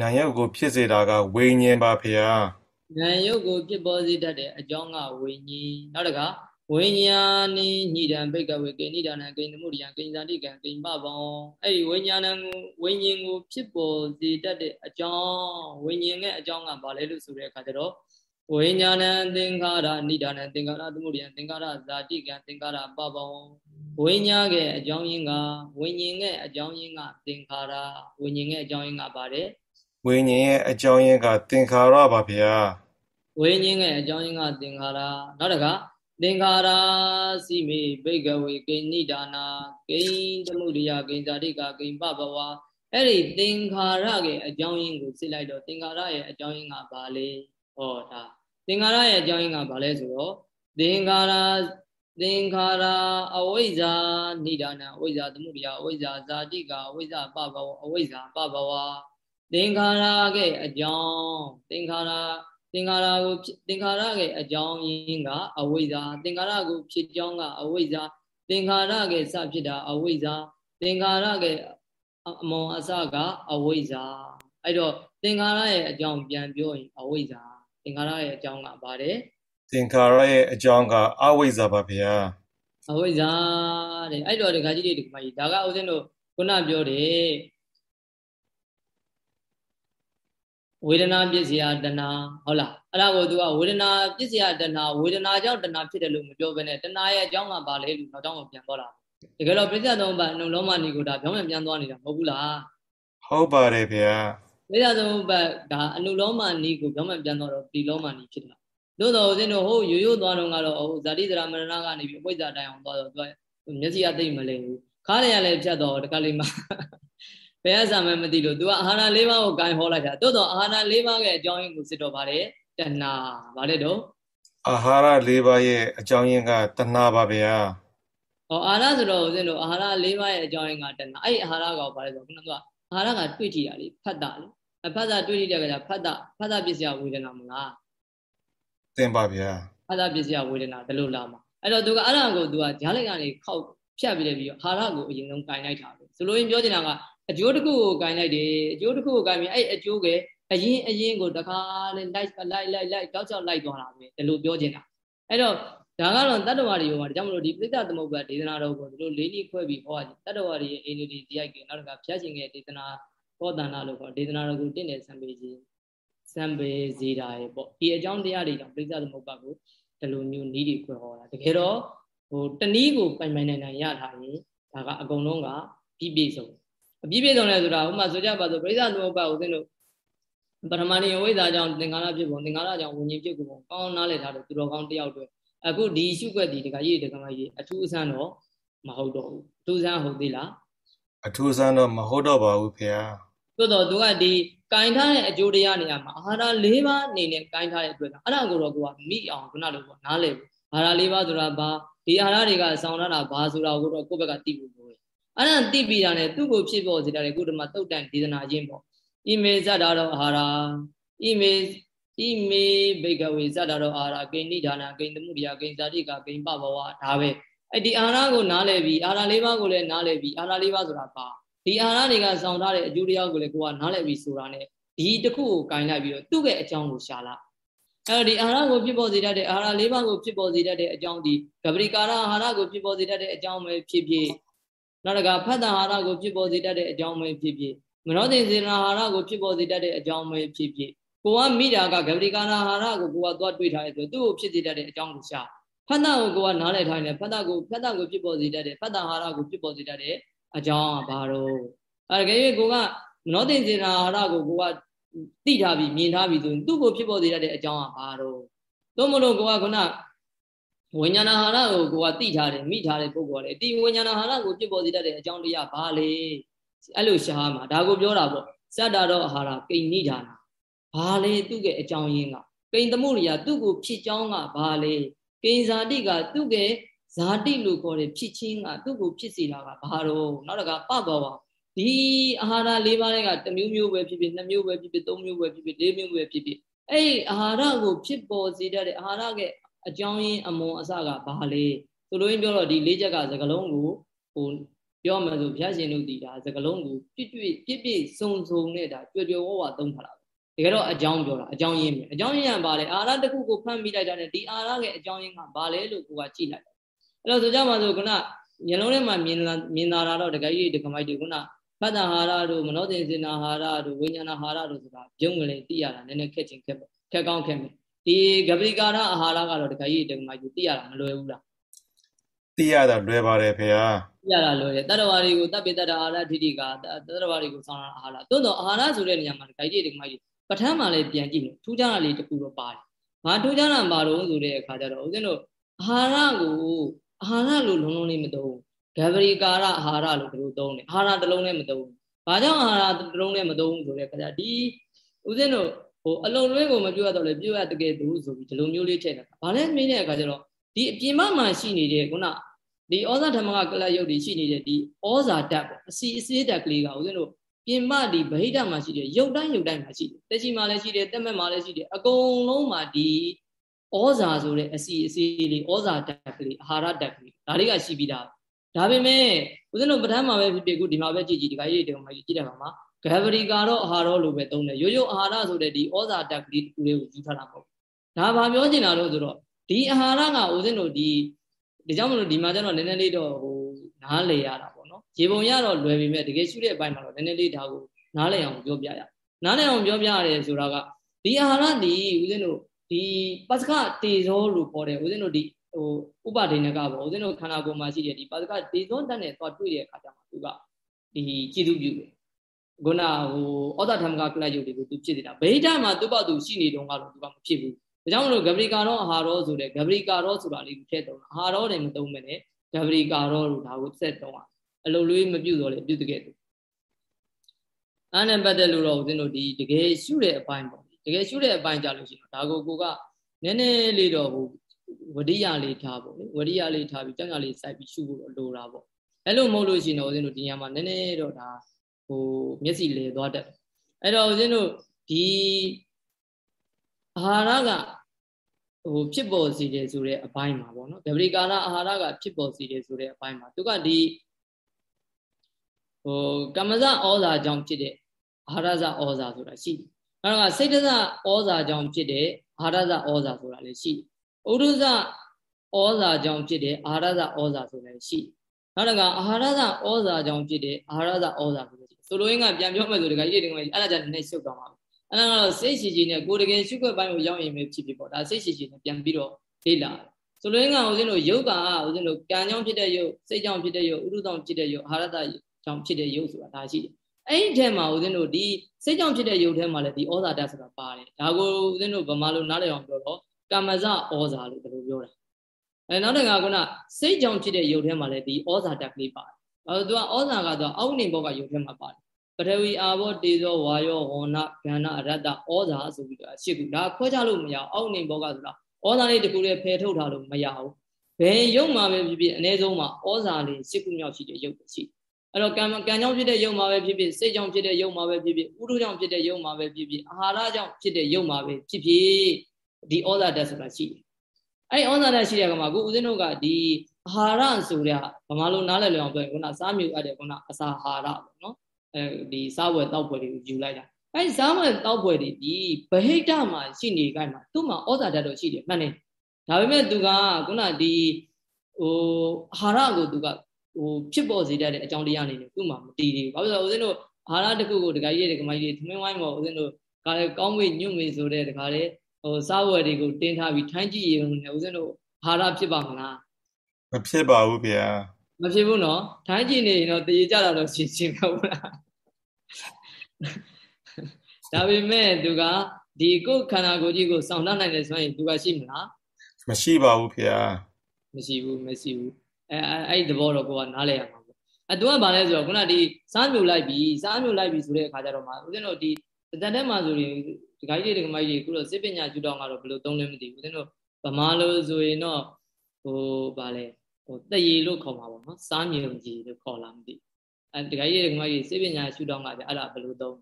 နာယုတ်ကိုဖြစ်စေတာကဝိညာဉ်ပါဗျာနာယုတ်ကိုဖြစ်ပေါ်စေတတ်တဲ့အကြောင်းကဝိညာဉ်နောက်တကဝိညာဏိညိတံဘိကဝေကေနိဒါနကိဉ္သမှုရိယကိဉ္ဇာတိကံကိဉ္ပပောအဲ့ဒီဝိညာဏကိုဝိညာဉ်ကိုဖြစ်ပေါ်စေတတ်တဲ့အကြောင်းဝိညာဉ်ရဲ့အကြောင်းကဘာလဲလို့ဆိုတဲ့အခါကျတော့ဝိညာဏံသင်္ခါရနိဒါနသင်္ခါရသမှုရိယသင်္ခါရဇာတိကံသင်္ခါရပပော ဝိညာဉ်ရဲ့အကြောင်းရင်းကဝိညာဉ်ရဲ့အကြောင်းရင်းကသင်္ခါရဝိညာဉ်ရဲ့အကြောင်းရင်းကပါတယ်ဝိညာဉ်ရဲ့အကြောင်းရင်းကသင်္ခါရပါဗျာဝိညာဉ်ရဲ့အကြောင်းရင်းကသင်္ခါရနောက်တကသင်္ခါရစီမေဘိကဝေကိဏိဒါနာကိဉ္တမှုရိယကိဉ္ဇာတိကကိဉ္ပဘဝအဲ့ဒီသင်္ခါရရဲ့အကြောင်းရင်းကိုစစ်လိုက်တော့သင်္ခါရရဲ့အကြောင်းရင်းကဘာလဲဟောဒါသင်္ခါရရဲ့အကြောင်းရင်းကဘာလဲဆိုတော့သင်္ခါရ သင်္ခါရအဝိဇ္ဇာနိဒာနအဝိဇ္ဇာသမှုရိယအဝိဇ္ဇာဇာတိကအဝိဇ္ဇာပဘဝအဝိဇ္ဇာပဘဝသင်္ခါရရဲ့အကြောင်းသင်္ခါရသင်္ခါရကိုသင်္ခါရရဲ့အကြောင်းရင်းကအဝိဇ္ဇာသင်္ခါရကိုဖြစ်ကြောင်းကအဝိဇ္ဇာသင်္ခါရရဲ့စဖြစ်တာအဝိဇ္ဇာသင်္ခါရရဲ့အမောအစကအဝိဇ္ဇာအဲ့တော့သင်္ခါရရဲ့အကြောင်းပြန်ပြောရင်အဝိဇ္ဇာသင်္ခါရရဲ့အကြောင်းကပါတယ် သင်္ခါရရဲ့အကြောင်းကအဝိဇ္ဇာပါဗျာအဝိဇ္ဇာတဲ့အဲ့တော့ဒကာကြီးတွေဒီမှာကြီးဒါကဦးဇင်းတို့ခုနပြောတယ်ဝေဒနာပစ္စယတဏဟုတ်လားအဲ့ဒါကို तू ကဝေဒနာပစ္စယတဏဝေဒနာကြောင့်တဏဖြစ်တယ်လို့မပြောဘဲနဲ့တဏရဲ့အကြောင်းကဘာလဲလို့နောက်ကြောင်းကိုပြန်သွားတာတကယ်တော့ပစ္စယသုံးပါအနုလုံးမနီကိုဒါပြောင်းပြန်ပြန်သွားနေတာမဟုတ်ဘူးလားဟုတ်ပါတယ်ဗျာပစ္စယသုံးပါဒါအနုလုံးမနီကိုပြောင်းပြန်ပြန်သွားတော့ဒီလုံးမနီဖြစ်တာ သို့တော်ဦးဇင်းတို့ဟိုရိုးရိုးသွားတော့ကတော့ဟိုဇာတိဇရာမရဏကနေပြီးအပိစ္ဆာတိုင်အောင်သွားတော့သူကမျက်စိအသိမလဲဘူးခါးရရလည်းဖြတ်တော့တခါလေးမှဘယ်အစမှမသိလို့ तू ကအာဟာရ၄ပါးကိုဂိုင်းဟောလိုက်တာသို့တော်အာဟာရ၄ပါးရဲ့အကြောင်းရင်းကိုစစ်တော့ပါတယ်တဏှာဗါလေတော့အာဟာရ၄ပါးရဲ့အကြောင်းရင်းကတဏှာပါဗျာဟောအာဟာရဆိုတော့ဦးဇင်းတို့အာဟာရ၄ပါးရဲ့အကြောင်းရင်းကတဏှာအဲ့ဒီအာဟာရကောဗါလေဆိုခုနကအာဟာရကတွေ့ကြည့်ရလေဖတ်တာလေအဖတ်တာတွေ့ကြည့်တဲ့အခါကျဖတ်တာဖတ်တာပစ္စယဝေဒနာမလား တင်ပါဗျာအာသာပစ္စယဝေဒနာဒီလိုလာမှာအဲ့တော့သူကအဲ့ဒါကိုသူကဂျားလိုက်ကနေခောက်ဖြတ်ပြီးတယ်ပြီးတော့ဟာရကိုအရင်ဆုံးကင်လိုက်တာပဲဆိုလိုရင်းပြောချင်တာကအကျိုးတစ်ခုကိုကင်လိုက်တယ်အကျိုးတစ်ခုကိုကင်ပြီးအဲ့အကျိုးကအရင်အရင်ကိုတခါလေလိုက်လိုက်လိုက်လိုက်တောက်ချောက်လိုက်သွားတာပဲဒီလိုပြောချင်တာအဲ့တော့ဒါကတော့တတ္တဝါတွေရောဒါကြောင့်မလို့ဒီပြိဿသမုပ္ပါဒေသနာတော်ကိုဒီလိုလေးနည်းခွဲပြီးဟောတာတတ္တဝါတွေရဲ့အိန္ဒိတိတရားကနောက်တစ်ခါဖျက်ရှင်ရဲ့ဒေသနာကောတန္တလို့ခေါ်ဒေသနာတော်ကိုတင့်တယ်စံပေစီ စံပေစီတာရေပေါ့ဒီအကြောင်းတရားတွေကြောင့်ပြိဿသမုပ္ပါကိုဒီလိုမျိုးနီးတွေခွဲဟောတာတကယ်တော့ဟိုတနည်းကိုပိုင်ပိုင်နိုင်နိုင်ရထားရင်ဒါကအကုန်လုံးကပြည့်ပြည့်စုံအပြည့်ပြည့်စုံလဲဆိုတာဥမာဆိုကြပါစို့ပြိဿသမုပ္ပါကိုသင်တို့ပထမဏိယဝိဇ္ဇာကြောင့်သင်္ကာရဖြစ်ပုံသင်္ကာရကြောင့်ဝิญဉ်ဖြစ်ပုံကောင်းနားလည်ထားတယ်သူတော်ကောင်းတယောက်တွေအခုဒီရှုွက်ဒီတခါကြီးတခါမကြီးအထူးအဆန်းတော့မဟုတ်တော့ဘူးအထူးအဆန်းဟုတ်သေးလားအထူးအဆန်းတော့မဟုတ်တော့ပါဘူးဖေ။သို့တော့သူကဒီ ကင်ထားတဲ့အကျိုးတရားနေရာမှာအာဟာရ၄ပါးအနေနဲ့ကင်ထားတဲ့အတွက်အဲ့ဒါကိုတော့ကိုကမိအောင်ခုနလိုပေါ့နားလည်ဘူး။အာဟာရ၄ပါးဆိုတာဘာဒီအာဟာရတွေကစောင်းထားတာဘာဆိုတာကိုတော့ကိုယ့်ဘက်ကသိဖို့လိုတယ်။အဲ့ဒါသိပြီးတာနဲ့သူ့ကိုဖြစ်ပေါ်စေတဲ့ကိုဒီမှာတုတ်တန်ဒေသနာချင်းပေါ့။ဣမေဇတ်တာတော့အာဟာရဣမေဣမေဘိကဝေဇတ်တာတော့အာဟာရဂိဏိဒါနာဂိဏ်သမှုရိယဂိဏ်ဇာတိကဂိဏ်ပဘဝဒါပဲအဲ့ဒီအာဟာရကိုနားလည်ပြီးအာဟာရ၄ပါးကိုလည်းနားလည်ပြီးအာဟာရ၄ပါးဆိုတာဘာ ဒီအာဟာရတွေကစောင့်ထားတဲ့အကျိုးတရားကိုလည်းကိုကနားလည်ပြီးဆိုတာ ਨੇ ဒီတစ်ခုကိုကင်လိုက်ပြီးတော့သူ့ရဲ့အကြောင်းကိုရှာလာအဲ့တော့ဒီအာဟာရကိုဖြစ်ပေါ်စေတတ်တဲ့အာဟာရ၄ပါးကိုဖြစ်ပေါ်စေတတ်တဲ့အကြောင်းဒီဂဗရိကာရအာဟာရကိုဖြစ်ပေါ်စေတတ်တဲ့အကြောင်းပဲဖြစ်ဖြစ်နောက်တကဖတ်တာအာဟာရကိုဖြစ်ပေါ်စေတတ်တဲ့အကြောင်းပဲဖြစ်ဖြစ်မနောတိစေနာအာဟာရကိုဖြစ်ပေါ်စေတတ်တဲ့အကြောင်းပဲဖြစ်ဖြစ်ကိုကမိတာကဂဗရိကာရအာဟာရကိုကိုကသွားတွေးထားရဲဆိုသူ့ကိုဖြစ်စေတတ်တဲ့အကြောင်းကိုရှာဖတ်တာကိုကိုကနားလည်ထားရင်ဖတ်တာကိုဖတ်တာကိုဖြစ်ပေါ်စေတတ်တဲ့ဖတ်တာအာဟာရကိုဖြစ်ပေါ်စေတတ်တဲ့ အကြောင်းကဘာတော့အဲကြည့်ကိုကနောတင်စေနာဟာရကိုကိုကသိထားပြီးမြင်ထားပြီးဆိုရင်သူ့ကိုဖြစ်ပေါ်စေတတ်တဲ့အကြောင်းကဘာတော့သို့မလို့ကိုကခုနဝိညာဏဟာရကိုကိုကသိထားတယ်မိထားတဲ့ပုဂ္ဂိုလ်ကလေဒီဝိညာဏဟာရကိုဖြစ်ပေါ်စေတတ်တဲ့အကြောင်းတရားဘာလဲအဲ့လိုရှားမှာဒါကိုပြောတာပေါ့စတ္တာတော့အာဟာရကိဉ္နိဒါနာဘာလဲသူ့ရဲ့အကြောင်းရင်းကကိဉ္သမှုရိယသူ့ကိုဖြစ်ကြောင်းကဘာလဲကိဉ္ဇာတိကသူ့ရဲ့ ဇာတိလို့ခေါ်တဲ့ဖြစ်ချင်းကသူ့ကိုဖြစ်စေတာကဘာတော့နောက်တကပပဝဒီအာဟာရ၄ပါးတွေကတစ်မျိုးမျိုးပဲဖြစ်ဖြစ်နှစ်မျိုးပဲဖြစ်ဖြစ်သုံးမျိုးပဲဖြစ်ဖြစ်လေးမျိုးပဲဖြစ်ဖြစ်အဲ့ဒီအာဟာရကိုဖြစ်ပေါ်စေတတ်တဲ့အာဟာရရဲ့အကြောင်းရင်းအမွန်အစကဘာလဲဆိုလိုရင်းပြောတော့ဒီလေးချက်ကစကလုံးကိုဟိုပြောမှဆိုဘုရားရှင်တို့ဒီဒါစကလုံးကိုပြည့်ပြည့်ပြည့်ပြည့်စုံစုံနဲ့ဒါကြွယ်ကြွယ်ဝဝသုံးထားတာတကယ်တော့အကြောင်းပြောတာအကြောင်းရင်းပဲအကြောင်းရင်းကဘာလဲအာရတစ်ခုကိုဖမ်းမိလိုက်တာနဲ့ဒီအာရရဲ့အကြောင်းရင်းကဘာလဲလို့ကိုကကြည့်လိုက် အဲ့တော့ဆိုကြမှာဆိုခုနညလုံးထဲမှာမြင်လာမြင်လာတာတော့တကယ်ကြီးဒီကမိုက်တွေခုနဖတ်တာဟာရတို့မနောတင်စင်နာဟာရတို့ဝိညာဏဟာရတို့ဆိုတာပြုံးကလေးသိရတာနည်းနည်းခက်ချင်းခက်ပေါ့ခက်ကောင်းခက်မယ်ဒီဂပရိကာရအာဟာရကတော့တခါကြီးတကမိုက်ကြီးသိရတာမလွယ်ဘူးလားသိရတာလွယ်ပါတယ်ဖေဟာသိရတာလွယ်တယ်တတ္တဝါတွေကိုတပ်ပိတ္တအာဟာရထိတိကတတ္တဝါတွေကိုဆောင်းတာအာဟာရသို့တော့အာဟာရဆိုတဲ့နေရာမှာတခါကြီးတကမိုက်ကြီးပဋ္ဌာန်းမှာလည်းပြန်ကြည့်မယ်ထူးခြားတာလေးတခုတော့ပါတယ်ဘာထူးခြားတာမှာတော့ဆိုတဲ့အခါကျတော့ဦးဇင်းတို့အာဟာရကို အာဟာရလို့လုံးလုံးလေးမသုံးဂဗရိကာရအာဟာရလို့သူတို့သုံးတယ်အာဟာရတစ်လုံးနဲ့မသုံးဘာကြောင့်အာဟာရတစ်လုံးနဲ့မသုံးဆိုတဲ့အခါကျဒီဦးဇင်းတို့ဟိုအလုံးလွဲကိုမပြုတ်ရတော့လေပြုတ်ရတကယ်သူဆိုပြီးဒီလိုမျိုးလေးထည့်တာဘာလဲမင်းတဲ့အခါကျတော့ဒီအပြင်မှာရှိနေတဲ့ခုနဒီဩဇာဓမ္မကကလရုပ်တွေရှိနေတဲ့ဒီဩဇာဓာတ်ပေါ့အစီအစေးဓာတ်ကလေးကဦးဇင်းတို့ပြင်မဒီဗဟိတမှာရှိတယ်ရုပ်တိုင်းရုပ်တိုင်းမှာရှိတယ်တက်ရှိမှာလည်းရှိတယ်တက်မက်မှာလည်းရှိတယ်အကုန်လုံးမှာဒီ ဩဇာဆိုတဲ့အစီအစီလေးဩဇာဓာတ်ကလေးအာဟာရဓာတ်ကလေးဒါလေးကရှိပြီးသားဒါပေမဲ့ဦးဇင်းတို့ပဋ္ဌာန်းမှာပဲဖြစ်ဖြစ်ခုဒီမှာပဲကြည့်ကြည့်ဒီကကြီးတွေမှာကြည့်တဲ့အခါမှာဂရဗရီကတော့အာဟာရလို့ပဲသုံးတယ်ရိုးရိုးအာဟာရဆိုတဲ့ဒီဩဇာဓာတ်ကလေးတူလေးကိုယူထားတာမဟုတ်ဒါဘာပြောချင်တာလို့ဆိုတော့ဒီအာဟာရကဦးဇင်းတို့ဒီဒါကြောင့်မလို့ဒီမှာကျတော့နည်းနည်းလေးတော့ဟိုနားလေရတာပေါ့နော်ရေပုံရတော့လွယ်ပေမဲ့တကယ်ရှုတဲ့အပိုင်းမှာတော့နည်းနည်းလေးဒါကိုနားလည်အောင်ပြောပြရနားလည်အောင်ပြောပြရတယ်ဆိုတာကဒီအာဟာရဒီဦးဇင်းတို့ ဒီပစကတေဇောလို့ခေါ်တယ်ဦးဇင်းတို့ဒီဟိုဥပဒိဏကပေါ့ဦးဇင်းတို့ခန္ဓာကိုယ်မှာရှိတဲ့ဒီပစကတေဇောတတ်နဲ့သွားတွေ့တဲ့အခါကျမှသူကဒီကြည်သူပြုတယ်ခုနဟိုဩဒဓမ္မကကလတ်ယုတ်တွေကိုသူဖြစ်နေတာဗိဓာမှာသူ့ဘသူရှိနေတုန်းကတော့သူကမဖြစ်ဘူးဒါကြောင့်မလို့ဂဗရိကာရောအာဟာရောဆိုတဲ့ဂဗရိကာရောဆိုတာလေးကိုထည့်တုံးအာဟာရောတွေမတုံးမနဲ့ဂဗရိကာရောလို့ဒါကိုဆက်တုံးอ่ะအလုံးလေးမပြုတ်တော့လေပြုတ်တကယ်သူအဲ့နဲ့ပတ်သက်လို့တော့ဦးဇင်းတို့ဒီတကယ်ရှုတဲ့အပိုင်းပေါ့ တကယ်ရှုတဲ့အပိုင်းကြလို့ရှိရင်ဒါကိုကိုကနည်းနည်းလေးတော့ဟိုဝရိယလေးထားပေါ့လေဝရိယလေးထားပြီးကြောင်ရလေးစိုက်ပြီးရှုဖို့လိုတာပေါ့အဲ့လိုမဟုတ်လို့ရှိရင်တော့ဦးဇင်းတို့ဒီညမှာနည်းနည်းတော့ဒါဟိုမျက်စိလေသွားတတ်အဲ့တော့ဦးဇင်းတို့ဒီအာဟာရကဟိုဖြစ်ပေါ်စေတယ်ဆိုတဲ့အပိုင်းမှာပေါ့နော်ဗဗရိကာရအာဟာရကဖြစ်ပေါ်စေတယ်ဆိုတဲ့အပိုင်းမှာသူကဒီဟိုကမ္မဇဩဇာကြောင့်ဖြစ်တဲ့အာဟာရဇဩဇာဆိုတာရှိတယ်။ နောက်ကစိတ်တဇဩဇာကြောင့်ဖြစ်တဲ့အာဟာရဇဩဇာဆိုတာလည်းရှိတယ်။ဥဒုဇဩဇာကြောင့်ဖြစ်တဲ့အာဟာရဇဩဇာဆိုလည်းရှိတယ်။နောက်တစ်ခါအာဟာရဇဩဇာကြောင့်ဖြစ်တဲ့အာဟာရဇဩဇာဆိုလည်းဆိုလိုရင်းကပြန်ပြောမယ်ဆိုတခါကြီးတခါကြီးအဲ့ဒါကြနည်းနည်းရှုပ်သွားမှာအဲ့ဒါကတော့စိတ်ရှိရှိနဲ့ကိုယ်တကယ်ရှုခွက်ပိုင်းကိုရောက်ရင်ပဲဖြစ်ဖြစ်ပေါ့ဒါစိတ်ရှိရှိနဲ့ပြန်ပြီးတော့လေ့လာဆိုလိုရင်းကဦးဇင်းတို့ယုတ်ကဦးဇင်းတို့ကံကြောင့်ဖြစ်တဲ့ယုတ်စိတ်ကြောင့်ဖြစ်တဲ့ယုတ်ဥဒုကြောင့်ဖြစ်တဲ့ယုတ်အာရတကြောင့်ဖြစ်တဲ့ယုတ်ဆိုတာဒါရှိတယ် အဲ့ဒီထဲမှာဦးဇင်းတို့ဒီစိတ်ကြောင့်ဖြစ်တဲ့ယုတ်ထဲမှာလည်းဒီဩဇာတဆိုတာပါတယ်ဒါကိုဦးဇင်းတို့ဗမာလိုနားလည်အောင်ပြောတော့ကမ္မဇဩဇာလို့ဒီလိုပြောတာအဲနောက်တစ်ခါကစိတ်ကြောင့်ဖြစ်တဲ့ယုတ်ထဲမှာလည်းဒီဩဇာတက်ကလေးပါတယ်အဲသူကဩဇာကတော့အောက်နေဘောကယုတ်ထဲမှာပါတယ်ပထဝီအာဘောတေဇောဝါယောဟောနဂန္ဓအရတ္တဩဇာဆိုပြီးတော့ရှစ်ခုဒါခွဲခြားလို့မရအောင်အောက်နေဘောကဆိုတာဩဇာလေးတခုလေးဖယ်ထုတ်ထားလို့မရဘူးဘယ်ယုတ်မှာပဲဖြစ်ဖြစ်အ ਨੇ ဆုံးမှာဩဇာလေးရှစ်ခုမြောက်ရှိတဲ့ယုတ်ရှိ အဲ့တော့ကံကံကြောင့်ဖြစ်တဲ့ယုတ်မှာပဲဖြစ်ဖြစ်စိတ်ကြောင့်ဖြစ်တဲ့ယုတ်မှာပဲဖြစ်ဖြစ်ဥဒုကြောင့်ဖြစ်တဲ့ယုတ်မှာပဲဖြစ်ဖြစ်အာဟာရကြောင့်ဖြစ်တဲ့ယုတ်မှာပဲဖြစ်ဖြစ်ဒီဩဇာတက်ဆိုတာရှိတယ်အဲ့ဩဇာတက်ရှိတဲ့ကမှာအခုဦးဇင်းတို့ကဒီအာဟာရဆိုတဲ့ဗမာလိုနားလည်လည်အောင်ပြောရင်ခုနစားမြူအပ်တယ်ခုနအစာအာဟာရပေါ့နော်အဲဒီစားဝယ်တောက်ပွဲတွေကိုယူလိုက်တာအဲဒီစားဝယ်တောက်ပွဲတွေဒီဗဟိတမှာရှိနေကြမှာသူ့မှာဩဇာတက်တော့ရှိတယ်မှန်တယ်ဒါပေမဲ့သူကခုနဒီဟိုအာဟာရကိုသူက ဟိုဖြစ်ပေါ်စေတတ်တဲ့အကြောင်းတရားအနေနဲ့သူ့မှာမတည်သေးဘူးဘာဖြစ်လို့ဦးဇင်းတို့အာဟာရတစ်ခုကိုဒကာကြီးတွေဒကာမကြီးတွေထမင်းဝိုင်းပေါ်ဦးဇင်းတို့ကလည်းကောင်းဝေးညွတ်မေဆိုတဲ့ဒကာလေးဟိုစားဝယ်တွေကိုတင်းထားပြီးထိုင်းကြည့်ရုံနဲ့ဦးဇင်းတို့အာဟာရဖြစ်ပါမလားမဖြစ်ပါဘူးဗျာမဖြစ်ဘူးနော်ထိုင်းကြည့်နေရင်တော့တည်ကြတာတော့ရှင်းရှင်းပဲဟုတ်လားဒါပေမဲ့သူကဒီကိုယ်ခန္ဓာကိုယ်ကြီးကိုစောင့်နှံ့နိုင်တယ်ဆိုရင်သူကရှိမလားမရှိပါဘူးဗျာမရှိဘူးမရှိဘူး အဲအဲ့ဒီသဘောတော့ကိုကနားလည်ရမှာပေါ့အဲသူကဘာလဲဆိုတော့ခုနဒီစားမြုပ်လိုက်ပြီစားမြုပ်လိုက်ပြီဆိုတဲ့အခါကျတော့မှဦးဇင်းတို့ဒီတန်တဲ့မှာဆိုရင်ဒီခိုင်းတွေဒီကမိုက်တွေအခုတော့စစ်ပညာကျူတောင်းကတော့ဘယ်လိုသုံးလဲမသိဘူးဦးဇင်းတို့ဗမာလိုဆိုရင်တော့ဟိုဗာလဲဟိုတရေလို့ခေါ်မှာပေါ့နော်စားမြုပ်ကြီးလို့ခေါ်လာမသိအဲဒီခိုင်းတွေဒီကမိုက်တွေစစ်ပညာကျူတောင်းကပြအဲ့ဒါဘယ်လိုသုံး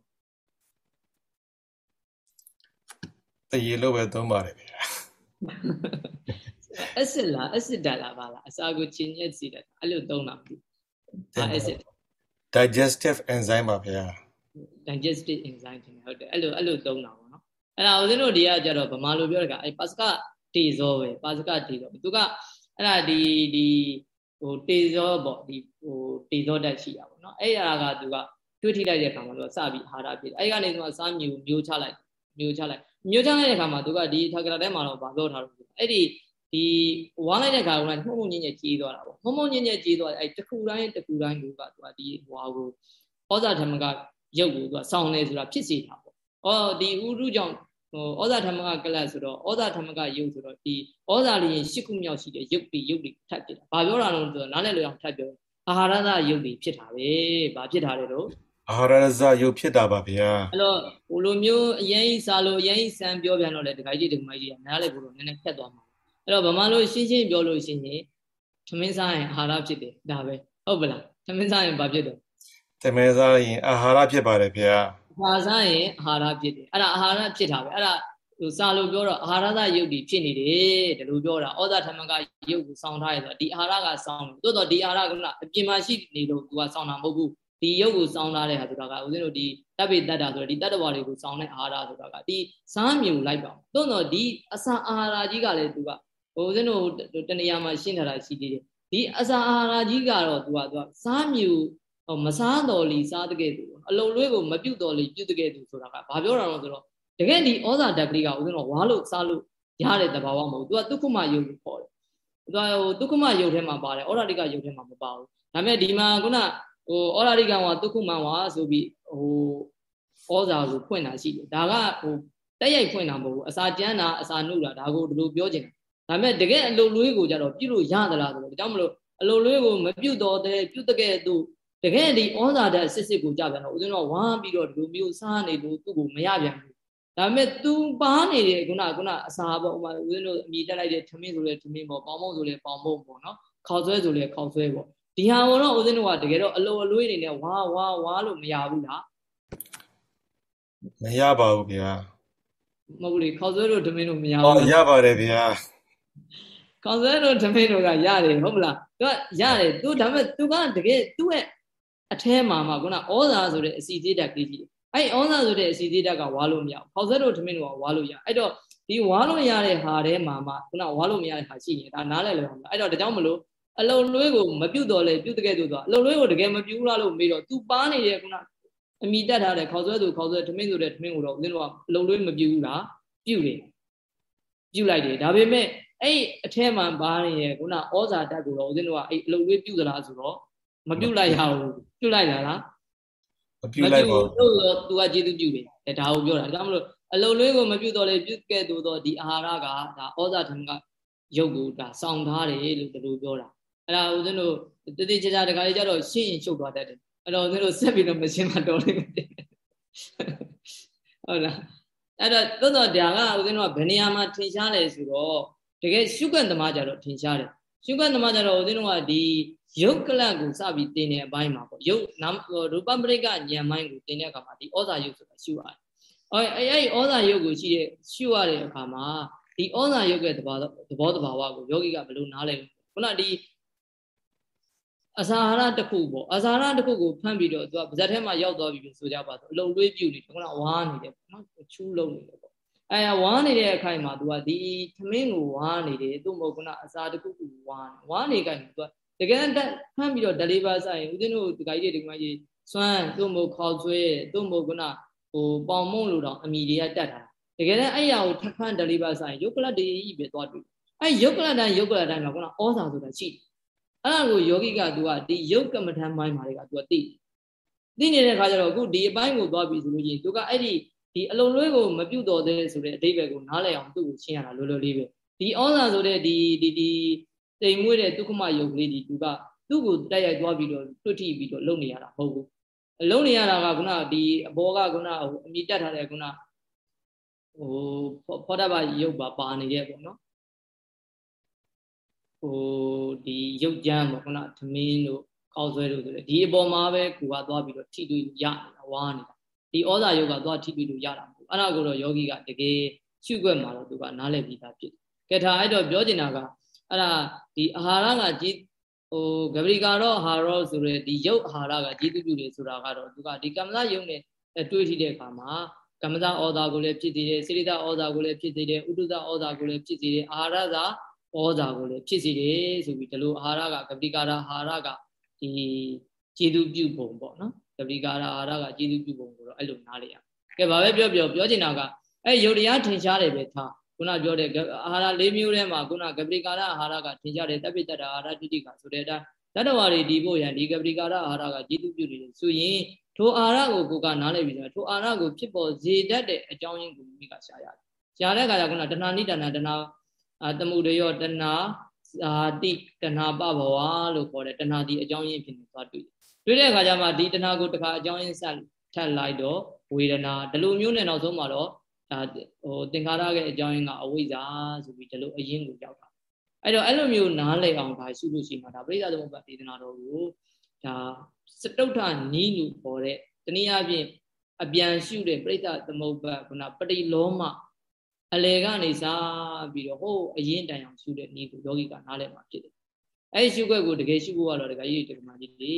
တရေလို့ပဲသုံးပါတယ်ဗျာ အက်ဆစ်လားအက်ဆစ်ဓာတ်လားပါလားအစာကိုချင်းညက်စီတယ်အဲ့လိုသုံးတာမသိဘူးအက်ဆစ် digestive enzyme ပါဗျာ digestive enzyme တင်ဟုတ်တယ်အဲ့လိုအဲ့လိုသုံးတာပေါ့နော်အဲ့ဒါဦးဇင်းတို့ဒီကကြတော့ဗမာလိုပြောတဲ့ကအဲ့ပါစကတေဇောပဲပါစကတေဇောသူကအဲ့ဒါဒီဒီဟိုတေဇောပေါ့ဒီဟိုတေဇောဓာတ်ရှိတာပေါ့နော်အဲ့ဒါကသူကတွေးထိလိုက်တဲ့အခါမှာသူကစပြီးအာဟာရဖြစ်အဲ့ဒီကနေသူကစားမြူမျိုးချလိုက်မျိုးချလိုက်မျိုးချလိုက်တဲ့အခါမှာသူကဒီထာဂရထဲမှာတော့ဗာပြောထားလို့အဲ့ဒီ ဒီဝါလိုက်တဲ့ခါကမှုံမှုံညင်ညက်ကြီးသွားတာပေါ့မှုံမှုံညင်ညက်ကြီးသွားတယ်အဲ့တခုတိုင်းတခုတိုင်းကိုကသူကဒီဟွာကိုဩဇာဓမ္မကရုပ်ကိုသူကစောင်းနေဆိုတာဖြစ်စေတာပေါ့ဩဒီဥရုကြောင့်ဟိုဩဇာဓမ္မကကလတ်ဆိုတော့ဩဇာဓမ္မကရုပ်ဆိုတော့ဒီဩဇာလေးရင်ရှစ်ခုမြောက်ရှိတဲ့ရုပ်တွေရုပ်တွေထပ်ဖြစ်တာဘာပြောတာလဲဆိုတော့နားလည်လို့အောင်ထပ်ပြောအာဟာရသရုပ်တွေဖြစ်တာပဲဘာဖြစ်တာလဲတော့အာဟာရဇရုပ်ဖြစ်တာပါဗျာအဲ့တော့ဟိုလိုမျိုးအရင်ကြီးစားလို့အရင်ကြီးစံပြောပြန်တော့လေဒကာကြီးဒကာမကြီးကနားလည်ဖို့လို့နည်းနည်းဖြတ်သွားမှာ အဲ့တော့ဗမာလိုရှင်းရှင်းပြောလို့ရှိရင်သမင်းစားရင်အာဟာရဖြစ်တယ်ဒါပဲဟုတ်ပလားသမင်းစားရင်ဘာဖြစ်တယ်သမင်းစားရင်အာဟာရဖြစ်ပါတယ်ဗျာအာဟာရစားရင်အာဟာရဖြစ်တယ်အဲ့ဒါအာဟာရဖြစ်တာပဲအဲ့ဒါဟိုစာလို့ပြောတော့အာဟာရသယုတ်ဒီဖြစ်နေတယ်ဒီလိုပြောတာဩဇာထမကယုတ်ကိုစောင်းထားရဆိုတော့ဒီအာဟာရကစောင်းတယ်တိုးတော့ဒီအာဟာရကအပြင်မှာရှိနေလို့သူကစောင်းတာမဟုတ်ဘူးဒီယုတ်ကိုစောင်းထားတဲ့ဟာဆိုတာကဦးဇင်းတို့ဒီတပ်ပိတတ်တာဆိုတော့ဒီတတ္တဝါတွေကိုစောင်းတဲ့အာဟာရဆိုတာကဒီစားမြူလိုက်ပါတိုးတော့ဒီအစာအာဟာရကြီးကလည်းသူက ဟိုဦးဇင်းတို့တနေရာမှာရှင်းထားတာရှိသေးတယ်ဒီအစာအာဟာရကြီးကတော့သူကသူကစားမြူဟိုမစားတော်လီစားတကယ်သူအလုံးလွဲကိုမပြုတ်တော်လီပြုတ်တကယ်သူဆိုတာကဘာပြောတာလဲဆိုတော့တကယ်ဒီဩဇာဓာတ်ကလေးကဦးဇင်းတို့ဝါလို့စားလို့ရတဲ့တဘာဝမဟုတ်သူကဒုက္ခမယုတ်ကိုခေါ်တယ်သူကဟိုဒုက္ခမယုတ်ထဲမှာပါတယ်ဩရာတိကယုတ်ထဲမှာမပါဘူးဒါပေမဲ့ဒီမှာခုနဟိုဩရာတိကဝါဒုက္ခမဝါဆိုပြီးဟိုဩဇာကိုဖွင့်တာရှိတယ်ဒါကဟိုတက်ရိုက်ဖွင့်တာမဟုတ်ဘူးအစာကျန်းတာအစာနှုတ်တာဒါကိုဒီလိုပြောချင်တာ ဒါပေမဲ့တကယ်အလုတ်လွေးကိုကြတော့ပြုလို့ရသလားဆိုတော့ဒါကြောင့်မလို့အလုတ်လွေးကိုမပြုတ်တော့တဲ့ပြုတ်တဲ့သူတကယ်ဒီဩဇာဓာတ်စစ်စစ်ကိုကြပြန်တော့ဦးဇင်းတော့ဝမ်းပြီးတော့ဒီလိုမျိုးစားနေလို့သူ့ကိုမရပြန်ဘူးဒါပေမဲ့ तू ပါနေတဲ့ခုနခုနအစာပေါ့ဥမာဦးဇင်းတို့အမိတက်လိုက်တဲ့ထမင်းဆိုလဲထမင်းပေါ့ပေါင်မုံဆိုလဲပေါင်မုံပေါ့နော်ခေါက်ဆွဲဆိုလဲခေါက်ဆွဲပေါ့ဒီဟာကတော့ဦးဇင်းတို့ကတကယ်တော့အလိုအလွေးနေနဲ့ဝါဝါဝါလို့မရဘူးလားမရပါဘူးဗျာမဟုတ်ဘူးလေခေါက်ဆွဲတို့ထမင်းတို့မရဘူးဟောရပါတယ်ဗျာ ခေါင်းစဲတို့ဓမေတို့ကရတယ်ဟုတ်မလားသူကရတယ်သူဒါပေမဲ့သူကတကယ်သူ့ရဲ့အแทမှာမှာခုနဩဇာဆိုတဲ့အစီသေးတက်ကလေးကြီးအဲ့ဩဇာဆိုတဲ့အစီသေးတက်ကဝါလို့မရဘူးခေါင်းစဲတို့ဓမေတို့ကဝါလို့ရအဲ့တော့ဒီဝါလို့ရတဲ့ဟာထဲမှာမှခုနဝါလို့မရတဲ့ဟာရှိရင်ဒါနားလည်လို့ဟုတ်လားအဲ့တော့ဒါကြောင့်မလို့အလုံလွေးကိုမပြုတ်တော်လေပြုတ်တကယ်ဆိုတော့အလုံလွေးကိုတကယ်မပြုတ်လားလို့မေးတော့ तू ပါနေတဲ့ခုန အမိတက်ထားတဲ့ခေါက်ဆွဲသူခေါက်ဆွဲထမင်းဆိုတဲ့ထမင်းကိုတော့ဦးဇင်းတို့ကအလုံးလေးမပြူဘူးလားပြုတ်တယ်ပြုတ်လိုက်တယ်ဒါပေမဲ့ အဲ့အထဲမှာဘာနေရခုနဩဇာတက်ကိုတော့ဦးဇင်းတို့ကအဲ့အလုံးလေးပြုတ်သလားဆိုတော့မပြုတ်လိုက်ရဘူးပြုတ်လိုက်တာလားမပြုတ်လိုက်ပါဘူးတို့တော့ तू ကကျေးဇူးပြုတယ်အဲဒါကိုပြောတာဒါမှမဟုတ်အလုံးလေးကိုမပြုတ်တော့လေပြုတ်ခဲ့တော့ဒီအာဟာရကဒါဩဇာထံကရုပ်ကိုဒါစောင့်ထားတယ်လို့ဒီလိုပြောတာအဲ့ဒါဦးဇင်းတို့တတိချာချာတခါလေးကျတော့ရှင်းရင်ချုပ်သွားတတ်တယ်အဲ့တော့ဦးဇင်းတို့ဆက်ပြီးတော့မရှင်းမှတော်လိမ့်မယ်ဟုတ်လားအဲ့တော့သို့တော်ဒါကဦးဇင်းတို့ကဘယ်နေရာမှာထင်ရှားလဲဆိုတော့ တကယ်ရှုခွင့်သမားကြတော့ထင်ရှားတယ်ရှုခွင့်သမားကြတော့ဦးဇင်းတို့ကဒီယုတ်ကလတ်ကိုစပြီးတင်တဲ့အပိုင်းမှာပေါ့ယုတ်နာရူပပရိကဉာဏ်ပိုင်းကိုတင်တဲ့အခါမှာဒီဩဇာယုတ်ဆိုတာရှုရတယ်အဲအဲ့အဲ့ဩဇာယုတ်ကိုရှိတဲ့ရှုရတဲ့အခါမှာဒီဩဇာယုတ်ရဲ့သဘောသဘောတဘာဝကိုယောဂီကဘယ်လိုနားလဲခုနဒီအစာဟာရတစ်ခုပေါ့အစာဟာရတစ်ခုကိုဖမ်းပြီးတော့သူကဗဇက်ထဲမှာရောက်သွားပြီဆိုကြပါဆိုအလုံတွေးပြုတ်နေခုနဝါးနေတယ်ပေါ့နော်ချူးလုံးနေတယ်ပေါ့ အဲဝါးနေတဲ့အခိုင်မှာသူကဒီသမင်းကိုဝါးနေတယ်သူ့မဟုတ်ခုနအစာတစ်ခုကိုဝါးနေဝါးနေခိုင်မှာသူကတကယ်တက်ဖမ်းပြီးတော့ deliver ဆိုင်ဦးဇင်းတို့ဒီကကြီးတွေဒီကကြီးစွမ်းသူ့မဟုတ်ခေါက်ဆွဲသူ့မဟုတ်ခုနဟိုပေါင်မုံလို့တော့အမိတွေကတက်တာတကယ်လည်းအဲ့ရကိုထပ်ဖမ်း deliver ဆိုင်ယုတ်ကလတ်တွေကြီးပဲသွားတွေ့အဲ့ယုတ်ကလတ်တိုင်းယုတ်ကလတ်တိုင်းမှာခုနဩဇာဆိုတာရှိတယ်အဲ့ဒါကိုယောဂိကသူကဒီယုတ်ကမ္မထမ်းပိုင်းမှာတွေကသူကသိသိနေတဲ့အခါကျတော့အခုဒီအပိုင်းကိုသွားပြီဆိုလို့ရှိရင်သူကအဲ့ဒီ ဒီအလုံးလွဲကိုမပြုတ်တော်သေးဆိုတဲ့အဓိပ္ပာယ်ကိုနားလည်အောင်သူ့ကိုရှင်းရတာလောလောလေးပဲဒီဩဇာဆိုတဲ့ဒီဒီဒီတိမ်မွေးတဲ့ဒုက္ခမယုတ်ကလေးဒီသူကသူ့ကိုတိုက်ရိုက်သွားပြီးတော့တွတ်ထိပြီးတော့လုံနေရတာမဟုတ်ဘူးအလုံးနေရတာကခုနဒီအဘောကခုနဟိုအမြင့်တက်ထားတဲ့ခုနဟိုဖောတဘယုတ်ပါပါနေရဲ့ပေါ့နော်ဟိုဒီရုပ်ကြမ်းပေါ့ခုနသမင်းတို့ကောက်ဆွဲတို့ဆိုလေဒီအပေါ်မှာပဲကိုကသွားပြီးတော့ထိတွေ့ရနေတာဝါနေတာ ဒီဩဇာယုတ်ကသွားထိတွေ့လို့ရတာမဟုတ်အဲ့ဒါကိုတော့ယောဂီကတကယ်ရှုွက်မှာတော့သူကနားလည်ပြီးသားဖြစ်ကဲဒါအဲ့တော့ပြောချင်တာကအဲ့ဒါဒီအာဟာရကကြီးဟိုဂဗရိကာရောအာဟာရောဆိုရဲဒီယုတ်အာဟာရကကြီးတူတူတွေဆိုတာကတော့သူကဒီကမ္မဇယုတ်နဲ့တွေးထိတဲ့အခါမှာကမ္မဇဩဇာကိုလည်းဖြစ်သေးတယ်စိရိတဩဇာကိုလည်းဖြစ်သေးတယ်ဥဒ္ဒဇဩဇာကိုလည်းဖြစ်သေးတယ်အာဟာရသာဩဇာကိုလည်းဖြစ်စေတယ်ဆိုပြီးဒီလိုအာဟာရကကပိကာရအာဟာရကဒီကျေသူပြုပုံပေါ့နော် ကပိကာရအာဟာရကကျေသူပြုပုံကိုတော့အဲ့လိုနားလေရကဲဘာပဲပြောပြောပြောချင်တာကအဲ့ယုတ်တရားထင်ရှားတယ်ပဲထားခုနပြောတဲ့အာဟာရ၄မျိုးထဲမှာခုနကပိကာရအာဟာရကထင်ရှားတယ်တပ်ပိတ္တအာဟာရတိတိကဆိုတဲ့အတိုင်းတတ္တဝါတွေဒီဖို့ရန်ဒီကပိကာရအာဟာရကကျေသူပြုနေတယ်ဆိုရင်ထိုအာဟာရကိုကိုကနားလည်ပြီးဆိုရင်ထိုအာဟာရကိုဖြစ်ပေါ်စေတတ်တဲ့အကြောင်းရင်းကိုမိကရှားရတယ်ရှားတဲ့အခါကျခုနတဏှာနိတဏ္ဍတဏှာအာတမှုရယောတဏဇာတိတဏပဘဝလို့ခေါ်တယ်တဏတိအကြောင်းရင်းဖြစ်နေသွားတွေ့တွေ့ တဲ့အခါကျမှဒီတဏကိုတစ်ခါအကြောင်းရင်းဆက်ထပ်လိုက်တော့ဝေဒနာဒီလိုမျိုးနဲ့နောက်ဆုံးမှာတော့ဒါဟိုသင်္ခါရရဲ့အကြောင်းရင်းကအဝိဇ္ဇာဆိုပြီးဒီလိုအရင်ကိုရောက်တာအဲ့တော့အဲ့လိုမျိုးနားလည်အောင်ဒါရှုလို့ရှိမှဒါပရိသသမုပ္ပါဒေသနာတော်ကိုဒါစတုဋ္ဌနီးလို့ခေါ်တဲ့တနည်းအားဖြင့်အပြန်ရှုတဲ့ပရိသသမုပ္ပါခုနပတိလောမအလေကနေစားပြီးတော့ဟိုအရင်တန်အောင်ရှုတဲ့နည်းကိုယောဂီကနားလည်မှာဖြစ်တယ်။အဲဒီရှုခွက်ကိုတကယ်ရှုဖို့ကတော့တကယ်ကြီးတကမာကြီးလေ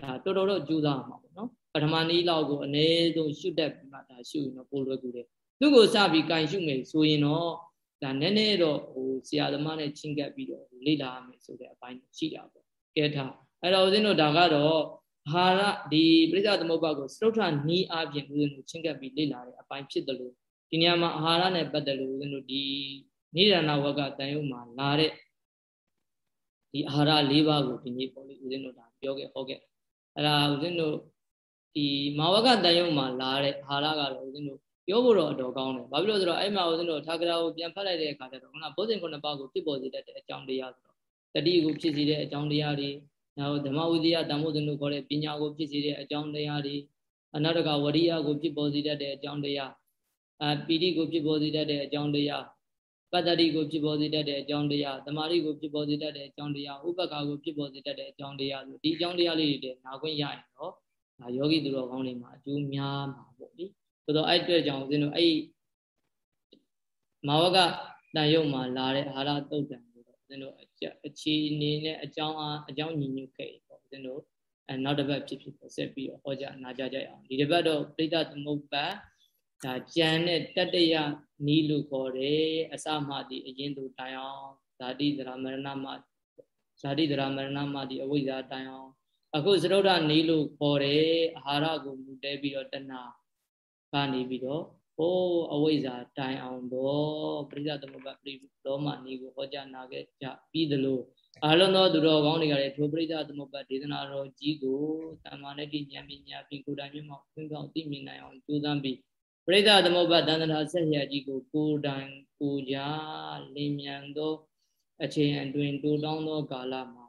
ဒါတော်တော်တော့ကြိုးစားမှာပေါ့နော်။ပထမနည်းလောက်ကိုအနည်းဆုံးရှုတတ်ပြီးမှဒါရှုရင်တော့ပိုလွယ်ကူတယ်။သူ့ကိုစပြီးကန်ရှုမယ်ဆိုရင်တော့ဒါနည်းနည်းတော့ဟိုဆရာသမားနဲ့ချင်းကပ်ပြီးတော့လေ့လာရမယ်ဆိုတဲ့အပိုင်းရှိတာပေါ့။ကဲထားအဲ့တော့ဦးဇင်းတို့ဒါကတော့ဟာရဒီပြိဿသမုပ္ပါကိုစတုထနီးအပြင်ဦးဇင်းတို့ချင်းကပ်ပြီးလေ့လာတဲ့အပိုင်းဖြစ်တယ်လို့ဒီနေရာမှာအာဟာရနဲ့ပတ်သက်လို့ဦးဇင်းတို့ဒီနိဒာနဝကတန်ရုံမှာလာတဲ့ဒီအာဟာရ၄ပါးကိုဒီနေ့ပေါ့လေဦးဇင်းတို့ဒါပြောခဲ့ဟောခဲ့ အဲ့ဒါဦးဇင်းတို့ဒီမာဝကတန်ရုံမှာလာတဲ့အာဟာရကတော့ဦးဇင်းတို့ပြောဖို့တော့အတော်ကောင်းတယ်။ဘာဖြစ်လို့ဆိုတော့အဲ့မှာဦးဇင်းတို့ထာဂရာကိုပြန်ဖတ်လိုက်တဲ့အခါကျတော့ခုနဘုဇင်ခုနှစ်ပါးကိုဖြစ်ပေါ်စေတဲ့အကြောင်းတရားဆိုတော့တတိကိုဖြစ်စေတဲ့အကြောင်းတရားတွေနောက်ဓမ္မဝိဒယတမ္မိုဇဉ်တို့ခေါ်တဲ့ပညာကိုဖြစ်စေတဲ့အကြောင်းတရားတွေအနာတကဝရိယကိုဖြစ်ပေါ်စေတဲ့အကြောင်းတရားအပီတိကိုဖြစ်ပေါ်စေတတ်တဲ့အကြောင်းတရား ပတ္တတိကိုဖြစ်ပေါ်စေတတ်တဲ့အကြောင်းတရားတမာတိကိုဖြစ်ပေါ်စေတတ်တဲ့အကြောင်းတရားဥပက္ခကိုဖြစ်ပေါ်စေတတ်တဲ့အကြောင်းတရားဆိုဒီအကြောင်းတရားလေးတွေနာခွင့်ရရင်တော့ဒါယောဂီသူတော်ကောင်းတွေမှာအကျိုးများမှာပေါ့လေဆိုတော့အဲ့အတွက်ကြောင့်ဦးဇင်းတို့အဲ့မာဝကတန်ရုပ်မှာလာတဲ့အာဟာရတုတ်တံကိုတော့ဦးဇင်းတို့အခြေအနေနဲ့အကြောင်းအားအကြောင်းညီညွတ်ခဲ့ပေါ့ဦးဇင်းတို့အဲနောက်တစ်ပတ်ဖြစ်ဖြစ်ဆက်ပြီးတော့ဟောကြားနာကြားကြရအောင်ဒီတစ်ပတ်တော့ပြိဋ္ဌသမုပ္ပါ ဒါကြံတဲ့တတ္တယနီးလို့ခေါ်တယ်အစမှဒီအရင်သူတိုင်အောင်ဇာတိသရမရဏမဇာတိသရမရဏမဒီအဝိဇ္ဇာတိုင်အောင်အခုသရုဒ္ဓနေလို့ခေါ်တယ်အာဟာရကိုမူတဲပြီးတော့တဏှာကနေပြီးတော့ဟိုးအဝိဇ္ဇာတိုင်အောင်တော့ပရိသသမုပ္ပါပရိလောမနေကိုဟောကြားနာခဲ့ကြပြီးသလိုအလုံးသောသူတော်ကောင်းတွေကလည်းထိုပရိသသမုပ္ပါဒေသနာတော်ကြီးကိုတမ္မာနဲ့တိဉာဏ်ပညာဖြင့်ကိုယ်တိုင်မျက်မှောက်ခွင့်ကောင်းသိမြင်နိုင်အောင်ကြိုးစားပြီး ပရိသသမုပ္ပါတန်တရာဆက်ရကြီးကိုကိုယ်တိုင်ကိုကြလင်းမြန်သော အချိန်အတွင်းတိုးတောင်းသောကာလမှာ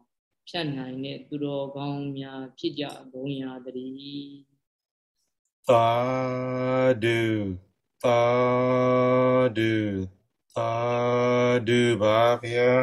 ဖြတ်နိုင်တဲ့သူတော်ကောင်းများဖြစ်ကြဘုံရာတည်းသာဓုသာဓုသာဓုပါဗျာ